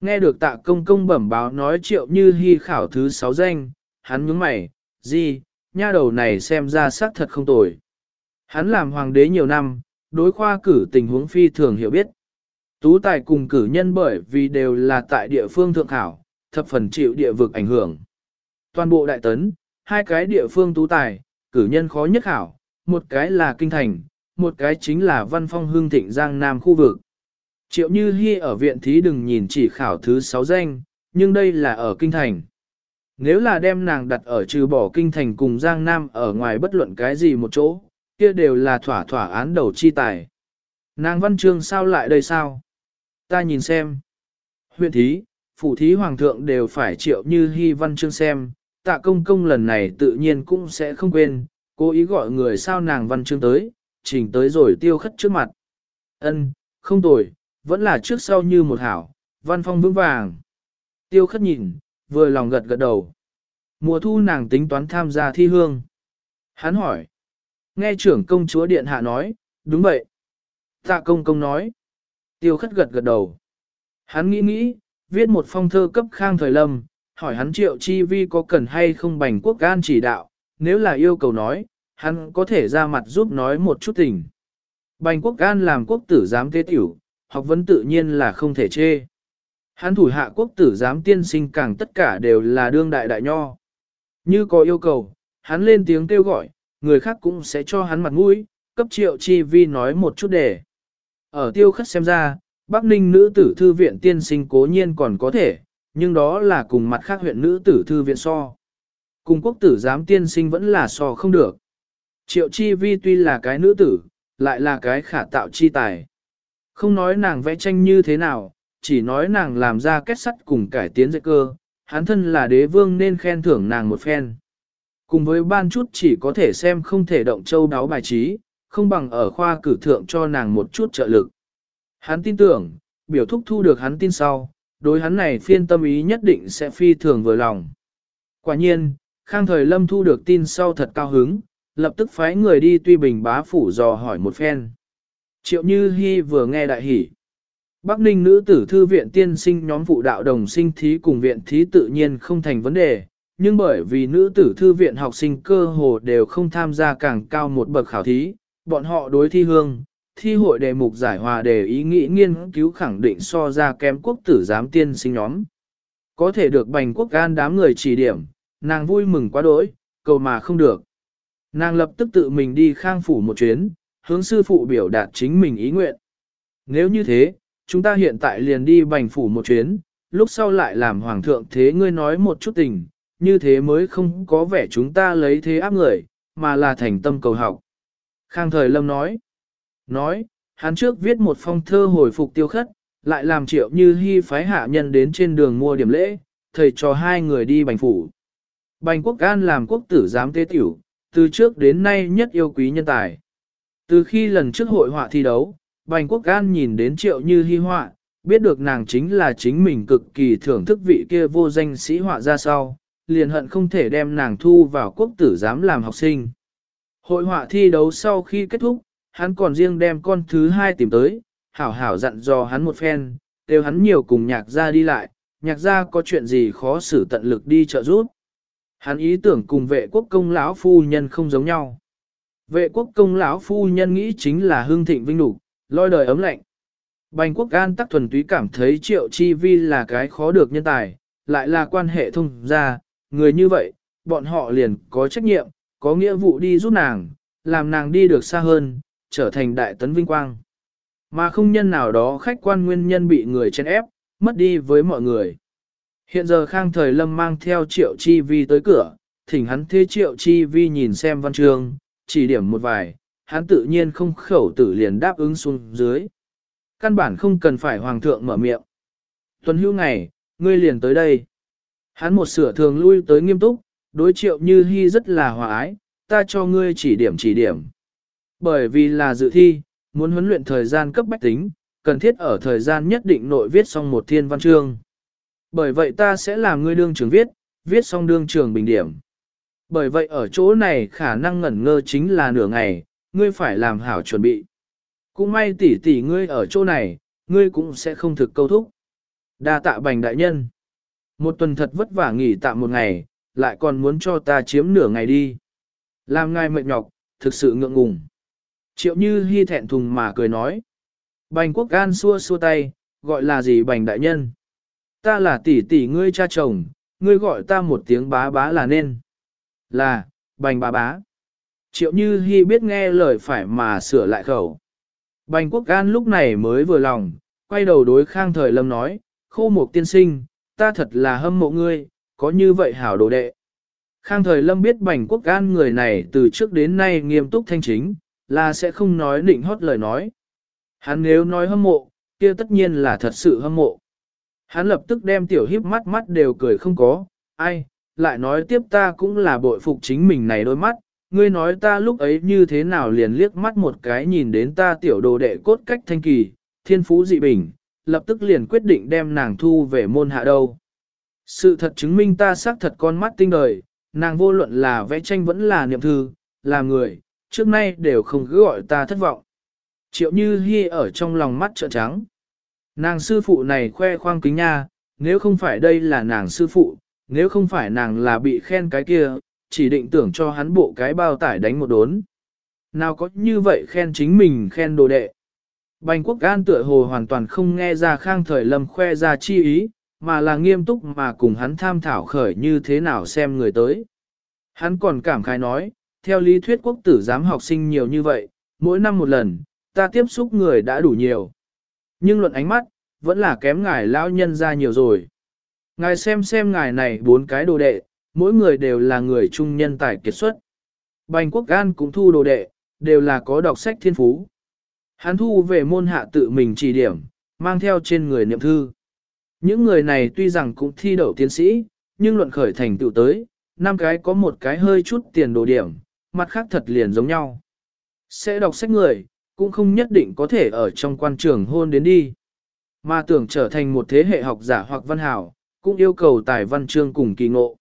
Nghe được tạ công công bẩm báo nói triệu như Hi khảo thứ sáu danh, hắn nhướng mày, gì, nha đầu này xem ra xác thật không tồi. Hắn làm hoàng đế nhiều năm, đối khoa cử tình huống phi thường hiểu biết. Tú tài cùng cử nhân bởi vì đều là tại địa phương thượng hảo thập phần chịu địa vực ảnh hưởng. Toàn bộ đại tấn, hai cái địa phương tú tài, cử nhân khó nhất khảo, một cái là kinh thành, một cái chính là văn phong hương thịnh giang nam khu vực. Triệu Như Hi ở viện thí đừng nhìn chỉ khảo thứ 6 danh, nhưng đây là ở kinh thành. Nếu là đem nàng đặt ở trừ bỏ kinh thành cùng Giang Nam ở ngoài bất luận cái gì một chỗ, kia đều là thỏa thỏa án đầu chi tài. Nàng văn chương sao lại đây sao? Ta nhìn xem. Huyện thí, phủ thí hoàng thượng đều phải triệu như hy văn chương xem, tạ công công lần này tự nhiên cũng sẽ không quên, cố ý gọi người sao nàng văn chương tới, chỉnh tới rồi tiêu khất trước mặt. Ân, không tồi, vẫn là trước sau như một hảo, văn phong vững vàng. Tiêu khất nhìn, vừa lòng gật gật đầu. Mùa thu nàng tính toán tham gia thi hương. Hắn hỏi. Nghe trưởng công chúa điện hạ nói, đúng vậy. Tạ công công nói. Tiêu khất gật gật đầu. Hắn nghĩ nghĩ, viết một phong thơ cấp khang thời lâm, hỏi hắn triệu chi vi có cần hay không bành quốc gan chỉ đạo, nếu là yêu cầu nói, hắn có thể ra mặt giúp nói một chút tình. Bành quốc gan làm quốc tử giám tế tiểu, học vấn tự nhiên là không thể chê. Hắn thủ hạ quốc tử giám tiên sinh càng tất cả đều là đương đại đại nho. Như có yêu cầu, hắn lên tiếng kêu gọi, người khác cũng sẽ cho hắn mặt mũi, cấp triệu chi vi nói một chút để. Ở tiêu khất xem ra, Bắc Ninh nữ tử thư viện tiên sinh cố nhiên còn có thể, nhưng đó là cùng mặt khác huyện nữ tử thư viện so. Cùng quốc tử giám tiên sinh vẫn là so không được. Triệu chi vi tuy là cái nữ tử, lại là cái khả tạo chi tài. Không nói nàng vẽ tranh như thế nào, chỉ nói nàng làm ra kết sắt cùng cải tiến dạy cơ, hắn thân là đế vương nên khen thưởng nàng một phen. Cùng với ban chút chỉ có thể xem không thể động châu đáo bài trí, không bằng ở khoa cử thượng cho nàng một chút trợ lực. Hắn tin tưởng, biểu thúc thu được hắn tin sau, đối hắn này phiên tâm ý nhất định sẽ phi thường vừa lòng. Quả nhiên, Khang Thời Lâm thu được tin sau thật cao hứng, lập tức phái người đi tuy bình bá phủ dò hỏi một phen. Triệu Như Hi vừa nghe đại hỉ. Bắc Ninh nữ tử thư viện tiên sinh nhóm phụ đạo đồng sinh thí cùng viện thí tự nhiên không thành vấn đề, nhưng bởi vì nữ tử thư viện học sinh cơ hồ đều không tham gia càng cao một bậc khảo thí, bọn họ đối thi hương, thi hội đề mục giải hòa đề ý nghĩ nghiên cứu khẳng định so ra kém quốc tử giám tiên sinh nhóm. Có thể được bành quốc gan đám người chỉ điểm, nàng vui mừng quá đỗi, cầu mà không được. Nàng lập tức tự mình đi khang phủ một chuyến, hướng sư phụ biểu đạt chính mình ý nguyện. Nếu như thế, chúng ta hiện tại liền đi bành phủ một chuyến, lúc sau lại làm hoàng thượng thế ngươi nói một chút tình, như thế mới không có vẻ chúng ta lấy thế áp người, mà là thành tâm cầu học. Khang thời lâm nói, nói, hắn trước viết một phong thơ hồi phục tiêu khất, lại làm triệu như hy phái hạ nhân đến trên đường mua điểm lễ, thầy cho hai người đi bành phủ. Bành quốc an làm quốc tử giám tế tiểu, từ trước đến nay nhất yêu quý nhân tài. Từ khi lần trước hội họa thi đấu, Bành Quốc an nhìn đến triệu như hy họa, biết được nàng chính là chính mình cực kỳ thưởng thức vị kia vô danh sĩ họa ra sau, liền hận không thể đem nàng thu vào quốc tử giám làm học sinh. Hội họa thi đấu sau khi kết thúc, hắn còn riêng đem con thứ hai tìm tới, hảo hảo dặn dò hắn một phen, kêu hắn nhiều cùng nhạc gia đi lại, nhạc gia có chuyện gì khó xử tận lực đi trợ giúp. Hắn ý tưởng cùng vệ quốc công lão phu nhân không giống nhau. Vệ quốc công lão phu nhân nghĩ chính là hương thịnh vinh đủ, lôi đời ấm lạnh. Bành quốc gan tắc thuần túy cảm thấy triệu chi vi là cái khó được nhân tài, lại là quan hệ thông gia, người như vậy, bọn họ liền có trách nhiệm, có nghĩa vụ đi giúp nàng, làm nàng đi được xa hơn, trở thành đại tấn vinh quang. Mà không nhân nào đó khách quan nguyên nhân bị người chen ép, mất đi với mọi người. Hiện giờ Khang Thời Lâm mang theo Triệu Chi Vi tới cửa, thỉnh hắn thế Triệu Chi Vi nhìn xem văn chương, chỉ điểm một vài, hắn tự nhiên không khẩu tử liền đáp ứng xuống dưới. Căn bản không cần phải Hoàng thượng mở miệng. Tuần hưu ngày, ngươi liền tới đây. Hắn một sửa thường lui tới nghiêm túc, đối Triệu Như Hi rất là hòa ái, ta cho ngươi chỉ điểm chỉ điểm. Bởi vì là dự thi, muốn huấn luyện thời gian cấp bách tính, cần thiết ở thời gian nhất định nội viết xong một thiên văn chương. Bởi vậy ta sẽ làm ngươi đương trường viết, viết xong đương trường bình điểm. Bởi vậy ở chỗ này khả năng ngẩn ngơ chính là nửa ngày, ngươi phải làm hảo chuẩn bị. Cũng may tỷ tỷ ngươi ở chỗ này, ngươi cũng sẽ không thực câu thúc. Đa tạ bành đại nhân. Một tuần thật vất vả nghỉ tạm một ngày, lại còn muốn cho ta chiếm nửa ngày đi. Làm ngài mệt nhọc, thực sự ngượng ngùng. Triệu như Hi thẹn thùng mà cười nói. Bành quốc gan xua xua tay, gọi là gì bành đại nhân ta là tỷ tỷ ngươi cha chồng, ngươi gọi ta một tiếng bá bá là nên. Là, bành bá bá. Triệu Như Hi biết nghe lời phải mà sửa lại khẩu. Bành Quốc Gan lúc này mới vừa lòng, quay đầu đối Khang Thời Lâm nói, khô Mục tiên sinh, ta thật là hâm mộ ngươi, có như vậy hảo đồ đệ. Khang Thời Lâm biết Bành Quốc Gan người này từ trước đến nay nghiêm túc thanh chính, là sẽ không nói định hót lời nói. Hắn nếu nói hâm mộ, kia tất nhiên là thật sự hâm mộ. Hắn lập tức đem tiểu híp mắt mắt đều cười không có, ai, lại nói tiếp ta cũng là bội phục chính mình này đôi mắt, ngươi nói ta lúc ấy như thế nào liền liếc mắt một cái nhìn đến ta tiểu đồ đệ cốt cách thanh kỳ, thiên phú dị bình, lập tức liền quyết định đem nàng thu về môn hạ đâu. Sự thật chứng minh ta xác thật con mắt tinh đời, nàng vô luận là vẽ tranh vẫn là niệm thư, là người, trước nay đều không cứ gọi ta thất vọng. Triệu Như Hi ở trong lòng mắt trợn trắng. Nàng sư phụ này khoe khoang kính nha, nếu không phải đây là nàng sư phụ, nếu không phải nàng là bị khen cái kia, chỉ định tưởng cho hắn bộ cái bao tải đánh một đốn. Nào có như vậy khen chính mình khen đồ đệ. Bành quốc gan tựa hồ hoàn toàn không nghe ra khang thời lâm khoe ra chi ý, mà là nghiêm túc mà cùng hắn tham thảo khởi như thế nào xem người tới. Hắn còn cảm khái nói, theo lý thuyết quốc tử giám học sinh nhiều như vậy, mỗi năm một lần, ta tiếp xúc người đã đủ nhiều. Nhưng luận ánh mắt, vẫn là kém ngài lão nhân ra nhiều rồi. Ngài xem xem ngài này bốn cái đồ đệ, mỗi người đều là người trung nhân tài kiệt xuất. Bành quốc gan cũng thu đồ đệ, đều là có đọc sách thiên phú. Hắn thu về môn hạ tự mình chỉ điểm, mang theo trên người niệm thư. Những người này tuy rằng cũng thi đậu tiến sĩ, nhưng luận khởi thành tựu tới, năm cái có một cái hơi chút tiền đồ điểm, mặt khác thật liền giống nhau. Sẽ đọc sách người, cũng không nhất định có thể ở trong quan trường hôn đến đi. Mà tưởng trở thành một thế hệ học giả hoặc văn hảo, cũng yêu cầu tài văn chương cùng kỳ ngộ.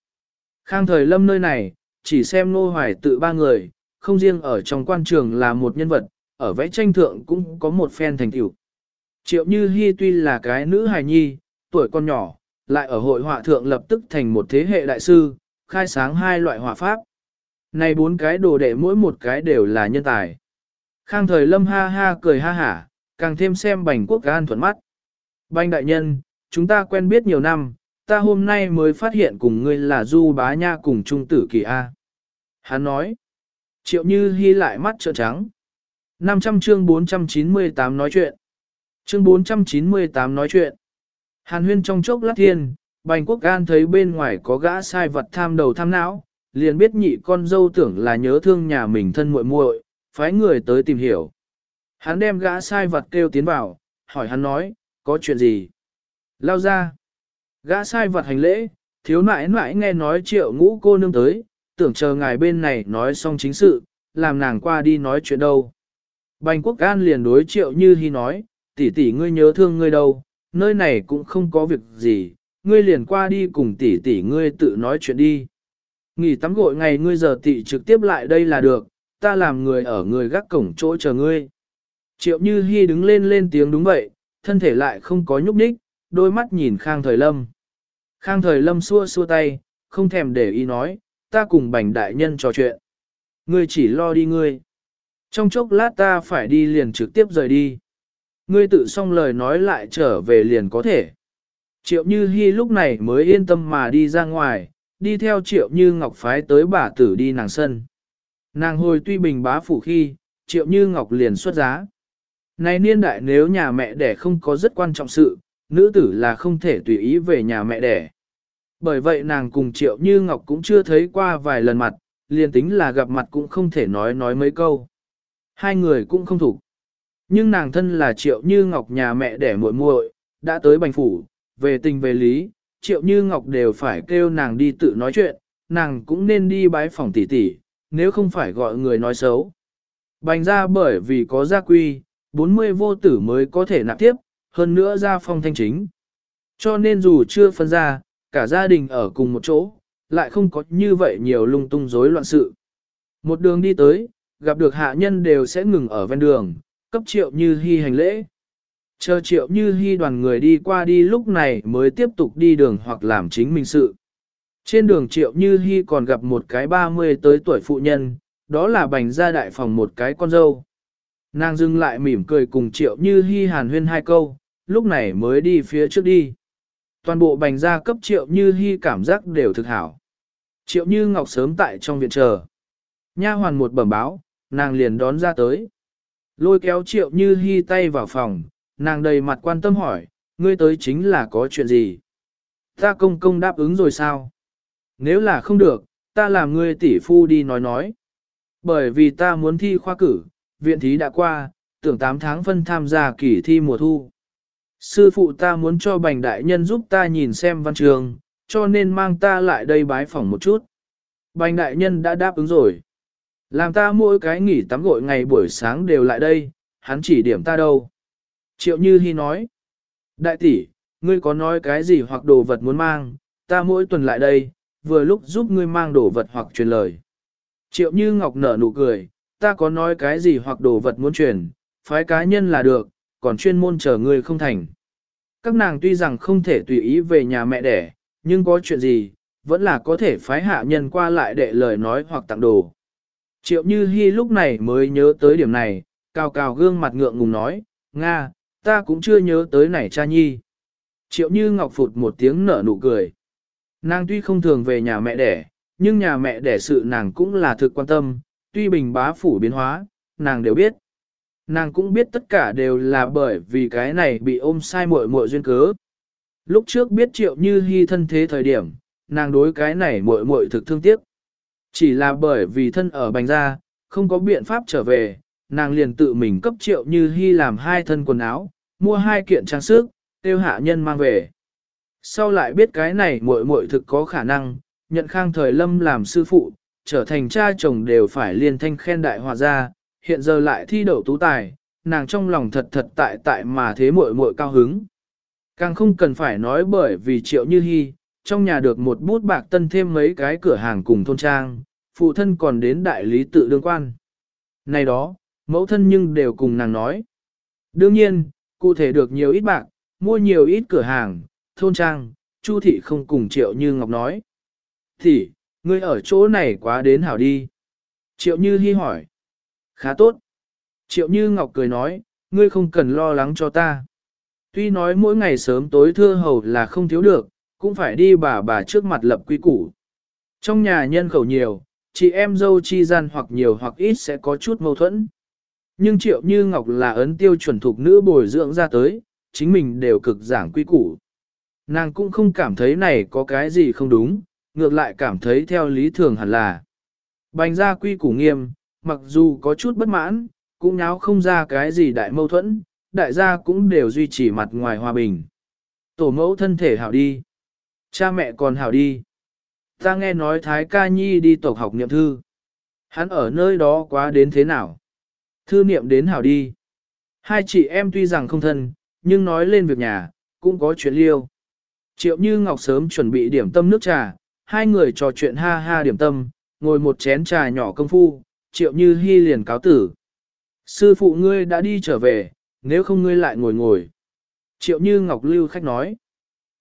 Khang thời lâm nơi này, chỉ xem nô hoài tự ba người, không riêng ở trong quan trường là một nhân vật, ở vẽ tranh thượng cũng có một phen thành tựu. Triệu Như Hi tuy là cái nữ hài nhi, tuổi con nhỏ, lại ở hội họa thượng lập tức thành một thế hệ đại sư, khai sáng hai loại họa pháp. Này bốn cái đồ đệ mỗi một cái đều là nhân tài. Khang thời lâm ha ha cười ha hả, càng thêm xem bành quốc gan thuận mắt. Bành đại nhân, chúng ta quen biết nhiều năm, ta hôm nay mới phát hiện cùng ngươi là Du Bá Nha cùng Trung Tử Kỳ A. Hắn nói, triệu như hy lại mắt trợn trắng. 500 chương 498 nói chuyện. Chương 498 nói chuyện. Hàn huyên trong chốc lát thiên, bành quốc gan thấy bên ngoài có gã sai vật tham đầu tham não, liền biết nhị con dâu tưởng là nhớ thương nhà mình thân muội muội, phái người tới tìm hiểu. Hắn đem gã sai vật kêu tiến vào, hỏi hắn nói, có chuyện gì? Lao ra. Gã sai vật hành lễ, thiếu nãi nãi nghe nói triệu ngũ cô nương tới, tưởng chờ ngài bên này nói xong chính sự, làm nàng qua đi nói chuyện đâu. Bành quốc an liền đối triệu như hy nói, tỷ tỷ ngươi nhớ thương ngươi đâu, nơi này cũng không có việc gì, ngươi liền qua đi cùng tỷ tỷ ngươi tự nói chuyện đi. Nghỉ tắm gội ngày ngươi giờ tị trực tiếp lại đây là được, ta làm người ở người gác cổng chỗ chờ ngươi. Triệu Như Hi đứng lên lên tiếng đúng vậy, thân thể lại không có nhúc nhích, đôi mắt nhìn Khang Thời Lâm. Khang Thời Lâm xua xua tay, không thèm để ý nói, ta cùng bành đại nhân trò chuyện. Ngươi chỉ lo đi ngươi. Trong chốc lát ta phải đi liền trực tiếp rời đi. Ngươi tự xong lời nói lại trở về liền có thể. Triệu Như Hi lúc này mới yên tâm mà đi ra ngoài, đi theo Triệu Như Ngọc phái tới bà tử đi nàng sân. Nàng hồi tuy bình bá phủ khi, Triệu Như Ngọc liền xuất giá. Này niên đại nếu nhà mẹ đẻ không có rất quan trọng sự, nữ tử là không thể tùy ý về nhà mẹ đẻ. Bởi vậy nàng cùng Triệu Như Ngọc cũng chưa thấy qua vài lần mặt, liền tính là gặp mặt cũng không thể nói nói mấy câu. Hai người cũng không thủ. Nhưng nàng thân là Triệu Như Ngọc nhà mẹ đẻ muội muội, đã tới bành phủ, về tình về lý, Triệu Như Ngọc đều phải kêu nàng đi tự nói chuyện, nàng cũng nên đi bái phòng tỷ tỷ, nếu không phải gọi người nói xấu. Bành ra bởi vì có gia quy, 40 vô tử mới có thể nạp tiếp, hơn nữa ra phong thanh chính. Cho nên dù chưa phân ra, cả gia đình ở cùng một chỗ, lại không có như vậy nhiều lung tung rối loạn sự. Một đường đi tới, gặp được hạ nhân đều sẽ ngừng ở ven đường, cấp triệu như hy hành lễ. Chờ triệu như hy đoàn người đi qua đi lúc này mới tiếp tục đi đường hoặc làm chính mình sự. Trên đường triệu như hy còn gặp một cái 30 tới tuổi phụ nhân, đó là bành gia đại phòng một cái con dâu. Nàng dừng lại mỉm cười cùng triệu như hy hàn huyên hai câu, lúc này mới đi phía trước đi. Toàn bộ bành gia cấp triệu như hy cảm giác đều thực hảo. Triệu như ngọc sớm tại trong viện chờ. Nha hoàn một bẩm báo, nàng liền đón ra tới. Lôi kéo triệu như hy tay vào phòng, nàng đầy mặt quan tâm hỏi, ngươi tới chính là có chuyện gì? Ta công công đáp ứng rồi sao? Nếu là không được, ta làm ngươi tỷ phu đi nói nói. Bởi vì ta muốn thi khoa cử, viện thí đã qua, tưởng 8 tháng phân tham gia kỳ thi mùa thu. Sư phụ ta muốn cho bành đại nhân giúp ta nhìn xem văn trường, cho nên mang ta lại đây bái phỏng một chút. Bành đại nhân đã đáp ứng rồi. Làm ta mỗi cái nghỉ tắm gội ngày buổi sáng đều lại đây, hắn chỉ điểm ta đâu. Triệu Như Hi nói. Đại tỷ, ngươi có nói cái gì hoặc đồ vật muốn mang, ta mỗi tuần lại đây, vừa lúc giúp ngươi mang đồ vật hoặc truyền lời. Triệu Như Ngọc nở nụ cười, ta có nói cái gì hoặc đồ vật muốn truyền, phái cá nhân là được, còn chuyên môn chờ ngươi không thành. Các nàng tuy rằng không thể tùy ý về nhà mẹ đẻ, nhưng có chuyện gì, vẫn là có thể phái hạ nhân qua lại để lời nói hoặc tặng đồ. Triệu Như Hi lúc này mới nhớ tới điểm này, cao cao gương mặt ngượng ngùng nói, Nga, ta cũng chưa nhớ tới này cha nhi. Triệu Như Ngọc phụt một tiếng nở nụ cười. Nàng tuy không thường về nhà mẹ đẻ, nhưng nhà mẹ đẻ sự nàng cũng là thực quan tâm, tuy bình bá phủ biến hóa, nàng đều biết. Nàng cũng biết tất cả đều là bởi vì cái này bị ôm sai muội muội duyên cớ. Lúc trước biết triệu như hy thân thế thời điểm, nàng đối cái này muội muội thực thương tiếc. Chỉ là bởi vì thân ở bành ra, không có biện pháp trở về, nàng liền tự mình cấp triệu như hy làm hai thân quần áo, mua hai kiện trang sức, tiêu hạ nhân mang về. Sau lại biết cái này muội muội thực có khả năng, nhận khang thời lâm làm sư phụ, trở thành cha chồng đều phải liên thanh khen đại hòa gia, hiện giờ lại thi đậu tú tài, nàng trong lòng thật thật tại tại mà thế muội muội cao hứng. Càng không cần phải nói bởi vì triệu như hy, trong nhà được một bút bạc tân thêm mấy cái cửa hàng cùng thôn trang, phụ thân còn đến đại lý tự đương quan. Này đó, mẫu thân nhưng đều cùng nàng nói. Đương nhiên, cụ thể được nhiều ít bạc, mua nhiều ít cửa hàng, thôn trang, Chu thị không cùng Triệu Như Ngọc nói. Thì, ngươi ở chỗ này quá đến hảo đi. Triệu Như Hi hỏi. Khá tốt. Triệu Như Ngọc cười nói, ngươi không cần lo lắng cho ta. Tuy nói mỗi ngày sớm tối thưa hầu là không thiếu được, cũng phải đi bà bà trước mặt lập quy củ. Trong nhà nhân khẩu nhiều, chị em dâu chi gian hoặc nhiều hoặc ít sẽ có chút mâu thuẫn. Nhưng Triệu Như Ngọc là ấn tiêu chuẩn thuộc nữ bồi dưỡng ra tới, chính mình đều cực giảng quy củ. Nàng cũng không cảm thấy này có cái gì không đúng, ngược lại cảm thấy theo lý thường hẳn là. Bành ra quy củ nghiêm, mặc dù có chút bất mãn, cũng nháo không ra cái gì đại mâu thuẫn, đại gia cũng đều duy trì mặt ngoài hòa bình. Tổ mẫu thân thể hảo đi. Cha mẹ còn hảo đi. Ta nghe nói Thái Ca Nhi đi tộc học niệm thư. Hắn ở nơi đó quá đến thế nào? Thư niệm đến hảo đi. Hai chị em tuy rằng không thân, nhưng nói lên việc nhà, cũng có chuyện liêu. Triệu Như Ngọc sớm chuẩn bị điểm tâm nước trà, hai người trò chuyện ha ha điểm tâm, ngồi một chén trà nhỏ công phu, Triệu Như Hi liền cáo tử. Sư phụ ngươi đã đi trở về, nếu không ngươi lại ngồi ngồi. Triệu Như Ngọc lưu khách nói.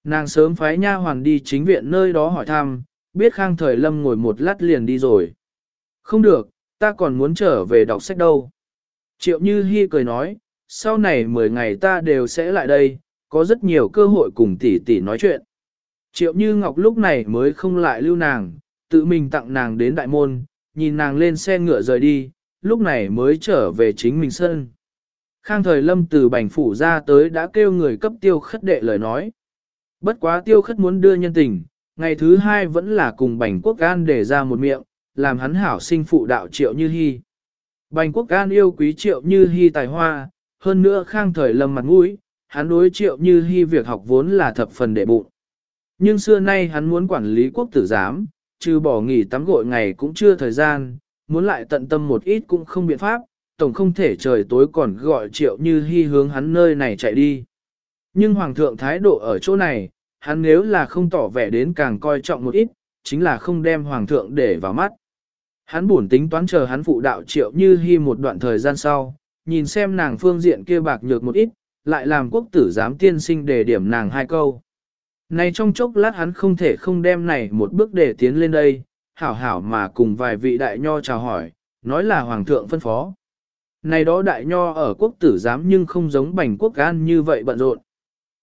Nàng sớm phái nha hoàn đi chính viện nơi đó hỏi thăm, biết Khang Thời Lâm ngồi một lát liền đi rồi. Không được, ta còn muốn trở về đọc sách đâu. Triệu Như Hi cười nói, sau này 10 ngày ta đều sẽ lại đây, có rất nhiều cơ hội cùng tỷ tỷ nói chuyện. Triệu Như Ngọc lúc này mới không lại lưu nàng, tự mình tặng nàng đến đại môn, nhìn nàng lên xe ngựa rời đi, lúc này mới trở về chính mình sân. Khang thời lâm từ bành phủ ra tới đã kêu người cấp tiêu khất đệ lời nói. Bất quá tiêu khất muốn đưa nhân tình, ngày thứ hai vẫn là cùng bành quốc gan để ra một miệng, làm hắn hảo sinh phụ đạo triệu như hy. Bành quốc gan yêu quý triệu như hy tài hoa, hơn nữa khang thời lâm mặt mũi, hắn đối triệu như hy việc học vốn là thập phần đệ bụng. Nhưng xưa nay hắn muốn quản lý quốc tử giám, trừ bỏ nghỉ tắm gội ngày cũng chưa thời gian, muốn lại tận tâm một ít cũng không biện pháp, tổng không thể trời tối còn gọi triệu như hy hướng hắn nơi này chạy đi. Nhưng hoàng thượng thái độ ở chỗ này, hắn nếu là không tỏ vẻ đến càng coi trọng một ít, chính là không đem hoàng thượng để vào mắt. Hắn buồn tính toán chờ hắn phụ đạo triệu như hy một đoạn thời gian sau, nhìn xem nàng phương diện kia bạc nhược một ít, lại làm quốc tử giám tiên sinh đề điểm nàng hai câu. Này trong chốc lát hắn không thể không đem này một bước để tiến lên đây, hảo hảo mà cùng vài vị đại nho chào hỏi, nói là hoàng thượng phân phó. Này đó đại nho ở quốc tử giám nhưng không giống bành quốc gan như vậy bận rộn.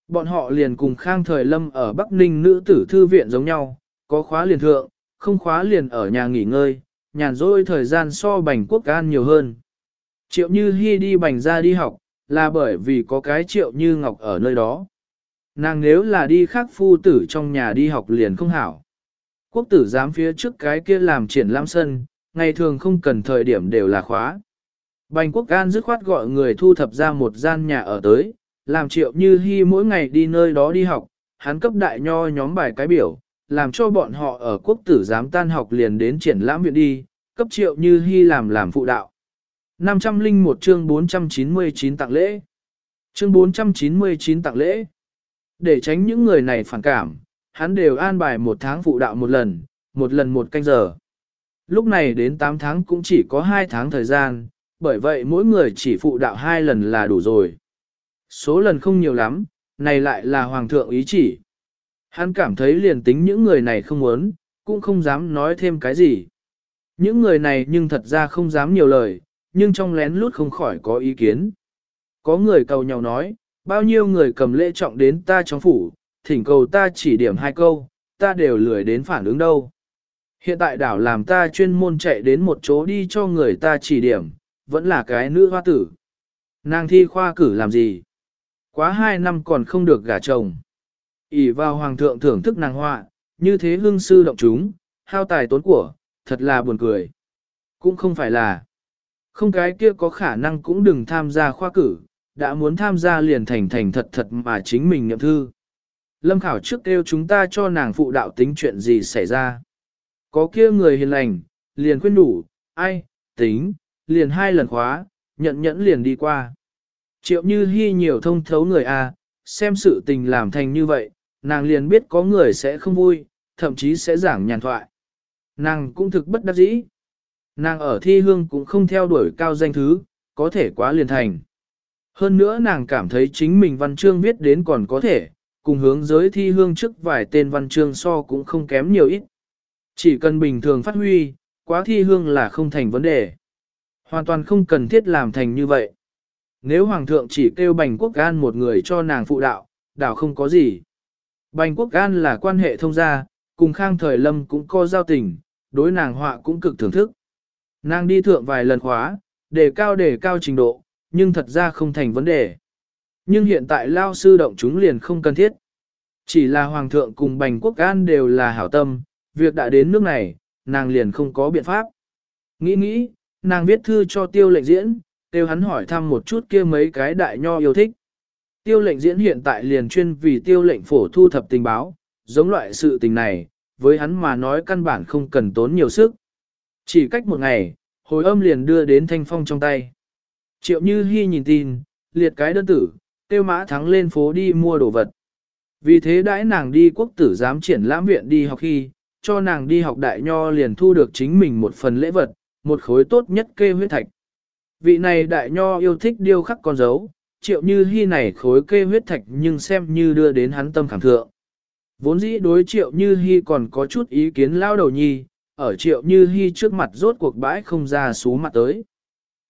Bọn họ liền cùng khang thời lâm ở Bắc Ninh nữ tử thư viện giống nhau, có khóa liền thượng, không khóa liền ở nhà nghỉ ngơi, nhàn rỗi thời gian so bành quốc An nhiều hơn. Triệu như Hi đi bành ra đi học, là bởi vì có cái triệu như ngọc ở nơi đó. Nàng nếu là đi khác phu tử trong nhà đi học liền không hảo. Quốc tử giám phía trước cái kia làm triển lãm sân, ngày thường không cần thời điểm đều là khóa. Bành quốc An dứt khoát gọi người thu thập ra một gian nhà ở tới, làm triệu như Hi mỗi ngày đi nơi đó đi học, hắn cấp đại nho nhóm bài cái biểu, làm cho bọn họ ở quốc tử giám tan học liền đến triển lãm viện đi, cấp triệu như hy làm làm phụ đạo. 501 chương 499 tặng lễ. Chương 499 tặng lễ. Để tránh những người này phản cảm, hắn đều an bài một tháng phụ đạo một lần, một lần một canh giờ. Lúc này đến 8 tháng cũng chỉ có 2 tháng thời gian, bởi vậy mỗi người chỉ phụ đạo hai lần là đủ rồi. Số lần không nhiều lắm, này lại là hoàng thượng ý chỉ. Hắn cảm thấy liền tính những người này không muốn, cũng không dám nói thêm cái gì. Những người này nhưng thật ra không dám nhiều lời, nhưng trong lén lút không khỏi có ý kiến. Có người cầu nhau nói, bao nhiêu người cầm lễ trọng đến ta trong phủ, thỉnh cầu ta chỉ điểm hai câu, ta đều lười đến phản ứng đâu. Hiện tại đảo làm ta chuyên môn chạy đến một chỗ đi cho người ta chỉ điểm, vẫn là cái nữ hoa tử. Nàng thi khoa cử làm gì? Quá hai năm còn không được gả chồng ỉ vào hoàng thượng thưởng thức nàng họa, như thế hương sư động chúng, hao tài tốn của, thật là buồn cười. Cũng không phải là. Không cái kia có khả năng cũng đừng tham gia khoa cử, đã muốn tham gia liền thành thành thật thật mà chính mình nhậm thư. Lâm Khảo trước kêu chúng ta cho nàng phụ đạo tính chuyện gì xảy ra. Có kia người hiền lành, liền khuyên đủ, ai, tính, liền hai lần khóa, nhận nhẫn liền đi qua. Triệu như hy nhiều thông thấu người a, xem sự tình làm thành như vậy, nàng liền biết có người sẽ không vui, thậm chí sẽ giảng nhàn thoại. Nàng cũng thực bất đắc dĩ. Nàng ở thi hương cũng không theo đuổi cao danh thứ, có thể quá liền thành. Hơn nữa nàng cảm thấy chính mình văn chương viết đến còn có thể, cùng hướng giới thi hương trước vài tên văn chương so cũng không kém nhiều ít. Chỉ cần bình thường phát huy, quá thi hương là không thành vấn đề. Hoàn toàn không cần thiết làm thành như vậy. Nếu Hoàng thượng chỉ kêu Bành Quốc Gan một người cho nàng phụ đạo, đảo không có gì. Bành Quốc Gan là quan hệ thông gia, cùng Khang Thời Lâm cũng có giao tình, đối nàng họa cũng cực thưởng thức. Nàng đi thượng vài lần khóa, để cao để cao trình độ, nhưng thật ra không thành vấn đề. Nhưng hiện tại lao sư động chúng liền không cần thiết. Chỉ là Hoàng thượng cùng Bành Quốc Gan đều là hảo tâm, việc đã đến nước này, nàng liền không có biện pháp. Nghĩ nghĩ, nàng viết thư cho tiêu lệnh diễn, tiêu hắn hỏi thăm một chút kia mấy cái đại nho yêu thích. Tiêu lệnh diễn hiện tại liền chuyên vì tiêu lệnh phổ thu thập tình báo, giống loại sự tình này, với hắn mà nói căn bản không cần tốn nhiều sức. Chỉ cách một ngày, hồi âm liền đưa đến thanh phong trong tay. Triệu Như Hi nhìn tin, liệt cái đơn tử, tiêu mã thắng lên phố đi mua đồ vật. Vì thế đãi nàng đi quốc tử giám triển lãm viện đi học khi, cho nàng đi học đại nho liền thu được chính mình một phần lễ vật, một khối tốt nhất kê huyết thạch. Vị này đại nho yêu thích điêu khắc con dấu, triệu như hy này khối kê huyết thạch nhưng xem như đưa đến hắn tâm khảm thượng. Vốn dĩ đối triệu như hy còn có chút ý kiến lao đầu nhi, ở triệu như hy trước mặt rốt cuộc bãi không ra xú mặt tới.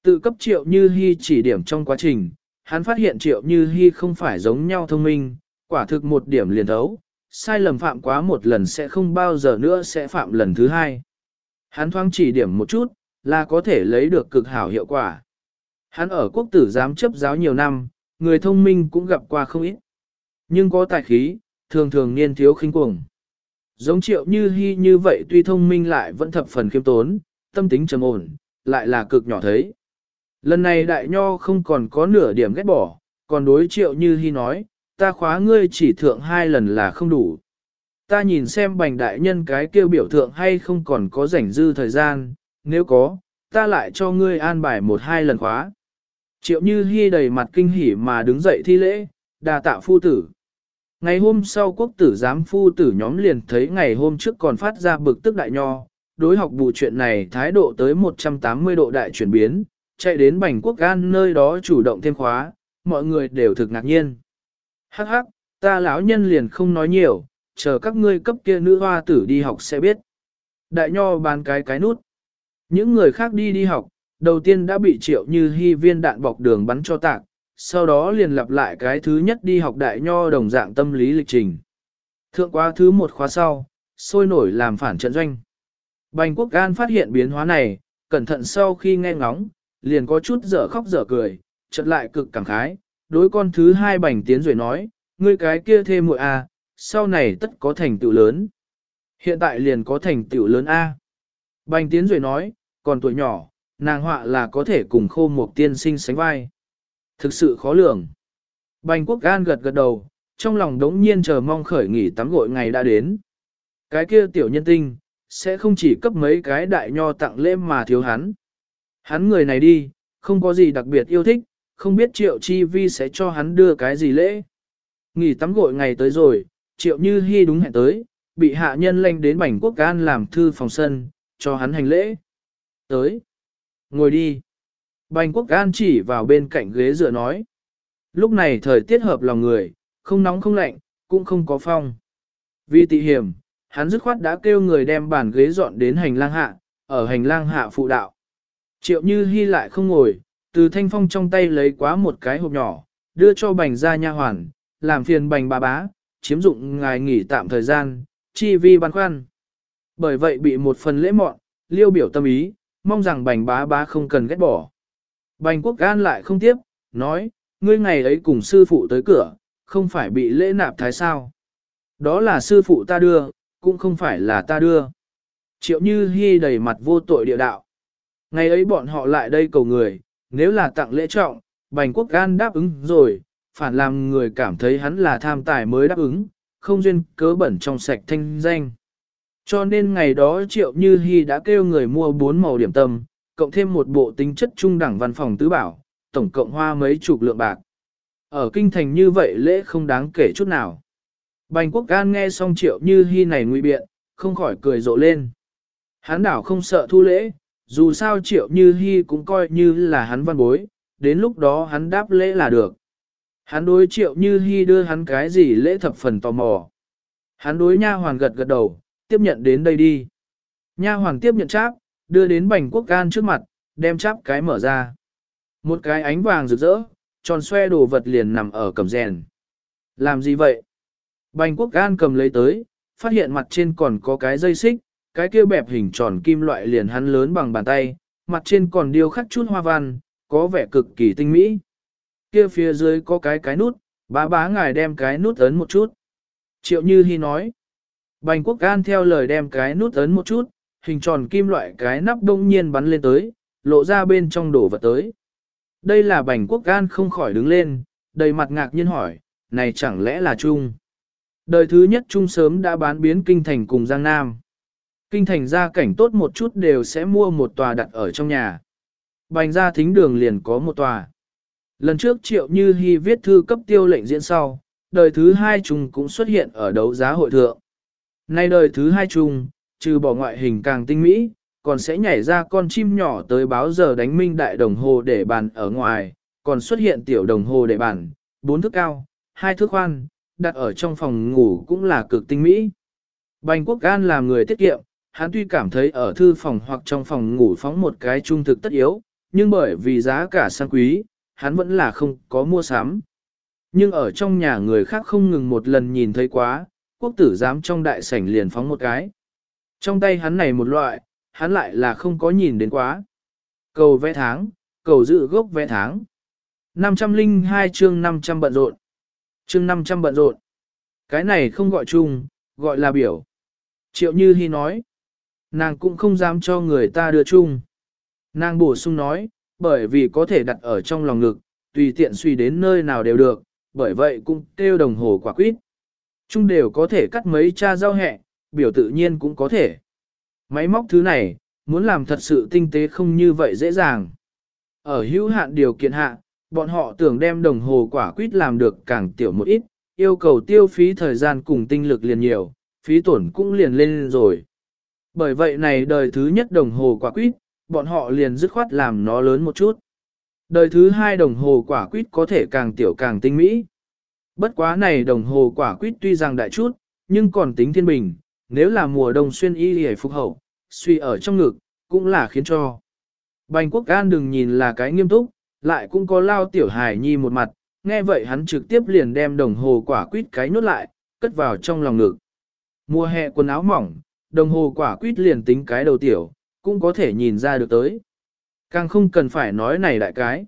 Tự cấp triệu như hy chỉ điểm trong quá trình, hắn phát hiện triệu như hy không phải giống nhau thông minh, quả thực một điểm liền thấu, sai lầm phạm quá một lần sẽ không bao giờ nữa sẽ phạm lần thứ hai. Hắn thoáng chỉ điểm một chút, là có thể lấy được cực hảo hiệu quả. Hắn ở quốc tử giám chấp giáo nhiều năm, người thông minh cũng gặp qua không ít. Nhưng có tài khí, thường thường niên thiếu khinh cuồng. Giống triệu như hy như vậy tuy thông minh lại vẫn thập phần khiêm tốn, tâm tính trầm ổn, lại là cực nhỏ thấy. Lần này đại nho không còn có nửa điểm ghét bỏ, còn đối triệu như hy nói, ta khóa ngươi chỉ thượng hai lần là không đủ. Ta nhìn xem bành đại nhân cái kêu biểu thượng hay không còn có rảnh dư thời gian, nếu có, ta lại cho ngươi an bài một hai lần khóa. Triệu Như Hi đầy mặt kinh hỉ mà đứng dậy thi lễ, đà tạ phu tử. Ngày hôm sau quốc tử giám phu tử nhóm liền thấy ngày hôm trước còn phát ra bực tức đại nho, đối học bù chuyện này thái độ tới 180 độ đại chuyển biến, chạy đến bành quốc gan nơi đó chủ động thêm khóa, mọi người đều thực ngạc nhiên. Hắc hắc, ta lão nhân liền không nói nhiều, chờ các ngươi cấp kia nữ hoa tử đi học sẽ biết. Đại nho bán cái cái nút. Những người khác đi đi học, đầu tiên đã bị triệu như hy viên đạn bọc đường bắn cho tạc, sau đó liền lặp lại cái thứ nhất đi học đại nho đồng dạng tâm lý lịch trình. Thượng quá thứ một khóa sau, sôi nổi làm phản trận doanh. Bành quốc gan phát hiện biến hóa này, cẩn thận sau khi nghe ngóng, liền có chút dở khóc dở cười, chợt lại cực cảm khái, đối con thứ hai bành tiến rồi nói, ngươi cái kia thêm muội a, sau này tất có thành tựu lớn. Hiện tại liền có thành tựu lớn a. Bành tiến rồi nói, còn tuổi nhỏ, nàng họa là có thể cùng khô một tiên sinh sánh vai. Thực sự khó lường. Bành quốc gan gật gật đầu, trong lòng đống nhiên chờ mong khởi nghỉ tắm gội ngày đã đến. Cái kia tiểu nhân tinh, sẽ không chỉ cấp mấy cái đại nho tặng lễ mà thiếu hắn. Hắn người này đi, không có gì đặc biệt yêu thích, không biết triệu chi vi sẽ cho hắn đưa cái gì lễ. Nghỉ tắm gội ngày tới rồi, triệu như hy đúng hẹn tới, bị hạ nhân lệnh đến Bành quốc gan làm thư phòng sân, cho hắn hành lễ. Tới. Ngồi đi. Bành quốc gan chỉ vào bên cạnh ghế dựa nói. Lúc này thời tiết hợp lòng người, không nóng không lạnh, cũng không có phong. Vì tị hiểm, hắn dứt khoát đã kêu người đem bàn ghế dọn đến hành lang hạ, ở hành lang hạ phụ đạo. Triệu như hy lại không ngồi, từ thanh phong trong tay lấy quá một cái hộp nhỏ, đưa cho bành ra nha hoàn, làm phiền bành bà bá, chiếm dụng ngài nghỉ tạm thời gian, chi vi băn khoăn. Bởi vậy bị một phần lễ mọn, liêu biểu tâm ý, mong rằng bành bá bá không cần ghét bỏ. Bành quốc gan lại không tiếp, nói, ngươi ngày ấy cùng sư phụ tới cửa, không phải bị lễ nạp thái sao. Đó là sư phụ ta đưa, cũng không phải là ta đưa. Triệu Như Hi đầy mặt vô tội địa đạo. Ngày ấy bọn họ lại đây cầu người, nếu là tặng lễ trọng, Bành Quốc Gan đáp ứng rồi, phản làm người cảm thấy hắn là tham tài mới đáp ứng, không duyên cớ bẩn trong sạch thanh danh. Cho nên ngày đó Triệu Như Hi đã kêu người mua bốn màu điểm tâm, cộng thêm một bộ tính chất trung đẳng văn phòng tứ bảo, tổng cộng hoa mấy chục lượng bạc. Ở kinh thành như vậy lễ không đáng kể chút nào. Bành Quốc Gan nghe xong Triệu Như Hi này nguy biện, không khỏi cười rộ lên. Hắn đảo không sợ thu lễ, dù sao Triệu Như Hi cũng coi như là hắn văn bối, đến lúc đó hắn đáp lễ là được. Hắn đối triệu như hi đưa hắn cái gì lễ thập phần tò mò. Hắn đối nha hoàn gật gật đầu, tiếp nhận đến đây đi. Nha Hoàng tiếp nhận cháp, đưa đến bành quốc can trước mặt, đem cháp cái mở ra. Một cái ánh vàng rực rỡ, tròn xoe đồ vật liền nằm ở cầm rèn. Làm gì vậy? Bành quốc can cầm lấy tới, phát hiện mặt trên còn có cái dây xích, cái kia bẹp hình tròn kim loại liền hắn lớn bằng bàn tay, mặt trên còn điêu khắc chút hoa văn, có vẻ cực kỳ tinh mỹ. Kia phía dưới có cái cái nút, bá bá ngài đem cái nút ấn một chút. Triệu Như Hi nói. Bành quốc gan theo lời đem cái nút ấn một chút, hình tròn kim loại cái nắp đông nhiên bắn lên tới, lộ ra bên trong đổ vật tới. Đây là bành quốc gan không khỏi đứng lên, đầy mặt ngạc nhiên hỏi, này chẳng lẽ là Trung? Đời thứ nhất Trung sớm đã bán biến kinh thành cùng Giang Nam. Kinh thành gia cảnh tốt một chút đều sẽ mua một tòa đặt ở trong nhà. Bành gia thính đường liền có một tòa. Lần trước triệu như hy viết thư cấp tiêu lệnh diễn sau, đời thứ hai Trung cũng xuất hiện ở đấu giá hội thượng. Nay đời thứ hai chung, trừ bỏ ngoại hình càng tinh mỹ, còn sẽ nhảy ra con chim nhỏ tới báo giờ đánh minh đại đồng hồ để bàn ở ngoài, còn xuất hiện tiểu đồng hồ để bàn, bốn thước cao, hai thước khoan, đặt ở trong phòng ngủ cũng là cực tinh mỹ. Bành Quốc Gan làm người tiết kiệm, hắn tuy cảm thấy ở thư phòng hoặc trong phòng ngủ phóng một cái trung thực tất yếu, nhưng bởi vì giá cả sang quý, hắn vẫn là không có mua sắm. Nhưng ở trong nhà người khác không ngừng một lần nhìn thấy quá, quốc tử giám trong đại sảnh liền phóng một cái. Trong tay hắn này một loại, hắn lại là không có nhìn đến quá. Cầu vẽ tháng, cầu dự gốc vẽ tháng. 502 chương 500 bận rộn. Chương 500 bận rộn. Cái này không gọi chung, gọi là biểu. Triệu Như Hi nói. Nàng cũng không dám cho người ta đưa chung. Nàng bổ sung nói, bởi vì có thể đặt ở trong lòng ngực, tùy tiện suy đến nơi nào đều được, bởi vậy cũng kêu đồng hồ quả quyết. Chung đều có thể cắt mấy cha rau hẹ, biểu tự nhiên cũng có thể. Máy móc thứ này, muốn làm thật sự tinh tế không như vậy dễ dàng. Ở hữu hạn điều kiện hạ, bọn họ tưởng đem đồng hồ quả quýt làm được càng tiểu một ít, yêu cầu tiêu phí thời gian cùng tinh lực liền nhiều, phí tổn cũng liền lên rồi. Bởi vậy này đời thứ nhất đồng hồ quả quýt, bọn họ liền dứt khoát làm nó lớn một chút. Đời thứ hai đồng hồ quả quýt có thể càng tiểu càng tinh mỹ. Bất quá này đồng hồ quả quýt tuy rằng đại chút, nhưng còn tính thiên bình, nếu là mùa đông xuyên y hề phục hậu, suy ở trong ngực, cũng là khiến cho. Bành quốc gan đừng nhìn là cái nghiêm túc, lại cũng có lao tiểu hài nhi một mặt, nghe vậy hắn trực tiếp liền đem đồng hồ quả quýt cái nốt lại, cất vào trong lòng ngực. Mùa hè quần áo mỏng, đồng hồ quả quýt liền tính cái đầu tiểu, cũng có thể nhìn ra được tới. Càng không cần phải nói này đại cái.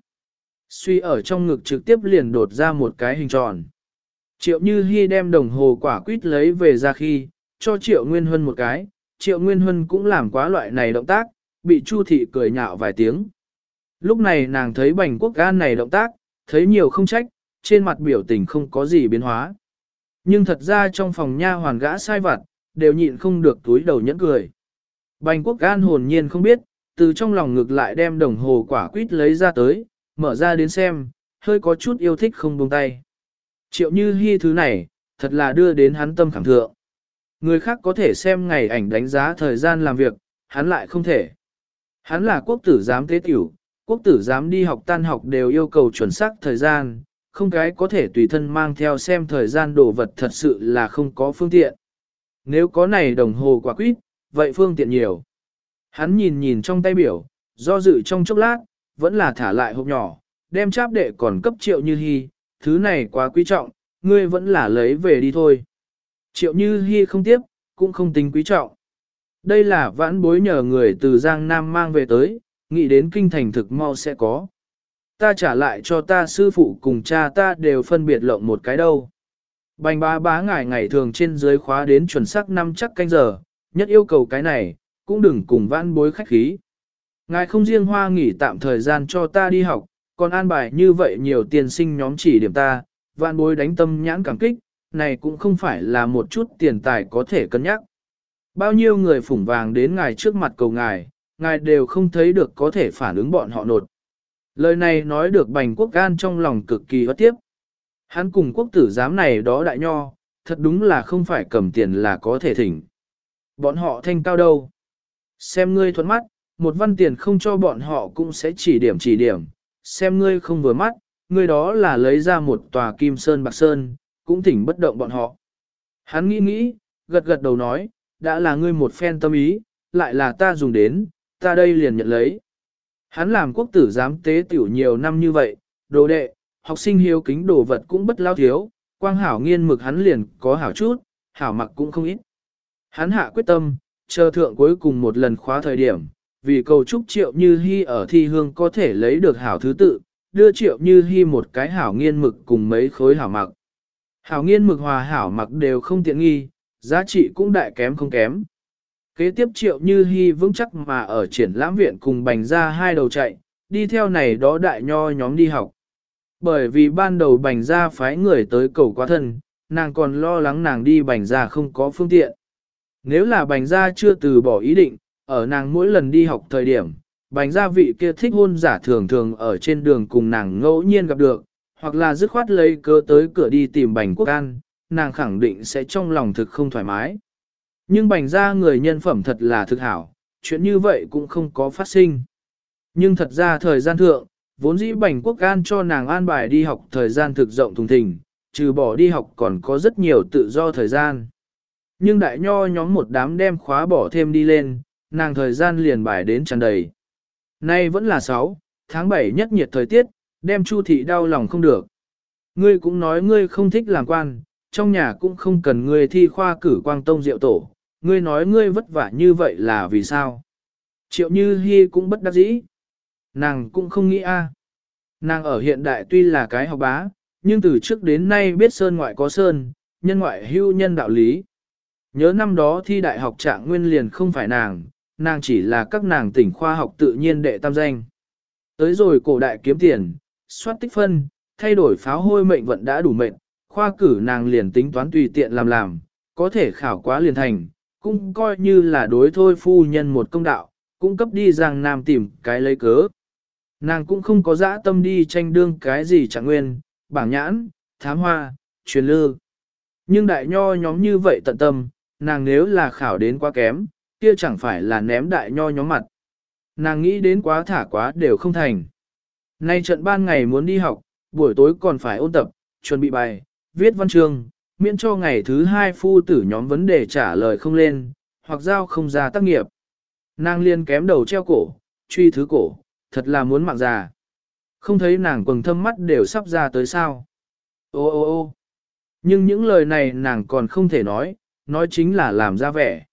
Suy ở trong ngực trực tiếp liền đột ra một cái hình tròn. Triệu Như Hi đem đồng hồ quả quýt lấy về ra khi, cho Triệu Nguyên Huân một cái, Triệu Nguyên Huân cũng làm quá loại này động tác, bị Chu Thị cười nhạo vài tiếng. Lúc này nàng thấy bành quốc gan này động tác, thấy nhiều không trách, trên mặt biểu tình không có gì biến hóa. Nhưng thật ra trong phòng nha hoàn gã sai vặt, đều nhịn không được túi đầu nhẫn cười. Bành quốc gan hồn nhiên không biết, từ trong lòng ngực lại đem đồng hồ quả quýt lấy ra tới, mở ra đến xem, hơi có chút yêu thích không buông tay. Triệu như hy thứ này, thật là đưa đến hắn tâm khẳng thượng. Người khác có thể xem ngày ảnh đánh giá thời gian làm việc, hắn lại không thể. Hắn là quốc tử giám tế tiểu, quốc tử giám đi học tan học đều yêu cầu chuẩn xác thời gian, không cái có thể tùy thân mang theo xem thời gian đồ vật thật sự là không có phương tiện. Nếu có này đồng hồ quả quýt, vậy phương tiện nhiều. Hắn nhìn nhìn trong tay biểu, do dự trong chốc lát, vẫn là thả lại hộp nhỏ, đem cháp đệ còn cấp triệu như hy, thứ này quá quý trọng, ngươi vẫn là lấy về đi thôi. Triệu như Hi không tiếp, cũng không tính quý trọng. Đây là vãn bối nhờ người từ Giang Nam mang về tới, nghĩ đến kinh thành thực mau sẽ có. Ta trả lại cho ta sư phụ cùng cha ta đều phân biệt lộng một cái đâu. Bành bá bá ngài ngày thường trên dưới khóa đến chuẩn xác năm chắc canh giờ, nhất yêu cầu cái này, cũng đừng cùng vãn bối khách khí. Ngài không riêng hoa nghỉ tạm thời gian cho ta đi học, còn an bài như vậy nhiều tiền sinh nhóm chỉ điểm ta, vạn bối đánh tâm nhãn cảm kích, này cũng không phải là một chút tiền tài có thể cân nhắc. Bao nhiêu người phủng vàng đến ngài trước mặt cầu ngài, ngài đều không thấy được có thể phản ứng bọn họ nột. Lời này nói được bành quốc gan trong lòng cực kỳ bất tiếp. Hắn cùng quốc tử giám này đó đại nho, thật đúng là không phải cầm tiền là có thể thỉnh. Bọn họ thanh cao đâu. Xem ngươi thuận mắt, một văn tiền không cho bọn họ cũng sẽ chỉ điểm chỉ điểm. Xem ngươi không vừa mắt, ngươi đó là lấy ra một tòa kim sơn bạc sơn, cũng thỉnh bất động bọn họ. Hắn nghĩ nghĩ, gật gật đầu nói, đã là ngươi một phen tâm ý, lại là ta dùng đến, ta đây liền nhận lấy. Hắn làm quốc tử giám tế tiểu nhiều năm như vậy, đồ đệ, học sinh hiếu kính đồ vật cũng bất lao thiếu, quang hảo nghiên mực hắn liền có hảo chút, hảo mặc cũng không ít. Hắn hạ quyết tâm, chờ thượng cuối cùng một lần khóa thời điểm, vì cầu chúc triệu như hy ở thi hương có thể lấy được hảo thứ tự, đưa triệu như hy một cái hảo nghiên mực cùng mấy khối hảo mặc. Hảo nghiên mực hòa hảo mặc đều không tiện nghi, giá trị cũng đại kém không kém. Kế tiếp triệu như hy vững chắc mà ở triển lãm viện cùng bành ra hai đầu chạy, đi theo này đó đại nho nhóm đi học. Bởi vì ban đầu bành ra phái người tới cầu quá thân, nàng còn lo lắng nàng đi bành ra không có phương tiện. Nếu là bành ra chưa từ bỏ ý định, ở nàng mỗi lần đi học thời điểm, bành gia vị kia thích hôn giả thường thường ở trên đường cùng nàng ngẫu nhiên gặp được, hoặc là dứt khoát lấy cơ tới cửa đi tìm bành quốc an, nàng khẳng định sẽ trong lòng thực không thoải mái. Nhưng bành gia người nhân phẩm thật là thực hảo, chuyện như vậy cũng không có phát sinh. Nhưng thật ra thời gian thượng, vốn dĩ bành quốc an cho nàng an bài đi học thời gian thực rộng thùng thình, trừ bỏ đi học còn có rất nhiều tự do thời gian. Nhưng đại nho nhóm một đám đem khóa bỏ thêm đi lên, nàng thời gian liền bài đến tràn đầy. Nay vẫn là 6, tháng 7 nhất nhiệt thời tiết, đem Chu thị đau lòng không được. Ngươi cũng nói ngươi không thích làm quan, trong nhà cũng không cần ngươi thi khoa cử quang tông diệu tổ, ngươi nói ngươi vất vả như vậy là vì sao? Triệu Như Hi cũng bất đắc dĩ. Nàng cũng không nghĩ a. Nàng ở hiện đại tuy là cái học bá, nhưng từ trước đến nay biết sơn ngoại có sơn, nhân ngoại hưu nhân đạo lý. Nhớ năm đó thi đại học trạng nguyên liền không phải nàng, nàng chỉ là các nàng tỉnh khoa học tự nhiên đệ tam danh. Tới rồi cổ đại kiếm tiền, soát tích phân, thay đổi pháo hôi mệnh vận đã đủ mệnh, khoa cử nàng liền tính toán tùy tiện làm làm, có thể khảo quá liền thành, cũng coi như là đối thôi phu nhân một công đạo, cũng cấp đi rằng nam tìm cái lấy cớ. Nàng cũng không có dã tâm đi tranh đương cái gì chẳng nguyên, bảng nhãn, thám hoa, truyền lư. Nhưng đại nho nhóm như vậy tận tâm, nàng nếu là khảo đến quá kém, kia chẳng phải là ném đại nho nhóm mặt. Nàng nghĩ đến quá thả quá đều không thành. Nay trận ban ngày muốn đi học, buổi tối còn phải ôn tập, chuẩn bị bài, viết văn chương, miễn cho ngày thứ hai phu tử nhóm vấn đề trả lời không lên, hoặc giao không ra tác nghiệp. Nàng liên kém đầu treo cổ, truy thứ cổ, thật là muốn mạng già. Không thấy nàng quầng thâm mắt đều sắp ra tới sao. Ô ô ô nhưng những lời này nàng còn không thể nói, nói chính là làm ra vẻ.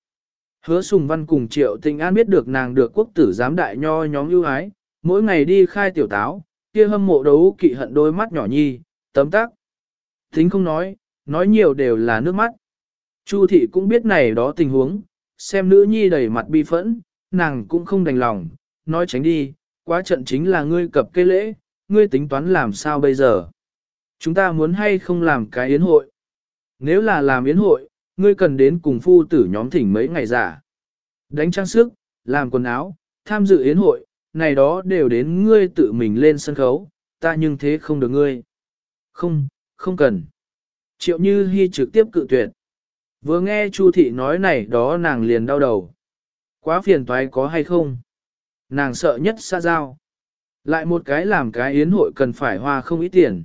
Hứa Sùng Văn cùng Triệu Tình An biết được nàng được quốc tử giám đại nho nhóm ưu ái, mỗi ngày đi khai tiểu táo, kia hâm mộ đấu kỵ hận đôi mắt nhỏ nhi, tấm tắc. Thính không nói, nói nhiều đều là nước mắt. Chu thị cũng biết này đó tình huống, xem nữ nhi đầy mặt bi phẫn, nàng cũng không đành lòng, nói tránh đi, quá trận chính là ngươi cập cây lễ, ngươi tính toán làm sao bây giờ. Chúng ta muốn hay không làm cái yến hội. Nếu là làm yến hội, ngươi cần đến cùng phu tử nhóm thỉnh mấy ngày giả. Đánh trang sức, làm quần áo, tham dự yến hội, này đó đều đến ngươi tự mình lên sân khấu, ta nhưng thế không được ngươi. Không, không cần. Triệu Như Hi trực tiếp cự tuyệt. Vừa nghe Chu thị nói này đó nàng liền đau đầu. Quá phiền toái có hay không? Nàng sợ nhất xa giao. Lại một cái làm cái yến hội cần phải hoa không ít tiền.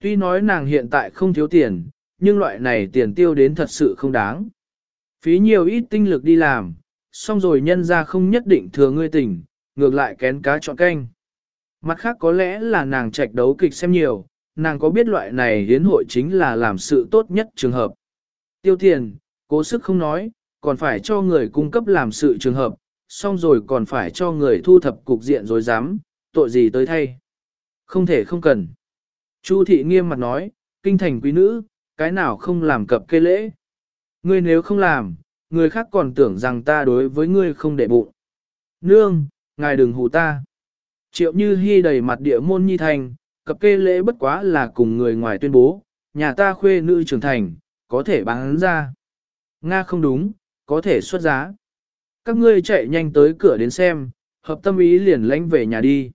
Tuy nói nàng hiện tại không thiếu tiền, nhưng loại này tiền tiêu đến thật sự không đáng. Phí nhiều ít tinh lực đi làm, xong rồi nhân ra không nhất định thừa ngươi tình, ngược lại kén cá chọn canh. Mặt khác có lẽ là nàng trạch đấu kịch xem nhiều, nàng có biết loại này hiến hội chính là làm sự tốt nhất trường hợp. Tiêu tiền, cố sức không nói, còn phải cho người cung cấp làm sự trường hợp, xong rồi còn phải cho người thu thập cục diện rồi dám, tội gì tới thay. Không thể không cần. Chu thị nghiêm mặt nói, kinh thành quý nữ, cái nào không làm cập kê lễ. Ngươi nếu không làm, người khác còn tưởng rằng ta đối với ngươi không để bụng. Nương, ngài đừng hù ta. Triệu Như Hi đầy mặt địa môn nhi thành, cập kê lễ bất quá là cùng người ngoài tuyên bố, nhà ta khuê nữ trưởng thành, có thể bán ra. Nga không đúng, có thể xuất giá. Các ngươi chạy nhanh tới cửa đến xem, hợp tâm ý liền lánh về nhà đi.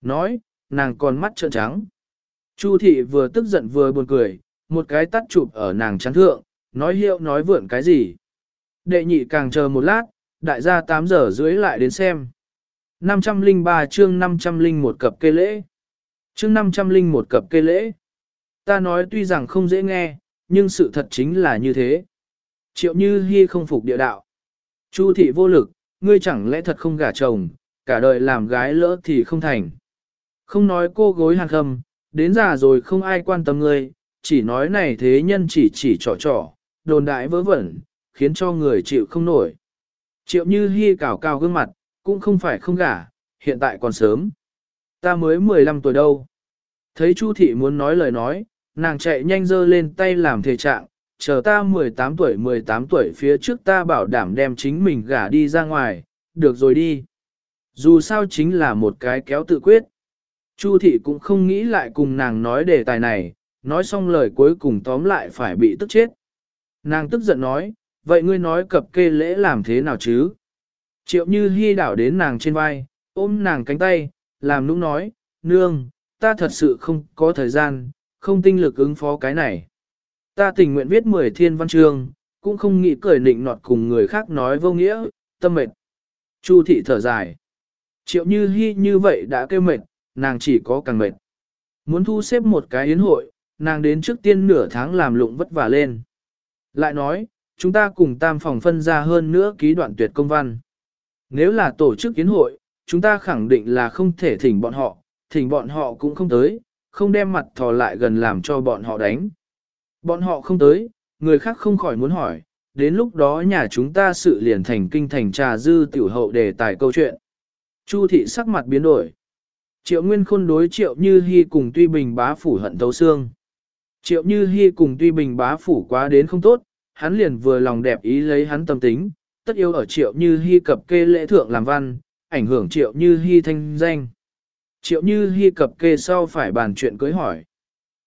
Nói, nàng còn mắt trợn trắng. Chu thị vừa tức giận vừa buồn cười, một cái tắt chụp ở nàng chắn thượng, nói hiệu nói vượn cái gì. Đệ nhị càng chờ một lát, đại gia 8 giờ rưỡi lại đến xem. 503 chương 501 cập kê lễ. Chương 501 cập kê lễ. Ta nói tuy rằng không dễ nghe, nhưng sự thật chính là như thế. Triệu Như Hi không phục địa đạo. Chu thị vô lực, ngươi chẳng lẽ thật không gả chồng, cả đời làm gái lỡ thì không thành. Không nói cô gối hàng khâm, đến già rồi không ai quan tâm ngươi, chỉ nói này thế nhân chỉ chỉ trò trò, đồn đại vớ vẩn, khiến cho người chịu không nổi. Triệu Như hy cào cao gương mặt, cũng không phải không gả, hiện tại còn sớm. Ta mới 15 tuổi đâu. Thấy Chu thị muốn nói lời nói, nàng chạy nhanh dơ lên tay làm thể trạng, chờ ta 18 tuổi 18 tuổi phía trước ta bảo đảm đem chính mình gả đi ra ngoài, được rồi đi. Dù sao chính là một cái kéo tự quyết. Chu thị cũng không nghĩ lại cùng nàng nói đề tài này, nói xong lời cuối cùng tóm lại phải bị tức chết. Nàng tức giận nói, vậy ngươi nói cập kê lễ làm thế nào chứ? Triệu như hy đảo đến nàng trên vai, ôm nàng cánh tay, làm nũng nói, nương, ta thật sự không có thời gian, không tinh lực ứng phó cái này. Ta tình nguyện viết 10 thiên văn chương, cũng không nghĩ cởi nịnh nọt cùng người khác nói vô nghĩa, tâm mệt. Chu thị thở dài. Triệu như hy như vậy đã kêu mệt, nàng chỉ có càng mệt. Muốn thu xếp một cái yến hội, nàng đến trước tiên nửa tháng làm lụng vất vả lên. Lại nói, chúng ta cùng tam phòng phân ra hơn nữa ký đoạn tuyệt công văn. Nếu là tổ chức kiến hội, chúng ta khẳng định là không thể thỉnh bọn họ, thỉnh bọn họ cũng không tới, không đem mặt thò lại gần làm cho bọn họ đánh. Bọn họ không tới, người khác không khỏi muốn hỏi, đến lúc đó nhà chúng ta sự liền thành kinh thành trà dư tiểu hậu đề tài câu chuyện. Chu thị sắc mặt biến đổi. Triệu Nguyên Khôn đối Triệu Như Hi cùng Tuy Bình bá phủ hận thấu xương. Triệu Như Hi cùng Tuy Bình bá phủ quá đến không tốt, hắn liền vừa lòng đẹp ý lấy hắn tâm tính, tất yêu ở Triệu Như Hi cập kê lễ thượng làm văn, ảnh hưởng Triệu Như Hi thanh danh. Triệu Như Hi cập kê sau phải bàn chuyện cưới hỏi.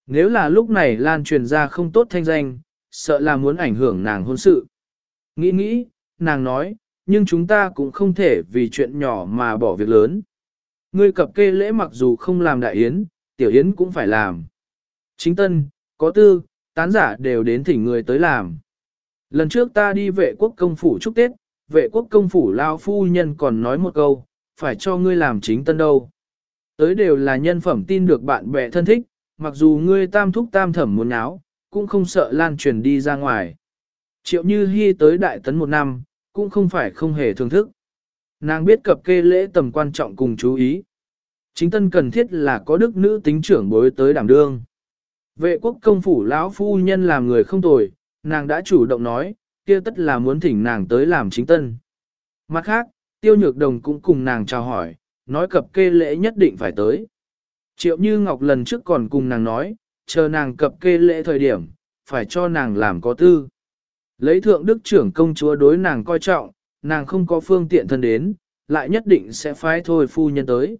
Nếu là lúc này lan truyền ra không tốt thanh danh, sợ là muốn ảnh hưởng nàng hôn sự. Nghĩ nghĩ, nàng nói, nhưng chúng ta cũng không thể vì chuyện nhỏ mà bỏ việc lớn. Ngươi cập kê lễ mặc dù không làm đại yến, tiểu yến cũng phải làm. Chính tân, có tư, tán giả đều đến thỉnh người tới làm. Lần trước ta đi vệ quốc công phủ chúc Tết, vệ quốc công phủ lao phu nhân còn nói một câu, phải cho ngươi làm chính tân đâu. Tới đều là nhân phẩm tin được bạn bè thân thích, mặc dù ngươi tam thúc tam thẩm muốn áo, cũng không sợ lan truyền đi ra ngoài. Triệu Như Hi tới đại tấn một năm, cũng không phải không hề thưởng thức. Nàng biết cập kê lễ tầm quan trọng cùng chú ý. Chính tân cần thiết là có đức nữ tính trưởng bối tới đảm đương. Vệ quốc công phủ lão phu nhân làm người không tồi, nàng đã chủ động nói, kia tất là muốn thỉnh nàng tới làm chính tân. Mặt khác, tiêu nhược đồng cũng cùng nàng chào hỏi, nói cập kê lễ nhất định phải tới. Triệu Như Ngọc lần trước còn cùng nàng nói, chờ nàng cập kê lễ thời điểm, phải cho nàng làm có tư. Lấy thượng đức trưởng công chúa đối nàng coi trọng, nàng không có phương tiện thân đến, lại nhất định sẽ phái thôi phu nhân tới.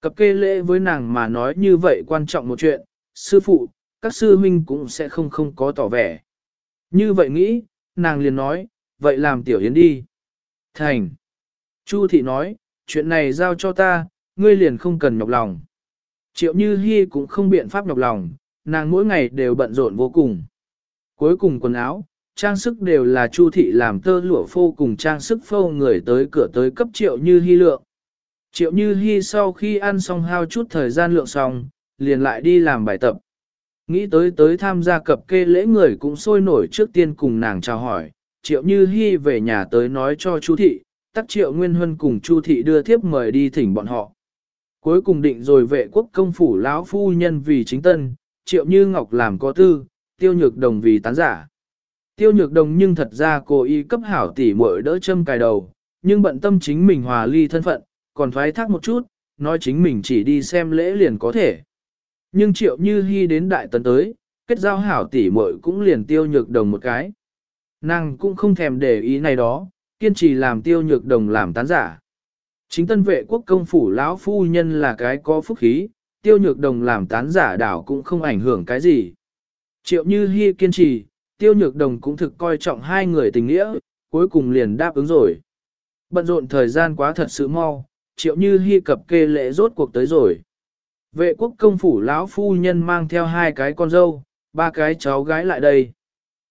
Cập kê lễ với nàng mà nói như vậy quan trọng một chuyện, sư phụ, các sư huynh cũng sẽ không không có tỏ vẻ. Như vậy nghĩ, nàng liền nói, vậy làm tiểu yến đi. Thành. Chu thị nói, chuyện này giao cho ta, ngươi liền không cần nhọc lòng. Triệu Như Hi cũng không biện pháp nhọc lòng, nàng mỗi ngày đều bận rộn vô cùng. Cuối cùng quần áo, trang sức đều là Chu thị làm tơ lụa phô cùng trang sức phô người tới cửa tới cấp Triệu Như Hi lượng. Triệu Như Hi sau khi ăn xong hao chút thời gian lượng xong, liền lại đi làm bài tập. Nghĩ tới tới tham gia cập kê lễ người cũng sôi nổi trước tiên cùng nàng chào hỏi, Triệu Như Hi về nhà tới nói cho chú thị, tắc Triệu Nguyên Huân cùng Chu thị đưa thiếp mời đi thỉnh bọn họ. Cuối cùng định rồi vệ quốc công phủ lão phu nhân vì chính tân, Triệu Như Ngọc làm có tư, Tiêu Nhược Đồng vì tán giả. Tiêu Nhược Đồng nhưng thật ra cô y cấp hảo tỷ muội đỡ châm cài đầu, nhưng bận tâm chính mình hòa ly thân phận, còn thoái thác một chút, nói chính mình chỉ đi xem lễ liền có thể. Nhưng triệu như hy đến đại tấn tới, kết giao hảo tỷ muội cũng liền tiêu nhược đồng một cái. Nàng cũng không thèm để ý này đó, kiên trì làm tiêu nhược đồng làm tán giả. Chính tân vệ quốc công phủ lão phu nhân là cái có phúc khí, tiêu nhược đồng làm tán giả đảo cũng không ảnh hưởng cái gì. Triệu như hy kiên trì, tiêu nhược đồng cũng thực coi trọng hai người tình nghĩa, cuối cùng liền đáp ứng rồi. Bận rộn thời gian quá thật sự mau, triệu như hy cập kê lễ rốt cuộc tới rồi. Vệ quốc công phủ lão phu nhân mang theo hai cái con dâu, ba cái cháu gái lại đây.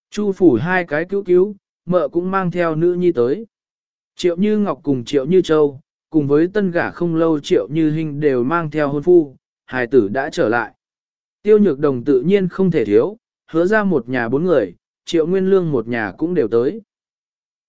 Chu phủ hai cái cứu cứu, mợ cũng mang theo nữ nhi tới. Triệu Như Ngọc cùng Triệu Như Châu, cùng với tân gả không lâu Triệu Như Hinh đều mang theo hôn phu, hài tử đã trở lại. Tiêu nhược đồng tự nhiên không thể thiếu, hứa ra một nhà bốn người, Triệu Nguyên Lương một nhà cũng đều tới.